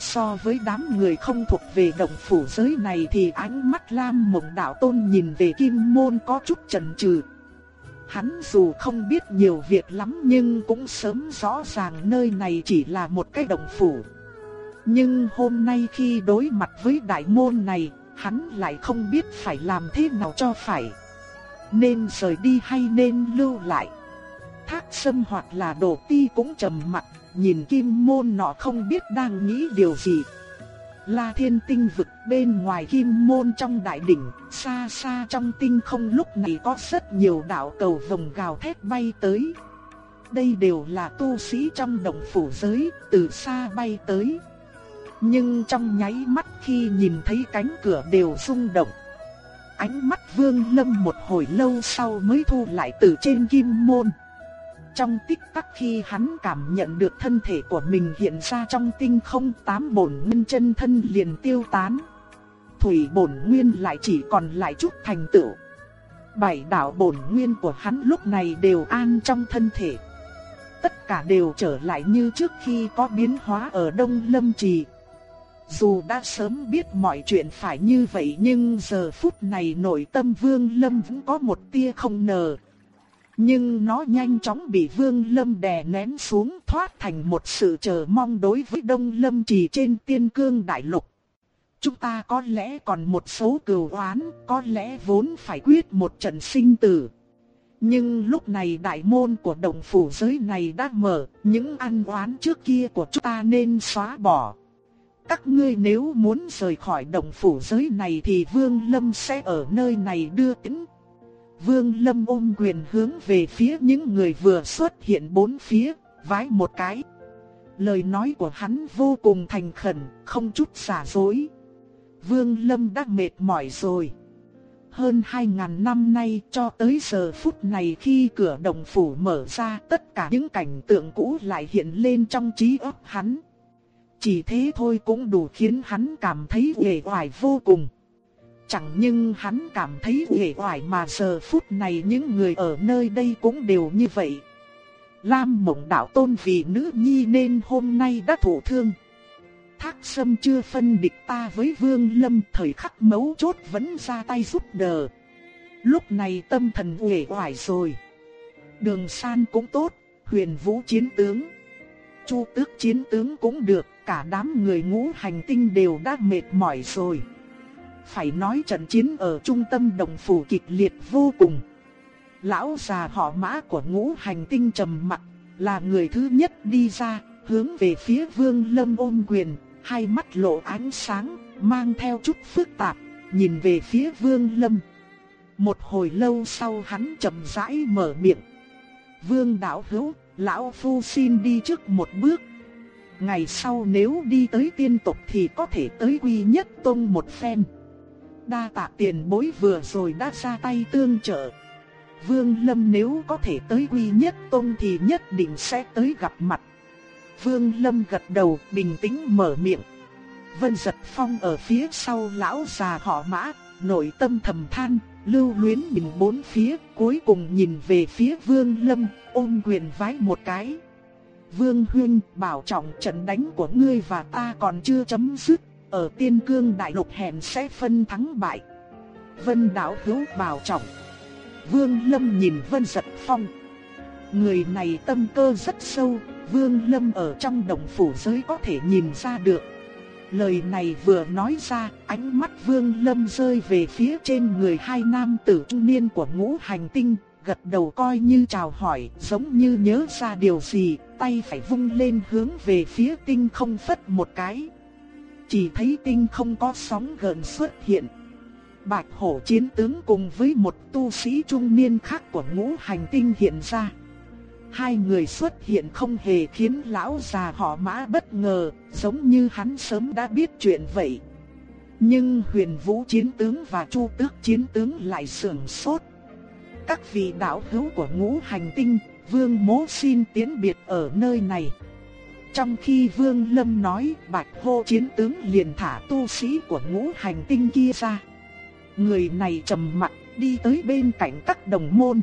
So với đám người không thuộc về động phủ giới này thì ánh mắt Lam Mộng Đạo Tôn nhìn về Kim Môn có chút chần chừ. Hắn dù không biết nhiều việc lắm nhưng cũng sớm rõ ràng nơi này chỉ là một cái động phủ. Nhưng hôm nay khi đối mặt với đại môn này, hắn lại không biết phải làm thế nào cho phải. Nên rời đi hay nên lưu lại. Thác sâm hoặc là đồ ti cũng trầm mặt, nhìn kim môn nọ không biết đang nghĩ điều gì. La thiên tinh vực bên ngoài kim môn trong đại đỉnh, xa xa trong tinh không lúc này có rất nhiều đạo cầu vồng gào thét bay tới. Đây đều là tu sĩ trong đồng phủ giới, từ xa bay tới. Nhưng trong nháy mắt khi nhìn thấy cánh cửa đều rung động. Ánh mắt vương lâm một hồi lâu sau mới thu lại từ trên kim môn. Trong tích tắc khi hắn cảm nhận được thân thể của mình hiện ra trong tinh không, tám bổn nguyên chân thân liền tiêu tán. Thủy bổn nguyên lại chỉ còn lại chút thành tựu. Bảy đạo bổn nguyên của hắn lúc này đều an trong thân thể. Tất cả đều trở lại như trước khi có biến hóa ở Đông Lâm Trì. Dù đã sớm biết mọi chuyện phải như vậy nhưng giờ phút này nội tâm Vương Lâm vẫn có một tia không nờ. Nhưng nó nhanh chóng bị Vương Lâm đè nén xuống thoát thành một sự chờ mong đối với Đông Lâm Trì trên tiên cương đại lục. Chúng ta có lẽ còn một số cừu oán, có lẽ vốn phải quyết một trận sinh tử. Nhưng lúc này đại môn của đồng phủ giới này đã mở, những ăn oán trước kia của chúng ta nên xóa bỏ. Các ngươi nếu muốn rời khỏi đồng phủ giới này thì Vương Lâm sẽ ở nơi này đưa tính. Vương Lâm ôm quyền hướng về phía những người vừa xuất hiện bốn phía, vái một cái. Lời nói của hắn vô cùng thành khẩn, không chút giả dối. Vương Lâm đã mệt mỏi rồi. Hơn 2.000 năm nay cho tới giờ phút này khi cửa đồng phủ mở ra tất cả những cảnh tượng cũ lại hiện lên trong trí óc hắn. Chỉ thế thôi cũng đủ khiến hắn cảm thấy uể oải vô cùng. Chẳng nhưng hắn cảm thấy hề hoài mà giờ phút này những người ở nơi đây cũng đều như vậy. Lam mộng đạo tôn vì nữ nhi nên hôm nay đã thổ thương. Thác sâm chưa phân địch ta với vương lâm thời khắc mấu chốt vẫn ra tay giúp đỡ. Lúc này tâm thần uể oải rồi. Đường san cũng tốt, huyền vũ chiến tướng. Chu tước chiến tướng cũng được, cả đám người ngũ hành tinh đều đã mệt mỏi rồi. Phải nói trận chiến ở trung tâm đồng phủ kịch liệt vô cùng. Lão già họ mã của ngũ hành tinh trầm mặt, là người thứ nhất đi ra, hướng về phía vương lâm ôm quyền, hai mắt lộ ánh sáng, mang theo chút phức tạp, nhìn về phía vương lâm. Một hồi lâu sau hắn chậm rãi mở miệng. Vương đạo hữu, lão phu xin đi trước một bước. Ngày sau nếu đi tới tiên tộc thì có thể tới quy nhất tông một phen. Đa tạ tiền bối vừa rồi đã ra tay tương trợ. Vương Lâm nếu có thể tới quy nhất tông thì nhất định sẽ tới gặp mặt. Vương Lâm gật đầu bình tĩnh mở miệng. Vân giật phong ở phía sau lão già họ mã, nội tâm thầm than, lưu luyến bình bốn phía, cuối cùng nhìn về phía Vương Lâm, ôm quyền vái một cái. Vương Huyên bảo trọng trận đánh của ngươi và ta còn chưa chấm dứt, ở tiên cương đại lục hẹn sẽ phân thắng bại. Vân đảo hữu bảo trọng. Vương Lâm nhìn Vân giật phong. Người này tâm cơ rất sâu, Vương Lâm ở trong đồng phủ giới có thể nhìn ra được. Lời này vừa nói ra, ánh mắt Vương Lâm rơi về phía trên người hai nam tử trung niên của ngũ hành tinh, gật đầu coi như chào hỏi, giống như nhớ ra điều gì, tay phải vung lên hướng về phía tinh không phất một cái. Chỉ thấy tinh không có sóng gần xuất hiện. Bạch hổ chiến tướng cùng với một tu sĩ trung niên khác của ngũ hành tinh hiện ra. Hai người xuất hiện không hề khiến lão già họ mã bất ngờ, giống như hắn sớm đã biết chuyện vậy. Nhưng huyền vũ chiến tướng và chu tước chiến tướng lại sưởng sốt. Các vị đạo hữu của ngũ hành tinh, vương mố xin tiến biệt ở nơi này. Trong khi vương lâm nói, bạch hô chiến tướng liền thả tu sĩ của ngũ hành tinh kia ra. Người này trầm mặt đi tới bên cạnh các đồng môn.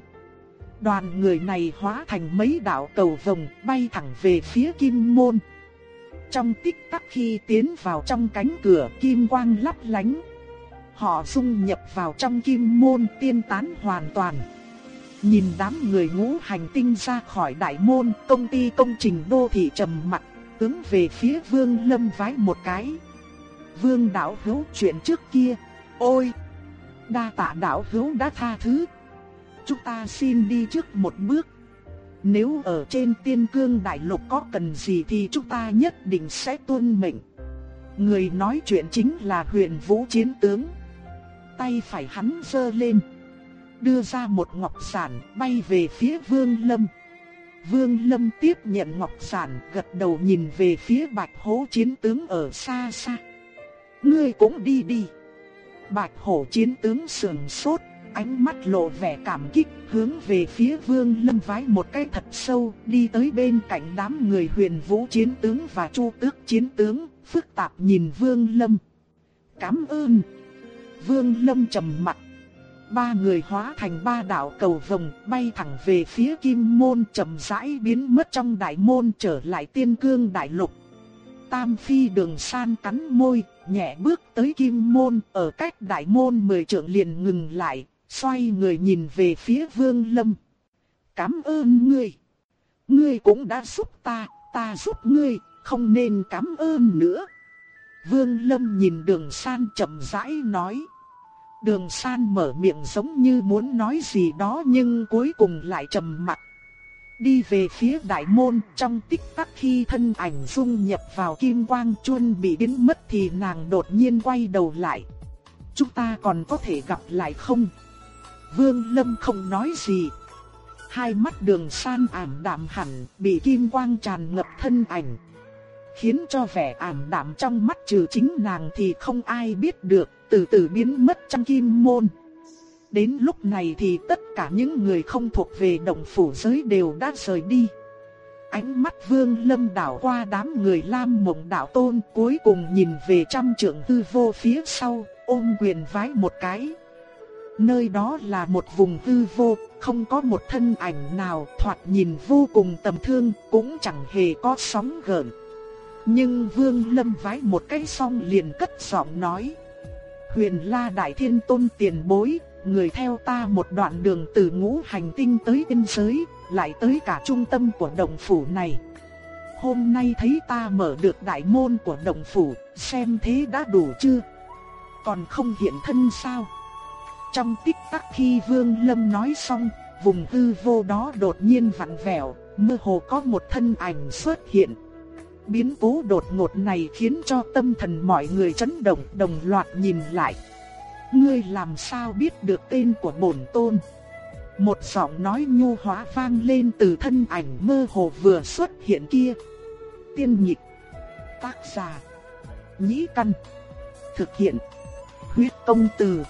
Đoàn người này hóa thành mấy đạo cầu vồng bay thẳng về phía kim môn. trong tích tắc khi tiến vào trong cánh cửa kim quang lấp lánh. Họ dung nhập vào trong kim môn tiên tán hoàn toàn. Nhìn đám người ngũ hành tinh ra khỏi đại môn, công ty công trình đô thị trầm mặt, hướng về phía Vương Lâm vái một cái. Vương đạo hữu chuyện trước kia, ôi, đa tạ đạo hữu đã tha thứ. Chúng ta xin đi trước một bước. Nếu ở trên tiên cương đại lục có cần gì thì chúng ta nhất định sẽ tuân mệnh. Người nói chuyện chính là huyền vũ chiến tướng. Tay phải hắn giơ lên. Đưa ra một ngọc sản bay về phía vương lâm. Vương lâm tiếp nhận ngọc sản gật đầu nhìn về phía bạch hổ chiến tướng ở xa xa. Ngươi cũng đi đi. Bạch hổ chiến tướng sườn sốt ánh mắt lộ vẻ cảm kích, hướng về phía Vương Lâm vái một cái thật sâu, đi tới bên cạnh đám người huyền vũ chiến tướng và chu tước chiến tướng, phức tạp nhìn Vương Lâm. Cảm ơn. Vương Lâm trầm mặt. Ba người hóa thành ba đạo cầu vồng bay thẳng về phía kim môn chậm rãi biến mất trong đại môn trở lại tiên cương đại lục. Tam phi đường san cắn môi, nhẹ bước tới kim môn, ở cách đại môn mười trượng liền ngừng lại, xoay người nhìn về phía Vương Lâm. Cảm ơn ngươi. Ngươi cũng đã giúp ta, ta giúp ngươi, không nên cảm ơn nữa. Vương Lâm nhìn đường san chậm rãi nói. Đường san mở miệng giống như muốn nói gì đó nhưng cuối cùng lại trầm mặt. Đi về phía đại môn trong tích tắc khi thân ảnh dung nhập vào kim quang chuôn bị biến mất thì nàng đột nhiên quay đầu lại. Chúng ta còn có thể gặp lại không? Vương Lâm không nói gì. Hai mắt đường san ảm đạm hẳn, bị kim quang tràn ngập thân ảnh. Khiến cho vẻ ảm đạm trong mắt trừ chính nàng thì không ai biết được, từ từ biến mất trong kim môn. Đến lúc này thì tất cả những người không thuộc về động phủ giới đều đã rời đi. Ánh mắt vương lâm đảo qua đám người lam mộng đảo tôn cuối cùng nhìn về trăm trưởng hư vô phía sau, ôm quyền vái một cái. Nơi đó là một vùng hư vô, không có một thân ảnh nào thoạt nhìn vô cùng tầm thương, cũng chẳng hề có sóng gợn. Nhưng Vương Lâm vái một cái xong liền cất giọng nói. Huyền La Đại Thiên Tôn tiền bối, người theo ta một đoạn đường từ ngũ hành tinh tới biên giới, lại tới cả trung tâm của động phủ này. Hôm nay thấy ta mở được đại môn của động phủ, xem thế đã đủ chưa? Còn không hiện thân sao? Trong tích tắc khi Vương Lâm nói xong, vùng hư vô đó đột nhiên vặn vẹo, mơ hồ có một thân ảnh xuất hiện. Biến cố đột ngột này khiến cho tâm thần mọi người chấn động, đồng loạt nhìn lại. Ngươi làm sao biết được tên của bổn tôn? Một giọng nói nhu hóa vang lên từ thân ảnh mơ hồ vừa xuất hiện kia. Tiên nhịp, tác giả, nhĩ căn, thực hiện, huyết công từ.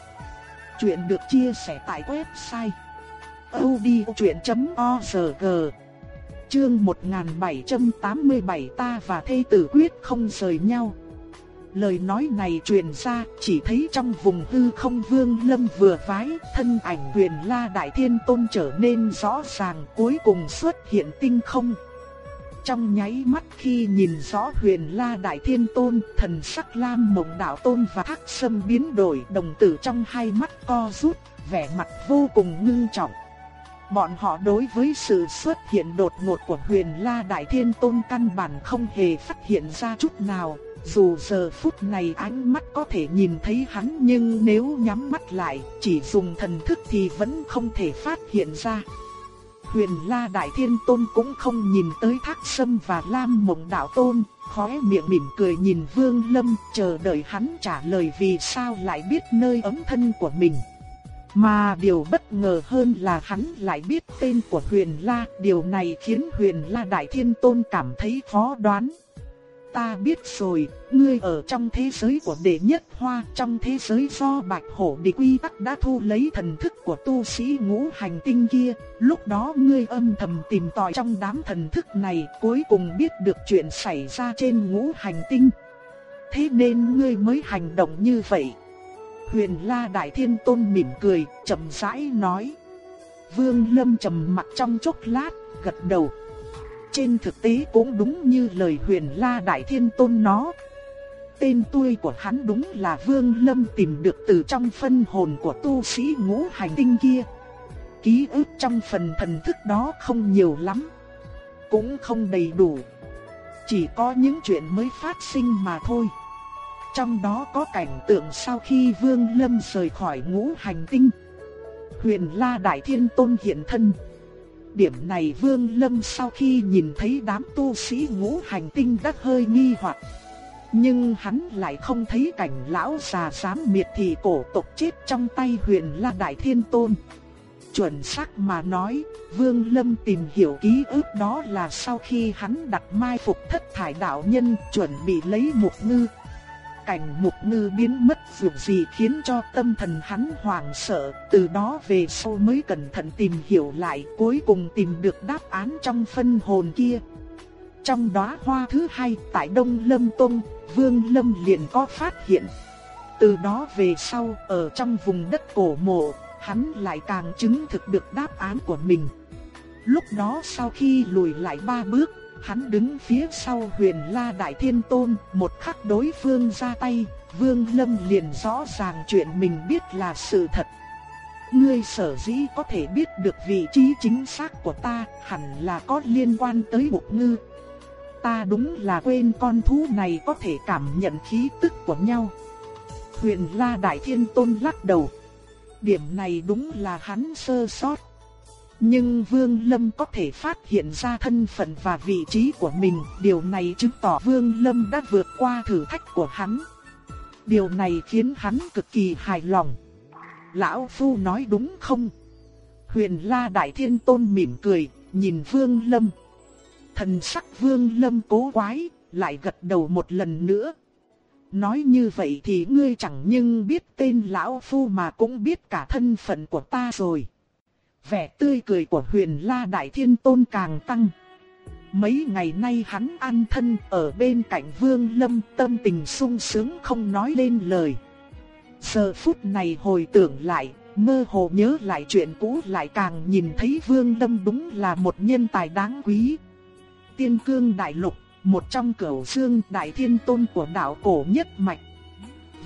Chuyện được chia sẻ tại website odchuyện.org Chương 1787 ta và thê tử quyết không rời nhau Lời nói này truyền ra, chỉ thấy trong vùng hư không vương lâm vừa vái, thân ảnh huyền la đại thiên tôn trở nên rõ ràng cuối cùng xuất hiện tinh không. Trong nháy mắt khi nhìn rõ huyền la đại thiên tôn, thần sắc lam mộng đạo tôn và thác sâm biến đổi đồng tử trong hai mắt co rút, vẻ mặt vô cùng ngưng trọng. Bọn họ đối với sự xuất hiện đột ngột của huyền la đại thiên tôn căn bản không hề phát hiện ra chút nào. Dù giờ phút này ánh mắt có thể nhìn thấy hắn nhưng nếu nhắm mắt lại, chỉ dùng thần thức thì vẫn không thể phát hiện ra. Huyền La Đại Thiên Tôn cũng không nhìn tới Thác Sâm và Lam Mộng Đạo Tôn, khóe miệng mỉm cười nhìn Vương Lâm, chờ đợi hắn trả lời vì sao lại biết nơi ấm thân của mình. Mà điều bất ngờ hơn là hắn lại biết tên của Huyền La, điều này khiến Huyền La Đại Thiên Tôn cảm thấy khó đoán ta biết rồi, ngươi ở trong thế giới của đệ nhất hoa, trong thế giới do bạch hổ địch quy tắc đã thu lấy thần thức của tu sĩ ngũ hành tinh kia, lúc đó ngươi âm thầm tìm tòi trong đám thần thức này, cuối cùng biết được chuyện xảy ra trên ngũ hành tinh. Thế nên ngươi mới hành động như vậy. Huyền La Đại Thiên Tôn mỉm cười, chậm rãi nói. Vương Lâm trầm mặt trong chốc lát, gật đầu. trên thực tế cũng đúng như lời huyền la đại thiên tôn nó. Tên tuổi của hắn đúng là Vương Lâm tìm được từ trong phân hồn của tu sĩ ngũ hành tinh kia. Ký ức trong phần thần thức đó không nhiều lắm, cũng không đầy đủ. Chỉ có những chuyện mới phát sinh mà thôi. Trong đó có cảnh tượng sau khi Vương Lâm rời khỏi ngũ hành tinh. Huyền La Đại Thiên Tôn hiện thân. Điểm này Vương Lâm sau khi nhìn thấy đám tu sĩ ngũ hành tinh đã hơi nghi hoặc. Nhưng hắn lại không thấy cảnh lão già dám miệt thị cổ tộc chết trong tay huyền La Đại Thiên Tôn. Chuẩn xác mà nói, Vương Lâm tìm hiểu ký ức đó là sau khi hắn đặt mai phục thất thải đạo nhân chuẩn bị lấy một ngư. Cảnh mục ngư biến mất dù gì khiến cho tâm thần hắn hoảng sợ, từ đó về sau mới cẩn thận tìm hiểu lại cuối cùng tìm được đáp án trong phân hồn kia. Trong đóa hoa thứ hai tại Đông Lâm Tông, Vương Lâm liền có phát hiện. Từ đó về sau, ở trong vùng đất cổ mộ, hắn lại càng chứng thực được đáp án của mình. Lúc đó sau khi lùi lại ba bước, hắn đứng phía sau huyền la đại thiên tôn, một khắc đối phương ra tay, vương lâm liền rõ ràng chuyện mình biết là sự thật. Ngươi sở dĩ có thể biết được vị trí chính xác của ta, hẳn là có liên quan tới bục ngư. Ta đúng là quên con thú này có thể cảm nhận khí tức của nhau. Huyền la đại thiên tôn lắc đầu. Điểm này đúng là hắn sơ sót. Nhưng Vương Lâm có thể phát hiện ra thân phận và vị trí của mình, điều này chứng tỏ Vương Lâm đã vượt qua thử thách của hắn. Điều này khiến hắn cực kỳ hài lòng. Lão Phu nói đúng không? Huyền La Đại Thiên Tôn mỉm cười, nhìn Vương Lâm. Thần sắc Vương Lâm cố quái, lại gật đầu một lần nữa, Nói như vậy thì ngươi chẳng nhưng biết tên lão phu mà cũng biết cả thân phận của ta rồi. Vẻ tươi cười của huyền la đại thiên tôn càng tăng. Mấy ngày nay hắn an thân ở bên cạnh vương lâm tâm tình sung sướng không nói lên lời. Giờ phút này hồi tưởng lại, mơ hồ nhớ lại chuyện cũ lại càng nhìn thấy vương lâm đúng là một nhân tài đáng quý. Tiên cương đại lục một trong cửu dương đại thiên tôn của đạo cổ nhất mạch.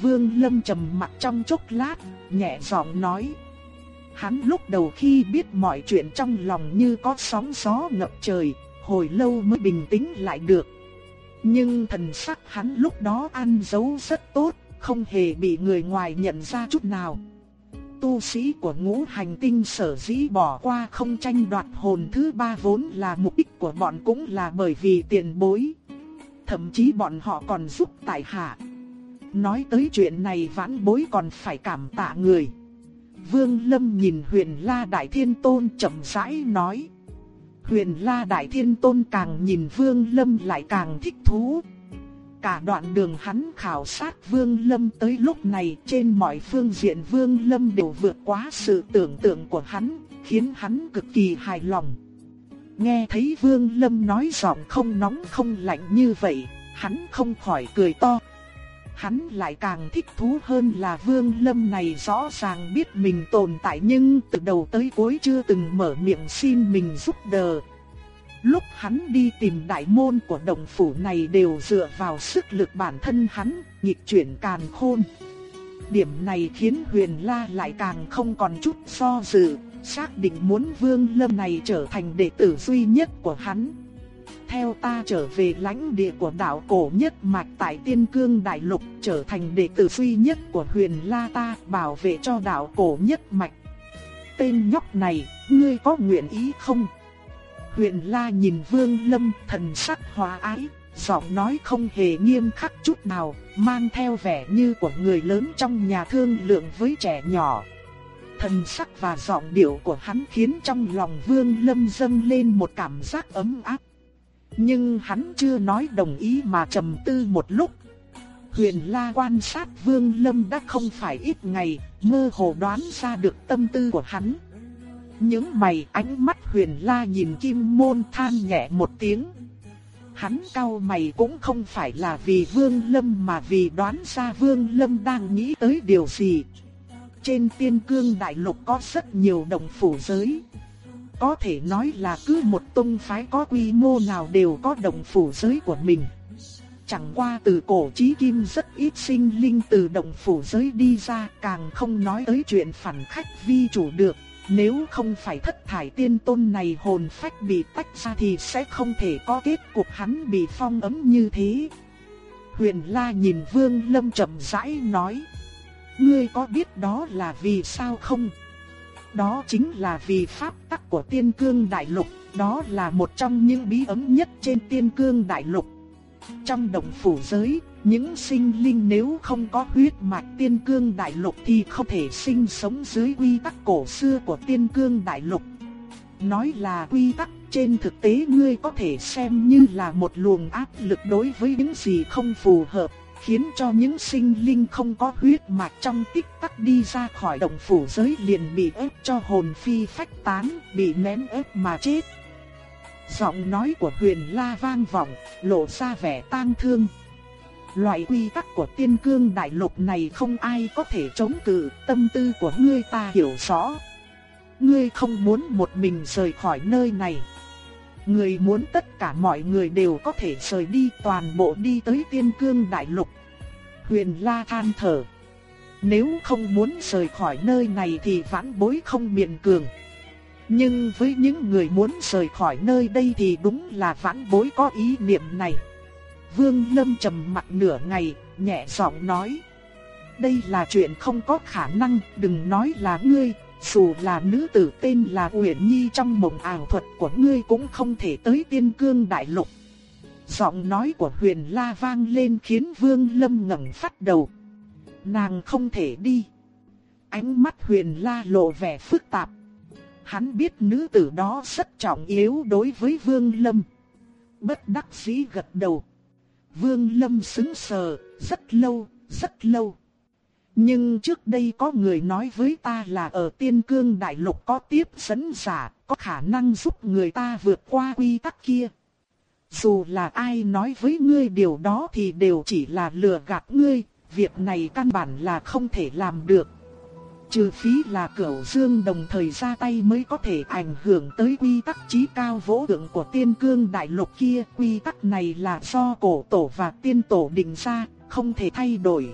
Vương Lâm trầm mặt trong chốc lát, nhẹ giọng nói. Hắn lúc đầu khi biết mọi chuyện trong lòng như có sóng gió ngập trời, hồi lâu mới bình tĩnh lại được. Nhưng thần sắc hắn lúc đó ăn giấu rất tốt, không hề bị người ngoài nhận ra chút nào tu sĩ của ngũ hành tinh sở dĩ bỏ qua không tranh đoạt hồn thứ ba vốn là mục đích của bọn cũng là bởi vì tiền bối. Thậm chí bọn họ còn giúp tại hạ. Nói tới chuyện này vãn bối còn phải cảm tạ người. Vương Lâm nhìn huyền La Đại Thiên Tôn chậm rãi nói. Huyền La Đại Thiên Tôn càng nhìn Vương Lâm lại càng thích thú. Cả đoạn đường hắn khảo sát Vương Lâm tới lúc này trên mọi phương diện Vương Lâm đều vượt quá sự tưởng tượng của hắn, khiến hắn cực kỳ hài lòng. Nghe thấy Vương Lâm nói giọng không nóng không lạnh như vậy, hắn không khỏi cười to. Hắn lại càng thích thú hơn là Vương Lâm này rõ ràng biết mình tồn tại nhưng từ đầu tới cuối chưa từng mở miệng xin mình giúp đỡ, Lúc hắn đi tìm đại môn của đồng phủ này đều dựa vào sức lực bản thân hắn, nghịch chuyển càn khôn. Điểm này khiến huyền la lại càng không còn chút do dự, xác định muốn vương lâm này trở thành đệ tử duy nhất của hắn. Theo ta trở về lãnh địa của đạo cổ nhất mạch tại tiên cương đại lục trở thành đệ tử duy nhất của huyền la ta bảo vệ cho đạo cổ nhất mạch. Tên nhóc này, ngươi có nguyện ý không? Huyền La nhìn Vương Lâm thần sắc hòa ái, giọng nói không hề nghiêm khắc chút nào, mang theo vẻ như của người lớn trong nhà thương lượng với trẻ nhỏ. Thần sắc và giọng điệu của hắn khiến trong lòng Vương Lâm dâng lên một cảm giác ấm áp. Nhưng hắn chưa nói đồng ý mà trầm tư một lúc. Huyền La quan sát Vương Lâm đã không phải ít ngày, mơ hồ đoán ra được tâm tư của hắn. Những mày ánh mắt huyền la nhìn kim môn than nhẹ một tiếng. Hắn cau mày cũng không phải là vì Vương Lâm mà vì đoán ra Vương Lâm đang nghĩ tới điều gì. Trên tiên cương đại lục có rất nhiều đồng phủ giới có thể nói là cứ một tông phái có quy mô nào đều có động phủ giới của mình. Chẳng qua từ cổ chí kim rất ít sinh linh từ động phủ giới đi ra, càng không nói tới chuyện phản khách vi chủ được. Nếu không phải thất thải tiên tôn này hồn phách bị tách ra thì sẽ không thể có kết cục hắn bị phong ấm như thế. Huyền La nhìn Vương Lâm chậm rãi nói. Ngươi có biết đó là vì sao không? Đó chính là vì pháp tắc của tiên cương đại lục, đó là một trong những bí ẩn nhất trên tiên cương đại lục. Trong động phủ giới, những sinh linh nếu không có huyết mạch tiên cương đại lục thì không thể sinh sống dưới quy tắc cổ xưa của tiên cương đại lục. Nói là quy tắc, trên thực tế ngươi có thể xem như là một luồng áp lực đối với những gì không phù hợp, khiến cho những sinh linh không có huyết mạch trong tích tắc đi ra khỏi động phủ giới liền bị ép cho hồn phi phách tán, bị ném ép mà chết. Giọng nói của huyền la vang vọng, lộ ra vẻ tang thương. Loại quy tắc của tiên cương đại lục này không ai có thể chống cự, tâm tư của ngươi ta hiểu rõ. Ngươi không muốn một mình rời khỏi nơi này người muốn tất cả mọi người đều có thể rời đi toàn bộ đi tới tiên cương đại lục. Huyền la than thở. Nếu không muốn rời khỏi nơi này thì vãn bối không miền cường. Nhưng với những người muốn rời khỏi nơi đây thì đúng là vãn bối có ý niệm này. Vương Lâm trầm mặt nửa ngày, nhẹ giọng nói. Đây là chuyện không có khả năng, đừng nói là ngươi, dù là nữ tử tên là Uyển Nhi trong mộng ảo thuật của ngươi cũng không thể tới tiên cương đại lục. Giọng nói của huyền la vang lên khiến Vương Lâm ngẩng phát đầu. Nàng không thể đi. Ánh mắt huyền la lộ vẻ phức tạp. Hắn biết nữ tử đó rất trọng yếu đối với Vương Lâm. Bất đắc dĩ gật đầu. Vương Lâm sững sờ, rất lâu, rất lâu. Nhưng trước đây có người nói với ta là ở tiên cương đại lục có tiếp dẫn giả, có khả năng giúp người ta vượt qua quy tắc kia. Dù là ai nói với ngươi điều đó thì đều chỉ là lừa gạt ngươi, việc này căn bản là không thể làm được. Trừ phí là cửu dương đồng thời ra tay mới có thể ảnh hưởng tới quy tắc trí cao vỗ tượng của tiên cương đại lục kia. Quy tắc này là do cổ tổ và tiên tổ định ra, không thể thay đổi.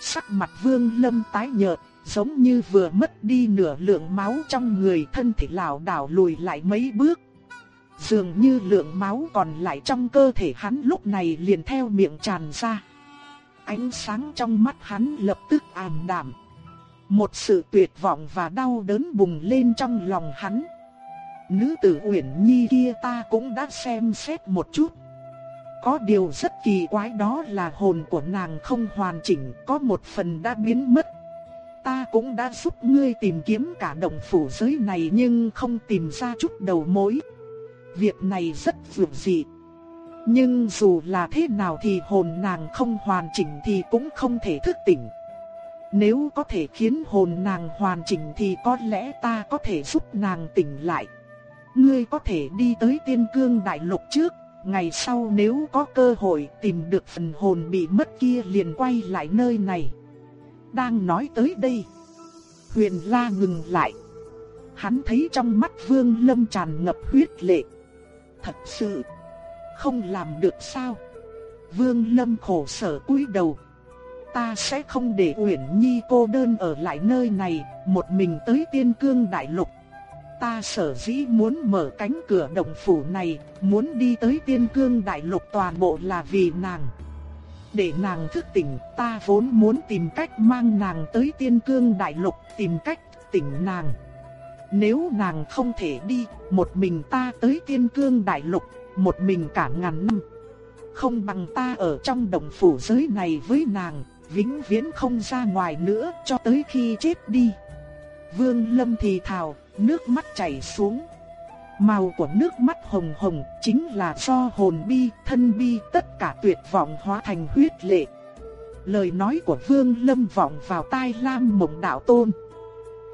Sắc mặt vương lâm tái nhợt, giống như vừa mất đi nửa lượng máu trong người thân thể lảo đảo lùi lại mấy bước. Dường như lượng máu còn lại trong cơ thể hắn lúc này liền theo miệng tràn ra. Ánh sáng trong mắt hắn lập tức ảm đạm. Một sự tuyệt vọng và đau đớn bùng lên trong lòng hắn. Nữ tử Uyển Nhi kia ta cũng đã xem xét một chút. Có điều rất kỳ quái đó là hồn của nàng không hoàn chỉnh, có một phần đã biến mất. Ta cũng đã giúp ngươi tìm kiếm cả động phủ giới này nhưng không tìm ra chút đầu mối. Việc này rất vượt dị. Nhưng dù là thế nào thì hồn nàng không hoàn chỉnh thì cũng không thể thức tỉnh. Nếu có thể khiến hồn nàng hoàn chỉnh thì có lẽ ta có thể giúp nàng tỉnh lại. Ngươi có thể đi tới tiên cương đại lục trước, ngày sau nếu có cơ hội tìm được phần hồn bị mất kia liền quay lại nơi này. Đang nói tới đây, huyền la ngừng lại. Hắn thấy trong mắt vương lâm tràn ngập huyết lệ. Thật sự, không làm được sao? Vương lâm khổ sở cúi đầu ta sẽ không để Uyển Nhi cô đơn ở lại nơi này, một mình tới Tiên Cương Đại Lục. Ta sở dĩ muốn mở cánh cửa động phủ này, muốn đi tới Tiên Cương Đại Lục toàn bộ là vì nàng. Để nàng thức tỉnh, ta vốn muốn tìm cách mang nàng tới Tiên Cương Đại Lục, tìm cách tỉnh nàng. Nếu nàng không thể đi, một mình ta tới Tiên Cương Đại Lục, một mình cả ngàn năm. Không bằng ta ở trong động phủ giới này với nàng, vĩnh viễn không ra ngoài nữa cho tới khi chết đi. Vương Lâm thì thào, nước mắt chảy xuống. Màu của nước mắt hồng hồng chính là do hồn bi, thân bi tất cả tuyệt vọng hóa thành huyết lệ. Lời nói của Vương Lâm vọng vào tai Lam Mộng Đạo Tôn.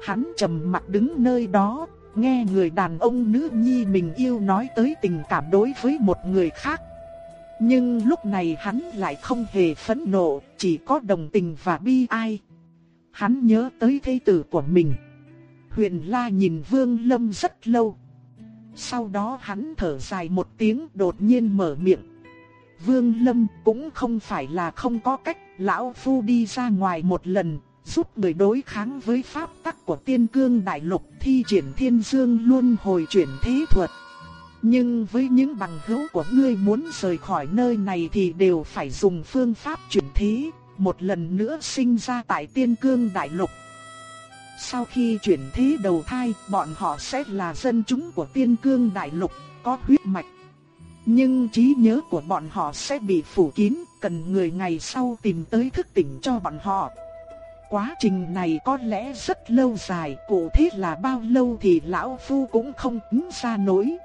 Hắn trầm mặt đứng nơi đó, nghe người đàn ông nữ nhi mình yêu nói tới tình cảm đối với một người khác. Nhưng lúc này hắn lại không hề phẫn nộ, chỉ có đồng tình và bi ai. Hắn nhớ tới thê tử của mình. Huyền La nhìn Vương Lâm rất lâu. Sau đó hắn thở dài một tiếng đột nhiên mở miệng. Vương Lâm cũng không phải là không có cách, lão phu đi ra ngoài một lần, giúp người đối kháng với pháp tắc của tiên cương đại lục thi triển thiên dương luôn hồi chuyển thế thuật. Nhưng với những bằng hữu của ngươi muốn rời khỏi nơi này thì đều phải dùng phương pháp chuyển thế, một lần nữa sinh ra tại tiên cương đại lục. Sau khi chuyển thế đầu thai, bọn họ sẽ là dân chúng của tiên cương đại lục, có huyết mạch. Nhưng trí nhớ của bọn họ sẽ bị phủ kín, cần người ngày sau tìm tới thức tỉnh cho bọn họ. Quá trình này có lẽ rất lâu dài, cụ thể là bao lâu thì lão phu cũng không tính ra nổi.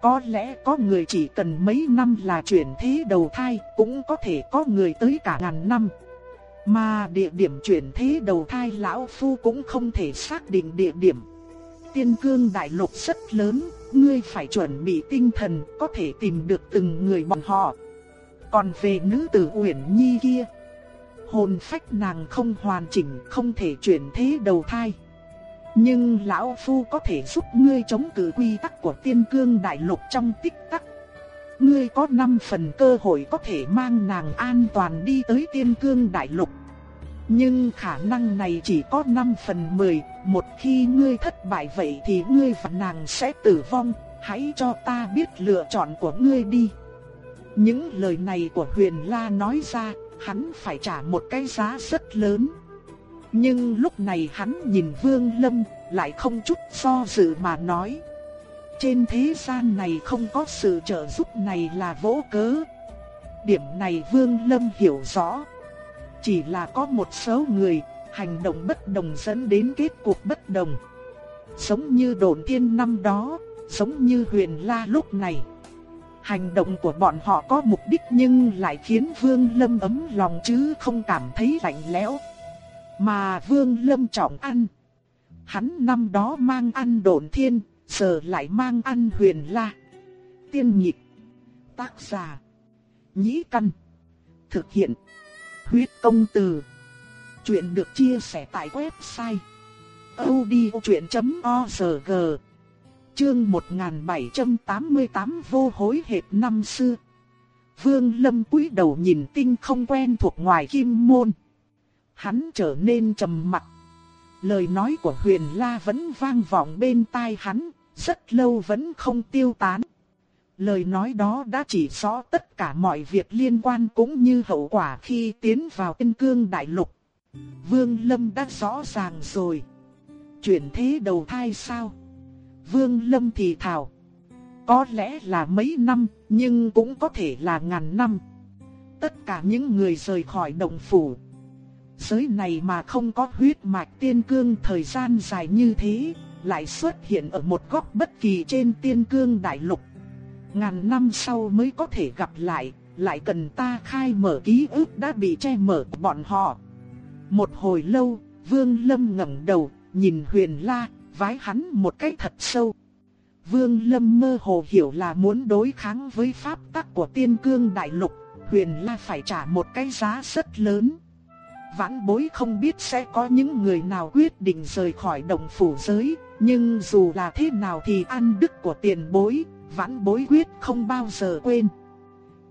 Có lẽ có người chỉ cần mấy năm là chuyển thế đầu thai, cũng có thể có người tới cả ngàn năm. Mà địa điểm chuyển thế đầu thai lão phu cũng không thể xác định địa điểm. Tiên cương đại lục rất lớn, ngươi phải chuẩn bị tinh thần có thể tìm được từng người bọn họ. Còn về nữ tử Uyển Nhi kia, hồn phách nàng không hoàn chỉnh, không thể chuyển thế đầu thai. Nhưng lão phu có thể giúp ngươi chống cự quy tắc của tiên cương đại lục trong tích tắc. Ngươi có 5 phần cơ hội có thể mang nàng an toàn đi tới tiên cương đại lục. Nhưng khả năng này chỉ có 5 phần 10, một khi ngươi thất bại vậy thì ngươi và nàng sẽ tử vong, hãy cho ta biết lựa chọn của ngươi đi. Những lời này của Huyền La nói ra, hắn phải trả một cái giá rất lớn. Nhưng lúc này hắn nhìn Vương Lâm, lại không chút do dự mà nói. Trên thế gian này không có sự trợ giúp này là vô cớ. Điểm này Vương Lâm hiểu rõ. Chỉ là có một số người, hành động bất đồng dẫn đến kết cục bất đồng. Giống như đồn thiên năm đó, giống như huyền la lúc này. Hành động của bọn họ có mục đích nhưng lại khiến Vương Lâm ấm lòng chứ không cảm thấy lạnh lẽo. Mà Vương Lâm trọng ăn. Hắn năm đó mang ăn đồn thiên, giờ lại mang ăn huyền la. Tiên nhịp. Tác giả. Nhĩ căn. Thực hiện. Huyết công từ. Chuyện được chia sẻ tại website. odchuyện.org Chương 1788 vô hối hệt năm xưa. Vương Lâm cúi đầu nhìn tinh không quen thuộc ngoài kim môn. Hắn trở nên trầm mặc. Lời nói của Huyền La vẫn vang vọng bên tai hắn, rất lâu vẫn không tiêu tán. Lời nói đó đã chỉ rõ tất cả mọi việc liên quan cũng như hậu quả khi tiến vào tiên cương đại lục. Vương Lâm đã rõ ràng rồi. Chuyển thế đầu thai sao? Vương Lâm thì thào. Có lẽ là mấy năm, nhưng cũng có thể là ngàn năm. Tất cả những người rời khỏi động phủ. Giới này mà không có huyết mạch tiên cương thời gian dài như thế, lại xuất hiện ở một góc bất kỳ trên tiên cương đại lục. Ngàn năm sau mới có thể gặp lại, lại cần ta khai mở ký ức đã bị che mở của bọn họ. Một hồi lâu, Vương Lâm ngẩng đầu, nhìn Huyền La, vái hắn một cái thật sâu. Vương Lâm mơ hồ hiểu là muốn đối kháng với pháp tắc của tiên cương đại lục, Huyền La phải trả một cái giá rất lớn. Vãn bối không biết sẽ có những người nào quyết định rời khỏi đồng phủ giới, nhưng dù là thế nào thì ăn đức của tiền bối, vãn bối quyết không bao giờ quên.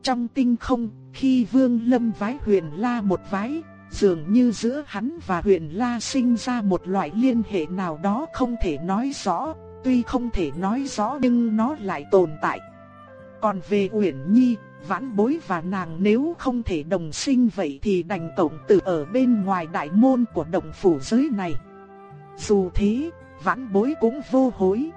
Trong tinh không, khi Vương Lâm vái huyền la một vái, dường như giữa hắn và huyền la sinh ra một loại liên hệ nào đó không thể nói rõ, tuy không thể nói rõ nhưng nó lại tồn tại. Còn về Uyển Nhi, vãn bối và nàng nếu không thể đồng sinh vậy thì đành tổng tử ở bên ngoài đại môn của động phủ giới này. Dù thế, vãn bối cũng vô hối.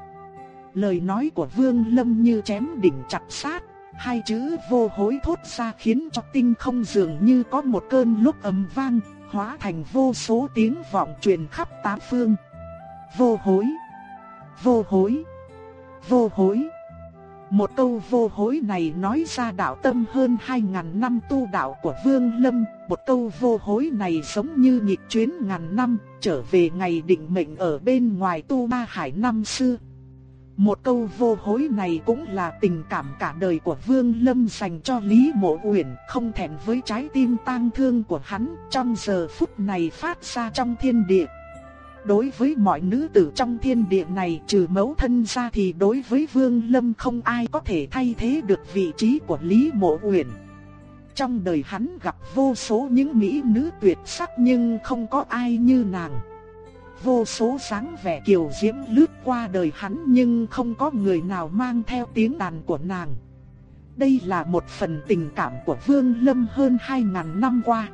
Lời nói của Vương Lâm như chém đỉnh chặt sát, hai chữ vô hối thốt ra khiến cho tinh không dường như có một cơn lúc ầm vang, hóa thành vô số tiếng vọng truyền khắp tám phương. Vô hối, vô hối, vô hối. Một câu vô hối này nói ra đạo tâm hơn 2.000 năm tu đạo của Vương Lâm, một câu vô hối này giống như nhịp chuyến ngàn năm, trở về ngày định mệnh ở bên ngoài tu ma hải năm xưa. Một câu vô hối này cũng là tình cảm cả đời của Vương Lâm dành cho Lý Mộ Uyển, không thẹn với trái tim tang thương của hắn trong giờ phút này phát ra trong thiên địa đối với mọi nữ tử trong thiên địa này trừ mẫu thân ra thì đối với Vương Lâm không ai có thể thay thế được vị trí của Lý Mộ Uyển. Trong đời hắn gặp vô số những mỹ nữ tuyệt sắc nhưng không có ai như nàng. Vô số sáng vẻ kiều diễm lướt qua đời hắn nhưng không có người nào mang theo tiếng đàn của nàng. Đây là một phần tình cảm của Vương Lâm hơn 2.000 năm qua.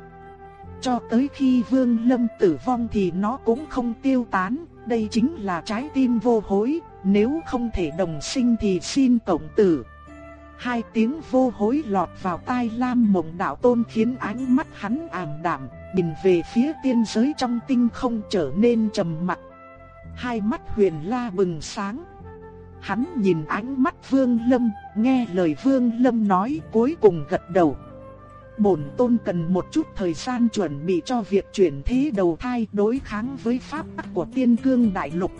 Cho tới khi Vương Lâm tử vong thì nó cũng không tiêu tán, đây chính là trái tim vô hối, nếu không thể đồng sinh thì xin cộng tử. Hai tiếng vô hối lọt vào tai Lam Mộng Đạo Tôn khiến ánh mắt hắn ảm đạm, nhìn về phía tiên giới trong tinh không trở nên trầm mặc. Hai mắt Huyền La bừng sáng. Hắn nhìn ánh mắt Vương Lâm, nghe lời Vương Lâm nói, cuối cùng gật đầu. Bổn tôn cần một chút thời gian chuẩn bị cho việc chuyển thế đầu thai đối kháng với pháp tắc của tiên cương đại lục.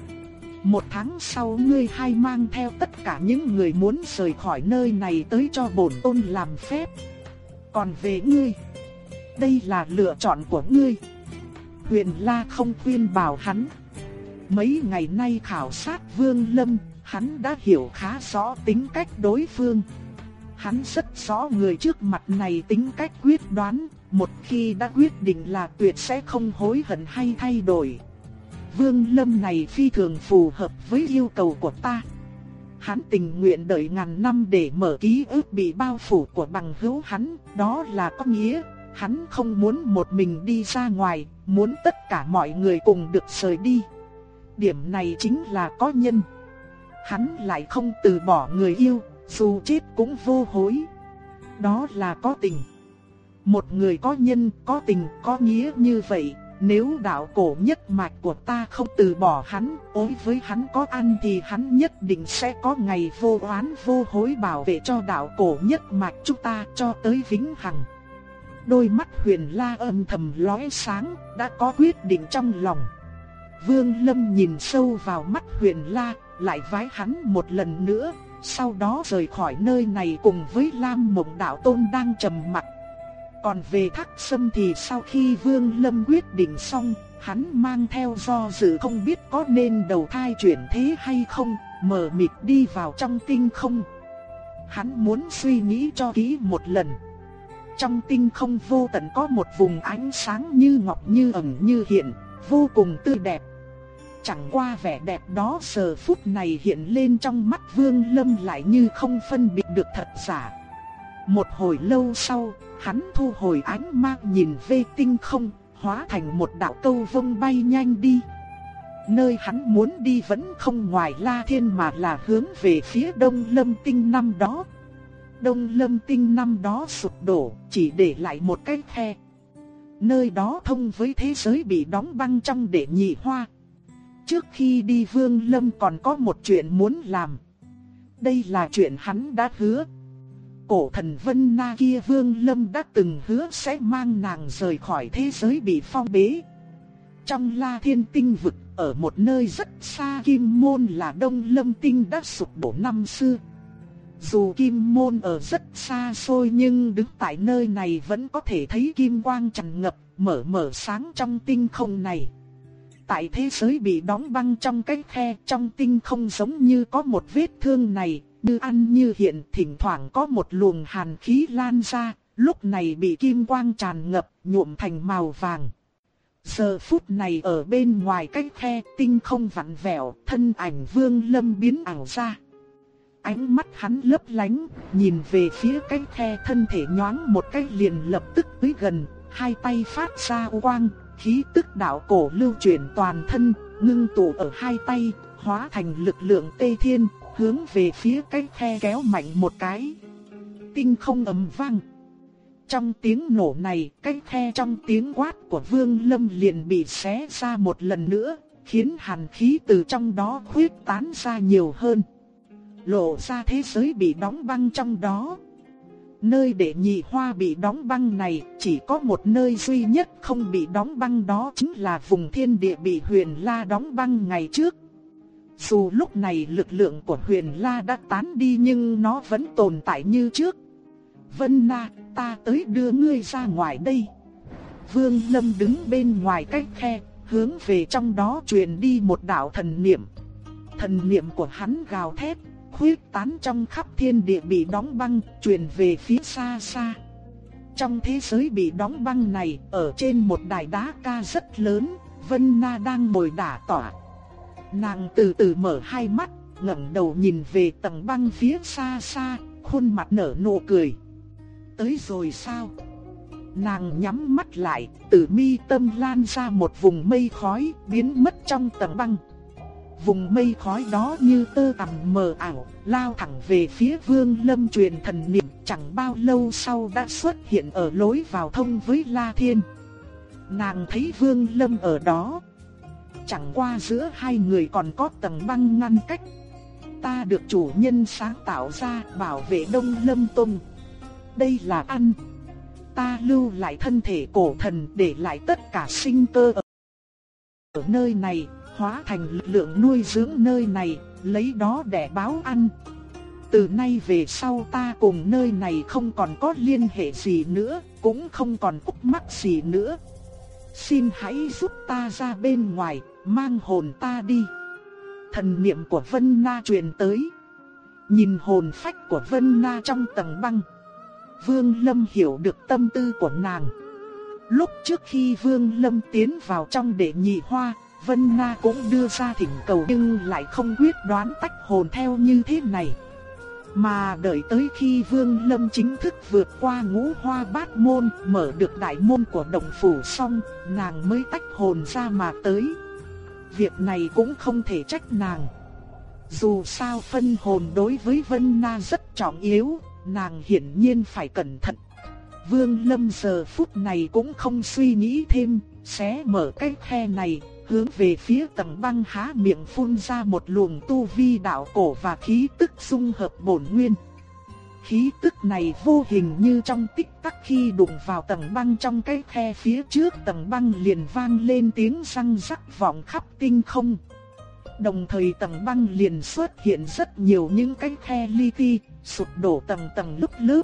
Một tháng sau ngươi hai mang theo tất cả những người muốn rời khỏi nơi này tới cho bổn tôn làm phép. Còn về ngươi, đây là lựa chọn của ngươi. Huyền La không khuyên bảo hắn. Mấy ngày nay khảo sát Vương Lâm, hắn đã hiểu khá rõ tính cách đối phương. Hắn rất rõ người trước mặt này tính cách quyết đoán, một khi đã quyết định là tuyệt sẽ không hối hận hay thay đổi. Vương Lâm này phi thường phù hợp với yêu cầu của ta. Hắn tình nguyện đợi ngàn năm để mở ký ức bị bao phủ của bằng hữu hắn, đó là có nghĩa, hắn không muốn một mình đi ra ngoài, muốn tất cả mọi người cùng được rời đi. Điểm này chính là có nhân. Hắn lại không từ bỏ người yêu, dù chết cũng vô hối. Đó là có tình. Một người có nhân, có tình, có nghĩa như vậy, nếu đạo cổ nhất mạch của ta không từ bỏ hắn, ối với hắn có ăn thì hắn nhất định sẽ có ngày vô oán vô hối bảo vệ cho đạo cổ nhất mạch chúng ta cho tới vĩnh hằng. Đôi mắt huyền la âm thầm lóe sáng, đã có quyết định trong lòng. Vương Lâm nhìn sâu vào mắt huyền la, lại vái hắn một lần nữa, sau đó rời khỏi nơi này cùng với Lam Mộng Đạo Tôn đang trầm mặc. Còn về Thác Sâm thì sau khi Vương Lâm quyết định xong, hắn mang theo do dự không biết có nên đầu thai chuyển thế hay không, mở mịt đi vào trong tinh không. Hắn muốn suy nghĩ cho kỹ một lần. Trong tinh không vô tận có một vùng ánh sáng như ngọc như ẩn như hiện, vô cùng tươi đẹp. Chẳng qua vẻ đẹp đó giờ phút này hiện lên trong mắt Vương Lâm lại như không phân biệt được thật giả. Một hồi lâu sau, hắn thu hồi ánh mắt nhìn về tinh không, hóa thành một đạo câu vông bay nhanh đi. Nơi hắn muốn đi vẫn không ngoài La Thiên mà là hướng về phía đông lâm tinh năm đó. Đông lâm tinh năm đó sụp đổ, chỉ để lại một cái khe. Nơi đó thông với thế giới bị đóng băng trong đệ nhị hoa. Trước khi đi Vương Lâm còn có một chuyện muốn làm. Đây là chuyện hắn đã hứa. Cổ thần Vân Na kia Vương Lâm đã từng hứa sẽ mang nàng rời khỏi thế giới bị phong bế. Trong La Thiên Tinh vực, ở một nơi rất xa Kim Môn là Đông Lâm Tinh đã sụp đổ năm xưa. Dù Kim Môn ở rất xa xôi nhưng đứng tại nơi này vẫn có thể thấy kim quang tràn ngập, mở mở sáng trong tinh không này. Tại thế giới bị đóng băng trong cái khe trong tinh không giống như có một vết thương này, như ăn như hiện thỉnh thoảng có một luồng hàn khí lan ra, lúc này bị kim quang tràn ngập, nhuộm thành màu vàng. Giờ phút này ở bên ngoài cái khe tinh không vặn vẹo, thân ảnh vương lâm biến ảo ra. Ánh mắt hắn lấp lánh, nhìn về phía cái khe thân thể nhoáng một cái liền lập tức tới gần, hai tay phát ra quang, khí tức đạo cổ lưu chuyển toàn thân, ngưng tụ ở hai tay, hóa thành lực lượng tê thiên, hướng về phía cái khe kéo mạnh một cái. Tinh không ầm vang. Trong tiếng nổ này, cái khe trong tiếng quát của Vương Lâm liền bị xé ra một lần nữa, khiến hàn khí từ trong đó khuyết tán ra nhiều hơn. Lộ ra thế giới bị đóng băng trong đó. Nơi để nhị hoa bị đóng băng này chỉ có một nơi duy nhất không bị đóng băng đó chính là vùng thiên địa bị huyền la đóng băng ngày trước. Dù lúc này lực lượng của huyền la đã tán đi nhưng nó vẫn tồn tại như trước. Vân Na, ta tới đưa ngươi ra ngoài đây. Vương Lâm đứng bên ngoài cách khe, hướng về trong đó truyền đi một đạo thần niệm. Thần niệm của hắn gào thét, khuyết tán trong khắp thiên địa bị đóng băng, truyền về phía xa xa. Trong thế giới bị đóng băng này, ở trên một đài đá ca rất lớn, Vân Na đang ngồi đả tỏa. Nàng từ từ mở hai mắt, ngẩng đầu nhìn về tầng băng phía xa xa, khuôn mặt nở nụ cười. Tới rồi sao? Nàng nhắm mắt lại, từ mi tâm lan ra một vùng mây khói, biến mất trong tầng băng. Vùng mây khói đó như tơ tằm mờ ảo, lao thẳng về phía vương lâm truyền thần niệm, chẳng bao lâu sau đã xuất hiện ở lối vào thông với La Thiên. Nàng thấy vương lâm ở đó. Chẳng qua giữa hai người còn có tầng băng ngăn cách. Ta được chủ nhân sáng tạo ra bảo vệ đông lâm tông. Đây là ăn. Ta lưu lại thân thể cổ thần để lại tất cả sinh cơ ở, ở nơi này, hóa thành lực lượng nuôi dưỡng nơi này, lấy đó để báo ăn. Từ nay về sau ta cùng nơi này không còn có liên hệ gì nữa, cũng không còn khúc mắc gì nữa. Xin hãy giúp ta ra bên ngoài, mang hồn ta đi. Thần niệm của Vân Na truyền tới. Nhìn hồn phách của Vân Na trong tầng băng. Vương Lâm hiểu được tâm tư của nàng. Lúc trước khi Vương Lâm tiến vào trong đệ nhị hoa, Vân Na cũng đưa ra thỉnh cầu nhưng lại không quyết đoán tách hồn theo như thế này. Mà đợi tới khi Vương Lâm chính thức vượt qua ngũ hoa bát môn, mở được đại môn của đồng phủ xong, nàng mới tách hồn ra mà tới. Việc này cũng không thể trách nàng. Dù sao phân hồn đối với Vân Na rất trọng yếu, nàng hiển nhiên phải cẩn thận. Vương Lâm giờ phút này cũng không suy nghĩ thêm, sẽ mở cái khe này, hướng về phía tầng băng há miệng phun ra một luồng tu vi đạo cổ và khí tức dung hợp bổn nguyên. Khí tức này vô hình như trong tích tắc khi đụng vào tầng băng trong cái khe phía trước tầng băng liền vang lên tiếng răng rắc vọng khắp tinh không. Đồng thời tầng băng liền xuất hiện rất nhiều những cái khe li ti, sụp đổ tầng tầng lớp lớp.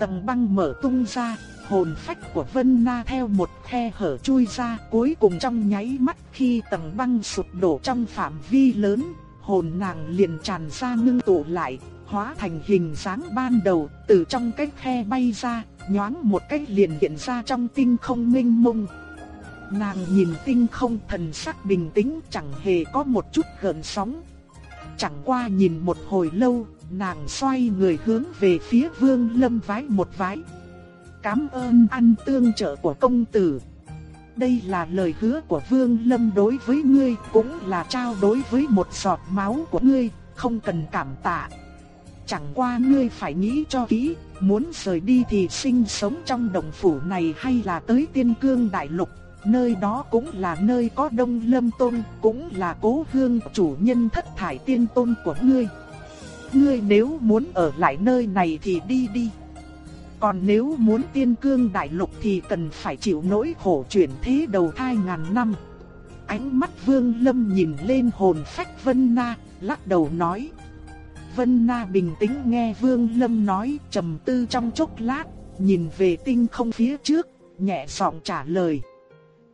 Tầng băng mở tung ra, hồn phách của Vân Na theo một khe hở chui ra, cuối cùng trong nháy mắt khi tầng băng sụp đổ trong phạm vi lớn, hồn nàng liền tràn ra ngưng tụ lại, hóa thành hình dáng ban đầu, từ trong cái khe bay ra, nhoáng một cái liền hiện ra trong tinh không minh mông. Nàng nhìn tinh không thần sắc bình tĩnh chẳng hề có một chút gợn sóng. Chẳng qua nhìn một hồi lâu, nàng xoay người hướng về phía vương lâm vái một vái cảm ơn ăn tương trợ của công tử. Đây là lời hứa của vương lâm đối với ngươi, cũng là trao đối với một giọt máu của ngươi, không cần cảm tạ. Chẳng qua ngươi phải nghĩ cho kỹ, muốn rời đi thì sinh sống trong đồng phủ này hay là tới tiên cương đại lục nơi đó cũng là nơi có đông lâm tôn, cũng là cố hương chủ nhân thất thải tiên tôn của ngươi. Ngươi nếu muốn ở lại nơi này thì đi đi. Còn nếu muốn tiên cương đại lục thì cần phải chịu nỗi khổ chuyển thế đầu thai ngàn năm. Ánh mắt vương lâm nhìn lên hồn phách Vân Na, lắc đầu nói. Vân Na bình tĩnh nghe vương lâm nói trầm tư trong chốc lát, nhìn về tinh không phía trước, nhẹ giọng trả lời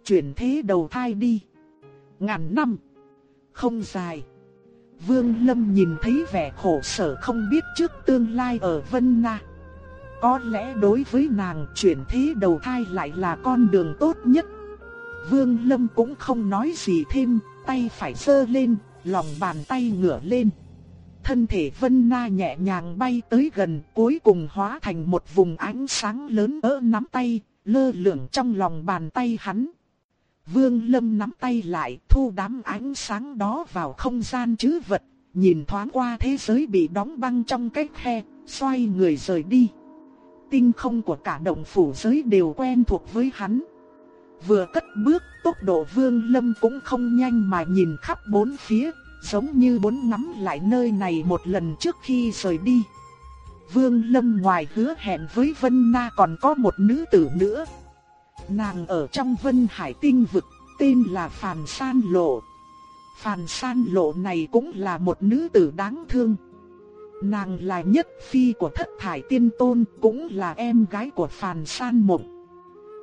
chuyển thế đầu thai đi. Ngàn năm, không dài. Vương Lâm nhìn thấy vẻ khổ sở không biết trước tương lai ở Vân Na. Có lẽ đối với nàng chuyển thế đầu thai lại là con đường tốt nhất. Vương Lâm cũng không nói gì thêm, tay phải sơ lên, lòng bàn tay ngửa lên. Thân thể Vân Na nhẹ nhàng bay tới gần, cuối cùng hóa thành một vùng ánh sáng lớn ở nắm tay, lơ lửng trong lòng bàn tay hắn. Vương Lâm nắm tay lại thu đám ánh sáng đó vào không gian chứ vật, nhìn thoáng qua thế giới bị đóng băng trong cái khe, xoay người rời đi. Tinh không của cả động phủ giới đều quen thuộc với hắn. Vừa cất bước, tốc độ Vương Lâm cũng không nhanh mà nhìn khắp bốn phía, giống như muốn ngắm lại nơi này một lần trước khi rời đi. Vương Lâm ngoài hứa hẹn với Vân Na còn có một nữ tử nữa, Nàng ở trong Vân Hải tinh vực, tên là Phàn San Lộ. Phàn San Lộ này cũng là một nữ tử đáng thương. Nàng là nhất phi của thất thải tiên tôn, cũng là em gái của Phàn San Mộng.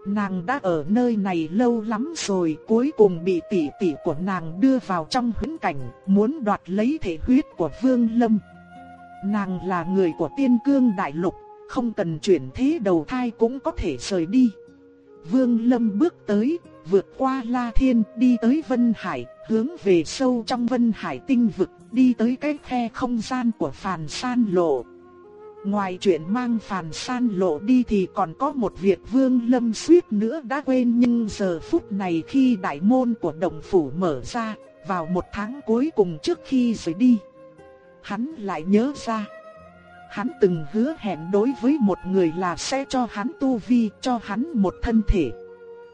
Nàng đã ở nơi này lâu lắm rồi, cuối cùng bị tỷ tỷ của nàng đưa vào trong huyễn cảnh, muốn đoạt lấy thể huyết của Vương Lâm. Nàng là người của tiên cương đại lục, không cần chuyển thế đầu thai cũng có thể rời đi. Vương Lâm bước tới, vượt qua La Thiên, đi tới Vân Hải, hướng về sâu trong Vân Hải tinh vực, đi tới cái khe không gian của Phàn San Lộ. Ngoài chuyện mang Phàn San Lộ đi thì còn có một việc Vương Lâm suýt nữa đã quên nhưng giờ phút này khi đại môn của động phủ mở ra, vào một tháng cuối cùng trước khi rời đi, hắn lại nhớ ra. Hắn từng hứa hẹn đối với một người là sẽ cho hắn tu vi, cho hắn một thân thể.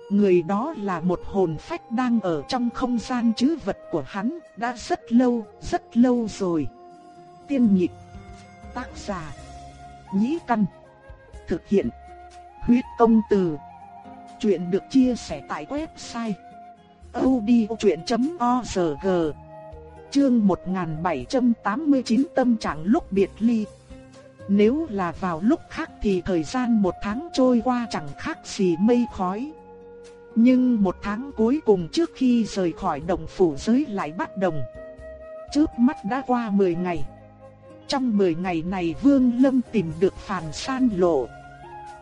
Người đó là một hồn phách đang ở trong không gian chứ vật của hắn, đã rất lâu, rất lâu rồi. Tiên nhịp, tác giả, nhĩ căn, thực hiện, huyết công từ. Chuyện được chia sẻ tại website odchuyện.org Chương 1789 tâm trạng lúc biệt ly Nếu là vào lúc khác thì thời gian một tháng trôi qua chẳng khác gì mây khói nhưng một tháng cuối cùng trước khi rời khỏi đồng phủ giới lại bắt đồng. Trước mắt đã qua 10 ngày. Trong 10 ngày này Vương Lâm tìm được phàn san lộ.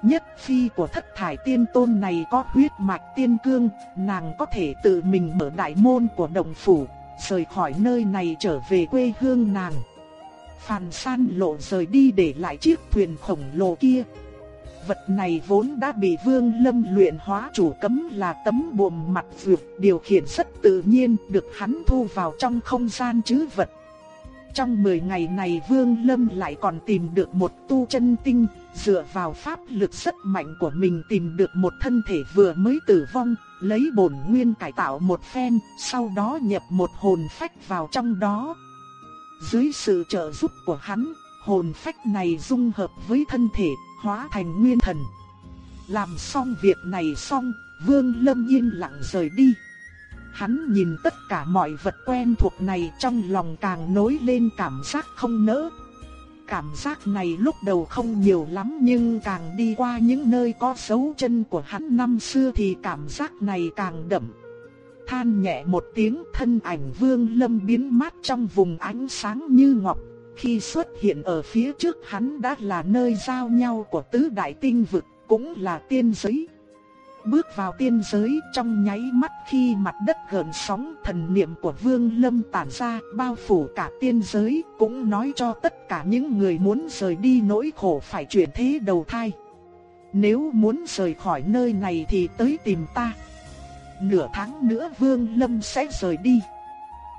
Nhất phi của thất thải tiên tôn này có huyết mạch tiên cương, nàng có thể tự mình mở đại môn của đồng phủ, rời khỏi nơi này trở về quê hương nàng. Phàn san lộ rời đi để lại chiếc thuyền khổng lồ kia, Vật này vốn đã bị Vương Lâm luyện hóa chủ cấm là tấm buồm mặt vượt, điều khiển rất tự nhiên, được hắn thu vào trong không gian chứ vật. Trong 10 ngày này Vương Lâm lại còn tìm được một tu chân tinh, dựa vào pháp lực rất mạnh của mình tìm được một thân thể vừa mới tử vong, lấy bổn nguyên cải tạo một phen, sau đó nhập một hồn phách vào trong đó. Dưới sự trợ giúp của hắn, hồn phách này dung hợp với thân thể, hóa thành nguyên thần. Làm xong việc này xong, Vương Lâm yên lặng rời đi. Hắn nhìn tất cả mọi vật quen thuộc này trong lòng càng nối lên cảm giác không nỡ. Cảm giác này lúc đầu không nhiều lắm nhưng càng đi qua những nơi có dấu chân của hắn năm xưa thì cảm giác này càng đậm. Than nhẹ một tiếng thân ảnh vương lâm biến mất trong vùng ánh sáng như ngọc khi xuất hiện ở phía trước hắn đã là nơi giao nhau của tứ đại tinh vực, cũng là tiên giới. Bước vào tiên giới trong nháy mắt khi mặt đất gợn sóng thần niệm của Vương Lâm tản ra bao phủ cả tiên giới cũng nói cho tất cả những người muốn rời đi nỗi khổ phải chuyển thế đầu thai. Nếu muốn rời khỏi nơi này thì tới tìm ta. Nửa tháng nữa Vương Lâm sẽ rời đi.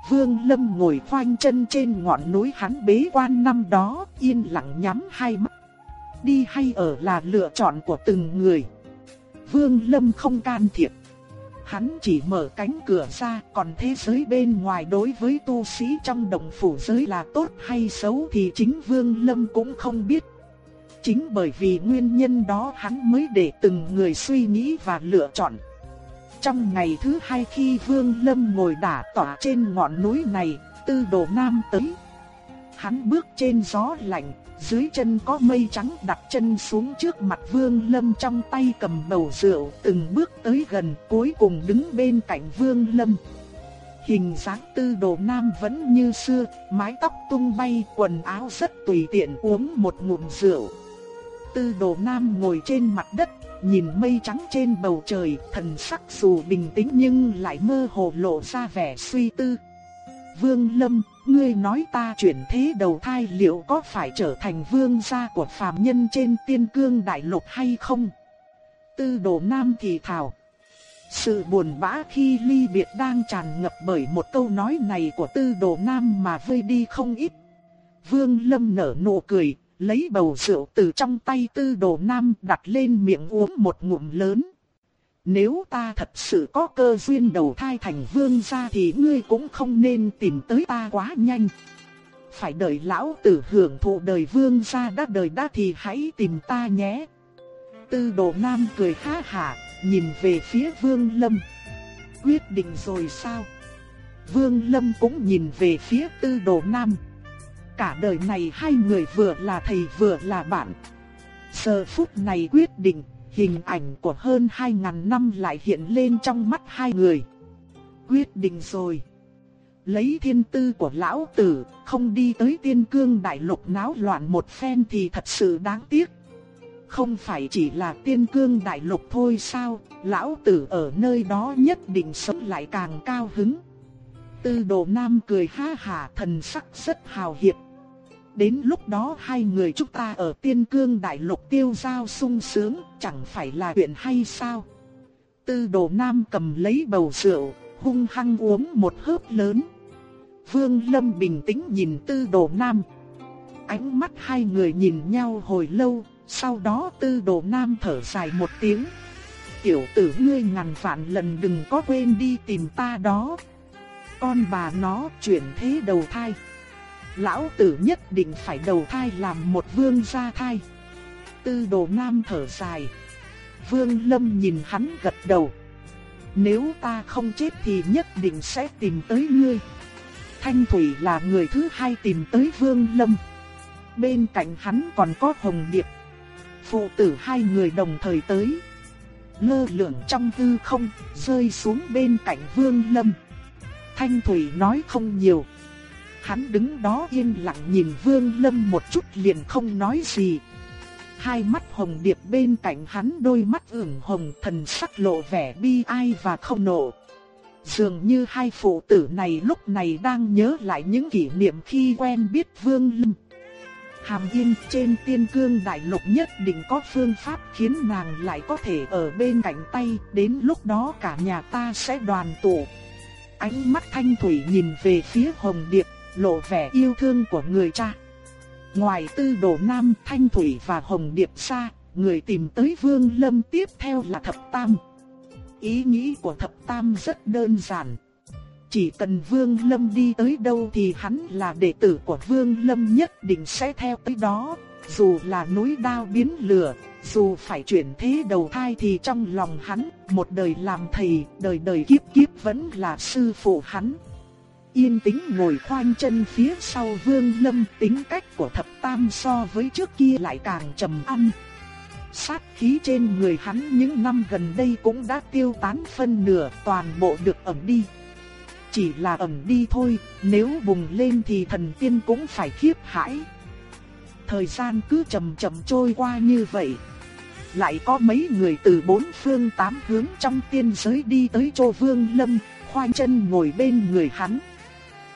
Vương Lâm ngồi khoanh chân trên ngọn núi hắn bế quan năm đó, yên lặng nhắm hai mắt. Đi hay ở là lựa chọn của từng người. Vương Lâm không can thiệp. Hắn chỉ mở cánh cửa ra, còn thế giới bên ngoài đối với tu sĩ trong đồng phủ giới là tốt hay xấu thì chính Vương Lâm cũng không biết. Chính bởi vì nguyên nhân đó hắn mới để từng người suy nghĩ và lựa chọn. Trong ngày thứ hai khi Vương Lâm ngồi đả tỏa trên ngọn núi này, tư đồ nam tới. Hắn bước trên gió lạnh, dưới chân có mây trắng đặt chân xuống trước mặt Vương Lâm trong tay cầm bầu rượu, từng bước tới gần cuối cùng đứng bên cạnh Vương Lâm. Hình dáng tư đồ nam vẫn như xưa, mái tóc tung bay, quần áo rất tùy tiện uống một ngụm rượu. Tư đồ nam ngồi trên mặt đất, nhìn mây trắng trên bầu trời, thần sắc dù bình tĩnh nhưng lại mơ hồ lộ ra vẻ suy tư. Vương Lâm, ngươi nói ta chuyển thế đầu thai liệu có phải trở thành vương gia của phàm nhân trên tiên cương đại lục hay không? Tư đồ nam thì thào. Sự buồn bã khi ly biệt đang tràn ngập bởi một câu nói này của tư đồ nam mà vơi đi không ít. Vương Lâm nở nụ cười, lấy bầu rượu từ trong tay tư đồ nam đặt lên miệng uống một ngụm lớn. Nếu ta thật sự có cơ duyên đầu thai thành vương gia thì ngươi cũng không nên tìm tới ta quá nhanh. Phải đợi lão tử hưởng thụ đời vương gia đã đời đã thì hãy tìm ta nhé. Tư đồ nam cười ha hả, nhìn về phía vương lâm. Quyết định rồi sao? Vương lâm cũng nhìn về phía tư đồ nam. Cả đời này hai người vừa là thầy vừa là bạn. Giờ phút này quyết định, hình ảnh của hơn 2.000 năm lại hiện lên trong mắt hai người. Quyết định rồi. Lấy thiên tư của lão tử, không đi tới tiên cương đại lục náo loạn một phen thì thật sự đáng tiếc. Không phải chỉ là tiên cương đại lục thôi sao, lão tử ở nơi đó nhất định sống lại càng cao hứng. Tư đồ nam cười ha hà thần sắc rất hào hiệp. Đến lúc đó hai người chúng ta ở tiên cương đại lục tiêu giao sung sướng, chẳng phải là chuyện hay sao? Tư đồ nam cầm lấy bầu rượu, hung hăng uống một hớp lớn. Vương Lâm bình tĩnh nhìn tư đồ nam. Ánh mắt hai người nhìn nhau hồi lâu, sau đó tư đồ nam thở dài một tiếng. Tiểu tử ngươi ngàn vạn lần đừng có quên đi tìm ta đó. Con bà nó chuyển thế đầu thai. Lão tử nhất định phải đầu thai làm một vương gia thai. Tư đồ nam thở dài. Vương lâm nhìn hắn gật đầu. Nếu ta không chết thì nhất định sẽ tìm tới ngươi. Thanh Thủy là người thứ hai tìm tới Vương Lâm. Bên cạnh hắn còn có Hồng Điệp. Phụ tử hai người đồng thời tới. Lơ lửng trong hư không, rơi xuống bên cạnh Vương Lâm. Thanh Thủy nói không nhiều. Hắn đứng đó yên lặng nhìn Vương Lâm một chút liền không nói gì. Hai mắt hồng điệp bên cạnh hắn đôi mắt ửng hồng thần sắc lộ vẻ bi ai và không nộ. Dường như hai phụ tử này lúc này đang nhớ lại những kỷ niệm khi quen biết Vương Lâm. Hàm Yên trên tiên cương đại lục nhất định có phương pháp khiến nàng lại có thể ở bên cạnh tay, đến lúc đó cả nhà ta sẽ đoàn tụ. Ánh mắt thanh thủy nhìn về phía Hồng Điệp, lộ vẻ yêu thương của người cha. Ngoài tư đồ nam thanh thủy và Hồng Điệp Sa, người tìm tới Vương Lâm tiếp theo là Thập Tam. Ý nghĩ của thập tam rất đơn giản. Chỉ cần Vương Lâm đi tới đâu thì hắn là đệ tử của Vương Lâm nhất định sẽ theo tới đó. Dù là núi đao biến lửa, dù phải chuyển thế đầu thai thì trong lòng hắn, một đời làm thầy, đời đời kiếp kiếp vẫn là sư phụ hắn. Yên tĩnh ngồi khoanh chân phía sau Vương Lâm tính cách của thập tam so với trước kia lại càng trầm âm. Sát khí trên người hắn những năm gần đây cũng đã tiêu tán phân nửa toàn bộ được ẩm đi. Chỉ là ẩm đi thôi, nếu bùng lên thì thần tiên cũng phải khiếp hãi. Thời gian cứ chậm chậm trôi qua như vậy. Lại có mấy người từ bốn phương tám hướng trong tiên giới đi tới chỗ Vương Lâm, khoanh chân ngồi bên người hắn.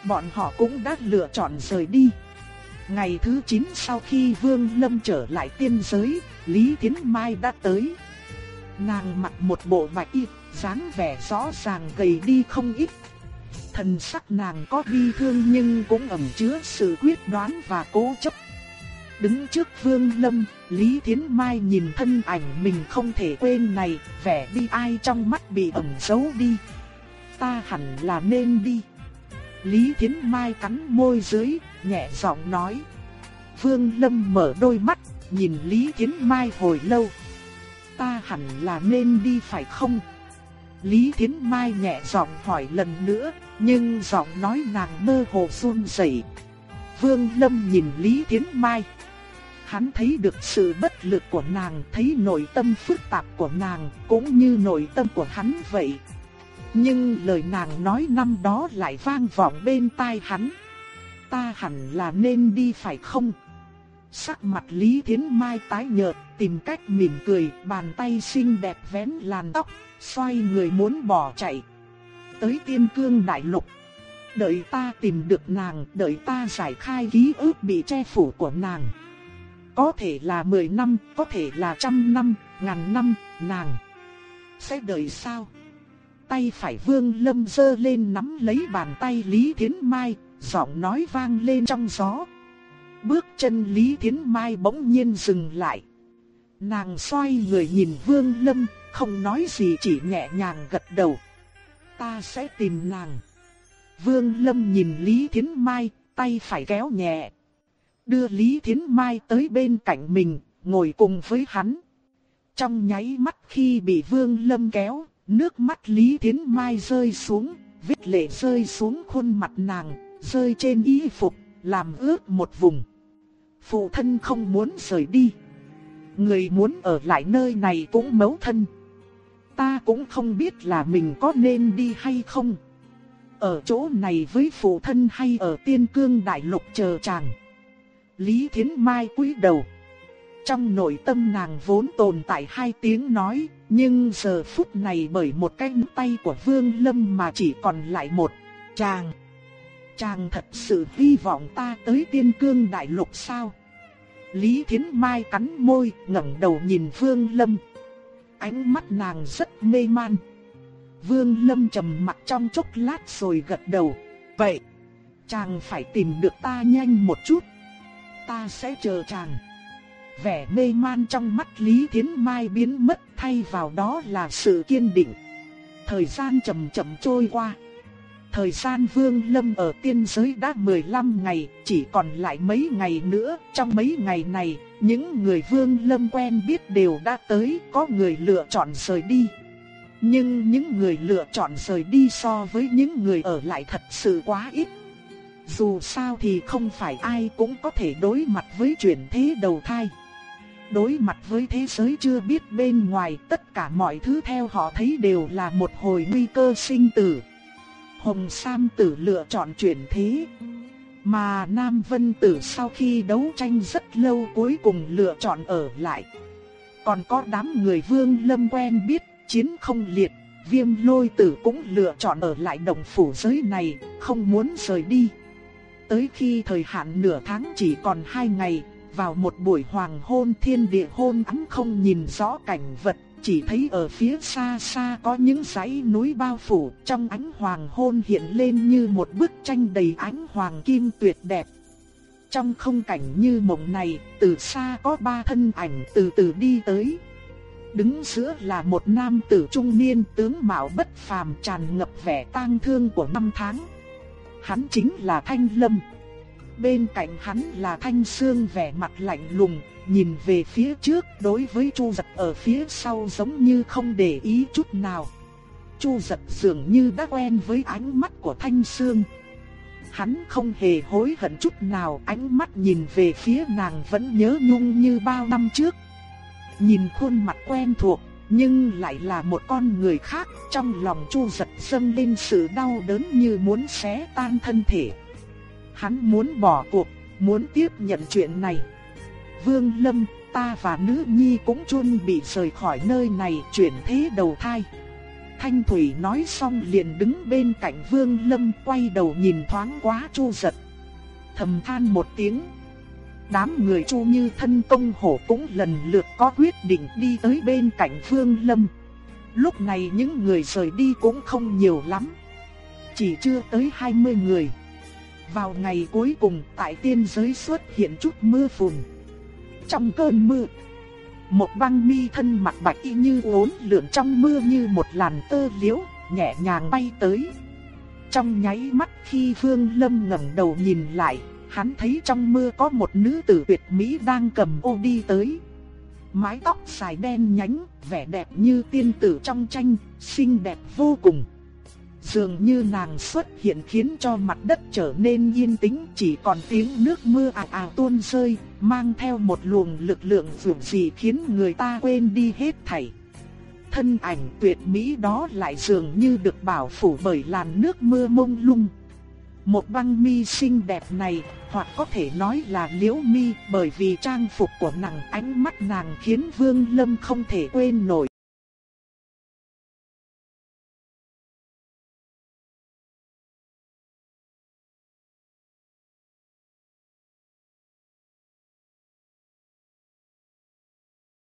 Bọn họ cũng đã lựa chọn rời đi. Ngày thứ 9 sau khi Vương Lâm trở lại tiên giới, Lý Thiến Mai đã tới. Nàng mặc một bộ bạch y, dáng vẻ rõ ràng gầy đi không ít. Thần sắc nàng có bi thương nhưng cũng ẩn chứa sự quyết đoán và cố chấp. Đứng trước Vương Lâm, Lý Thiến Mai nhìn thân ảnh mình không thể quên này, vẻ bi ai trong mắt bị ẩn giấu đi. Ta hẳn là nên đi. Lý Thiến Mai cắn môi dưới, nhẹ giọng nói. Vương Lâm mở đôi mắt, nhìn Lý Thiến Mai hồi lâu. Ta hẳn là nên đi phải không? Lý Thiến Mai nhẹ giọng hỏi lần nữa, nhưng giọng nói nàng mơ hồ run rẩy. Vương Lâm nhìn Lý Thiến Mai. Hắn thấy được sự bất lực của nàng, thấy nội tâm phức tạp của nàng, cũng như nội tâm của hắn vậy. Nhưng lời nàng nói năm đó lại vang vọng bên tai hắn. Ta hẳn là nên đi phải không? Sắc mặt Lý Thiến Mai tái nhợt, tìm cách mỉm cười, bàn tay xinh đẹp vén làn tóc, xoay người muốn bỏ chạy. Tới tiên cương đại lục. Đợi ta tìm được nàng, đợi ta giải khai ký ức bị che phủ của nàng. Có thể là 10 năm, có thể là trăm năm, ngàn năm, nàng. Sẽ đợi sao? Tay phải vương lâm dơ lên nắm lấy bàn tay Lý Thiến Mai, giọng nói vang lên trong gió. Bước chân Lý Thiến Mai bỗng nhiên dừng lại. Nàng xoay người nhìn Vương Lâm, không nói gì chỉ nhẹ nhàng gật đầu. Ta sẽ tìm nàng. Vương Lâm nhìn Lý Thiến Mai, tay phải kéo nhẹ. Đưa Lý Thiến Mai tới bên cạnh mình, ngồi cùng với hắn. Trong nháy mắt khi bị Vương Lâm kéo, nước mắt Lý Thiến Mai rơi xuống, vết lệ rơi xuống khuôn mặt nàng, rơi trên y phục, làm ướt một vùng. Phụ thân không muốn rời đi. Người muốn ở lại nơi này cũng mấu thân. Ta cũng không biết là mình có nên đi hay không. Ở chỗ này với phụ thân hay ở tiên cương đại lục chờ chàng. Lý Thiến Mai quý đầu. Trong nội tâm nàng vốn tồn tại hai tiếng nói, nhưng giờ phút này bởi một cái tay của Vương Lâm mà chỉ còn lại một chàng. Chàng thật sự hy vọng ta tới tiên cương đại lục sao? Lý Thiến Mai cắn môi, ngẩng đầu nhìn Vương Lâm. Ánh mắt nàng rất mê man. Vương Lâm trầm mặt trong chốc lát rồi gật đầu. Vậy, chàng phải tìm được ta nhanh một chút. Ta sẽ chờ chàng. Vẻ mê man trong mắt Lý Thiến Mai biến mất thay vào đó là sự kiên định. Thời gian chậm chậm trôi qua. Thời gian Vương Lâm ở tiên giới đã 15 ngày, chỉ còn lại mấy ngày nữa. Trong mấy ngày này, những người Vương Lâm quen biết đều đã tới, có người lựa chọn rời đi. Nhưng những người lựa chọn rời đi so với những người ở lại thật sự quá ít. Dù sao thì không phải ai cũng có thể đối mặt với chuyện thế đầu thai. Đối mặt với thế giới chưa biết bên ngoài tất cả mọi thứ theo họ thấy đều là một hồi nguy cơ sinh tử. Hồng Sam tử lựa chọn chuyển thế. Mà Nam Vân tử sau khi đấu tranh rất lâu cuối cùng lựa chọn ở lại. Còn có đám người vương lâm quen biết chiến không liệt, viêm lôi tử cũng lựa chọn ở lại đồng phủ giới này, không muốn rời đi. Tới khi thời hạn nửa tháng chỉ còn hai ngày, vào một buổi hoàng hôn thiên địa hôn ấm không nhìn rõ cảnh vật, chỉ thấy ở phía xa xa có những dãy núi bao phủ, trong ánh hoàng hôn hiện lên như một bức tranh đầy ánh hoàng kim tuyệt đẹp. Trong không cảnh như mộng này, từ xa có ba thân ảnh từ từ đi tới. Đứng giữa là một nam tử trung niên tướng mạo bất phàm tràn ngập vẻ tang thương của năm tháng. Hắn chính là Thanh Lâm. Bên cạnh hắn là Thanh Sương vẻ mặt lạnh lùng, nhìn về phía trước đối với Chu Giật ở phía sau giống như không để ý chút nào. Chu Giật dường như đã quen với ánh mắt của Thanh Sương. Hắn không hề hối hận chút nào, ánh mắt nhìn về phía nàng vẫn nhớ nhung như bao năm trước. Nhìn khuôn mặt quen thuộc, nhưng lại là một con người khác, trong lòng Chu Giật dâng lên sự đau đớn như muốn xé tan thân thể. Hắn muốn bỏ cuộc, muốn tiếp nhận chuyện này. Vương Lâm, ta và nữ nhi cũng chuẩn bị rời khỏi nơi này chuyển thế đầu thai. Thanh Thủy nói xong liền đứng bên cạnh Vương Lâm quay đầu nhìn thoáng quá Chu Giật. Thầm than một tiếng. Đám người Chu Như thân công hổ cũng lần lượt có quyết định đi tới bên cạnh Vương Lâm. Lúc này những người rời đi cũng không nhiều lắm. Chỉ chưa tới 20 người. Vào ngày cuối cùng tại tiên giới xuất hiện chút mưa phùn. Trong cơn mưa, một băng mi thân mặc bạch y như uốn lượn trong mưa như một làn tơ liễu, nhẹ nhàng bay tới. Trong nháy mắt khi phương Lâm ngẩng đầu nhìn lại, hắn thấy trong mưa có một nữ tử tuyệt mỹ đang cầm ô đi tới. Mái tóc dài đen nhánh, vẻ đẹp như tiên tử trong tranh, xinh đẹp vô cùng. Dường như nàng xuất hiện khiến cho mặt đất trở nên yên tĩnh, chỉ còn tiếng nước mưa ào ào tuôn rơi, mang theo một luồng lực lượng dịu gì khiến người ta quên đi hết thảy. Thân ảnh tuyệt mỹ đó lại dường như được bảo phủ bởi làn nước mưa mông lung. Một băng mi xinh đẹp này, hoặc có thể nói là liễu mi bởi vì trang phục của nàng ánh mắt nàng khiến Vương Lâm không thể quên nổi.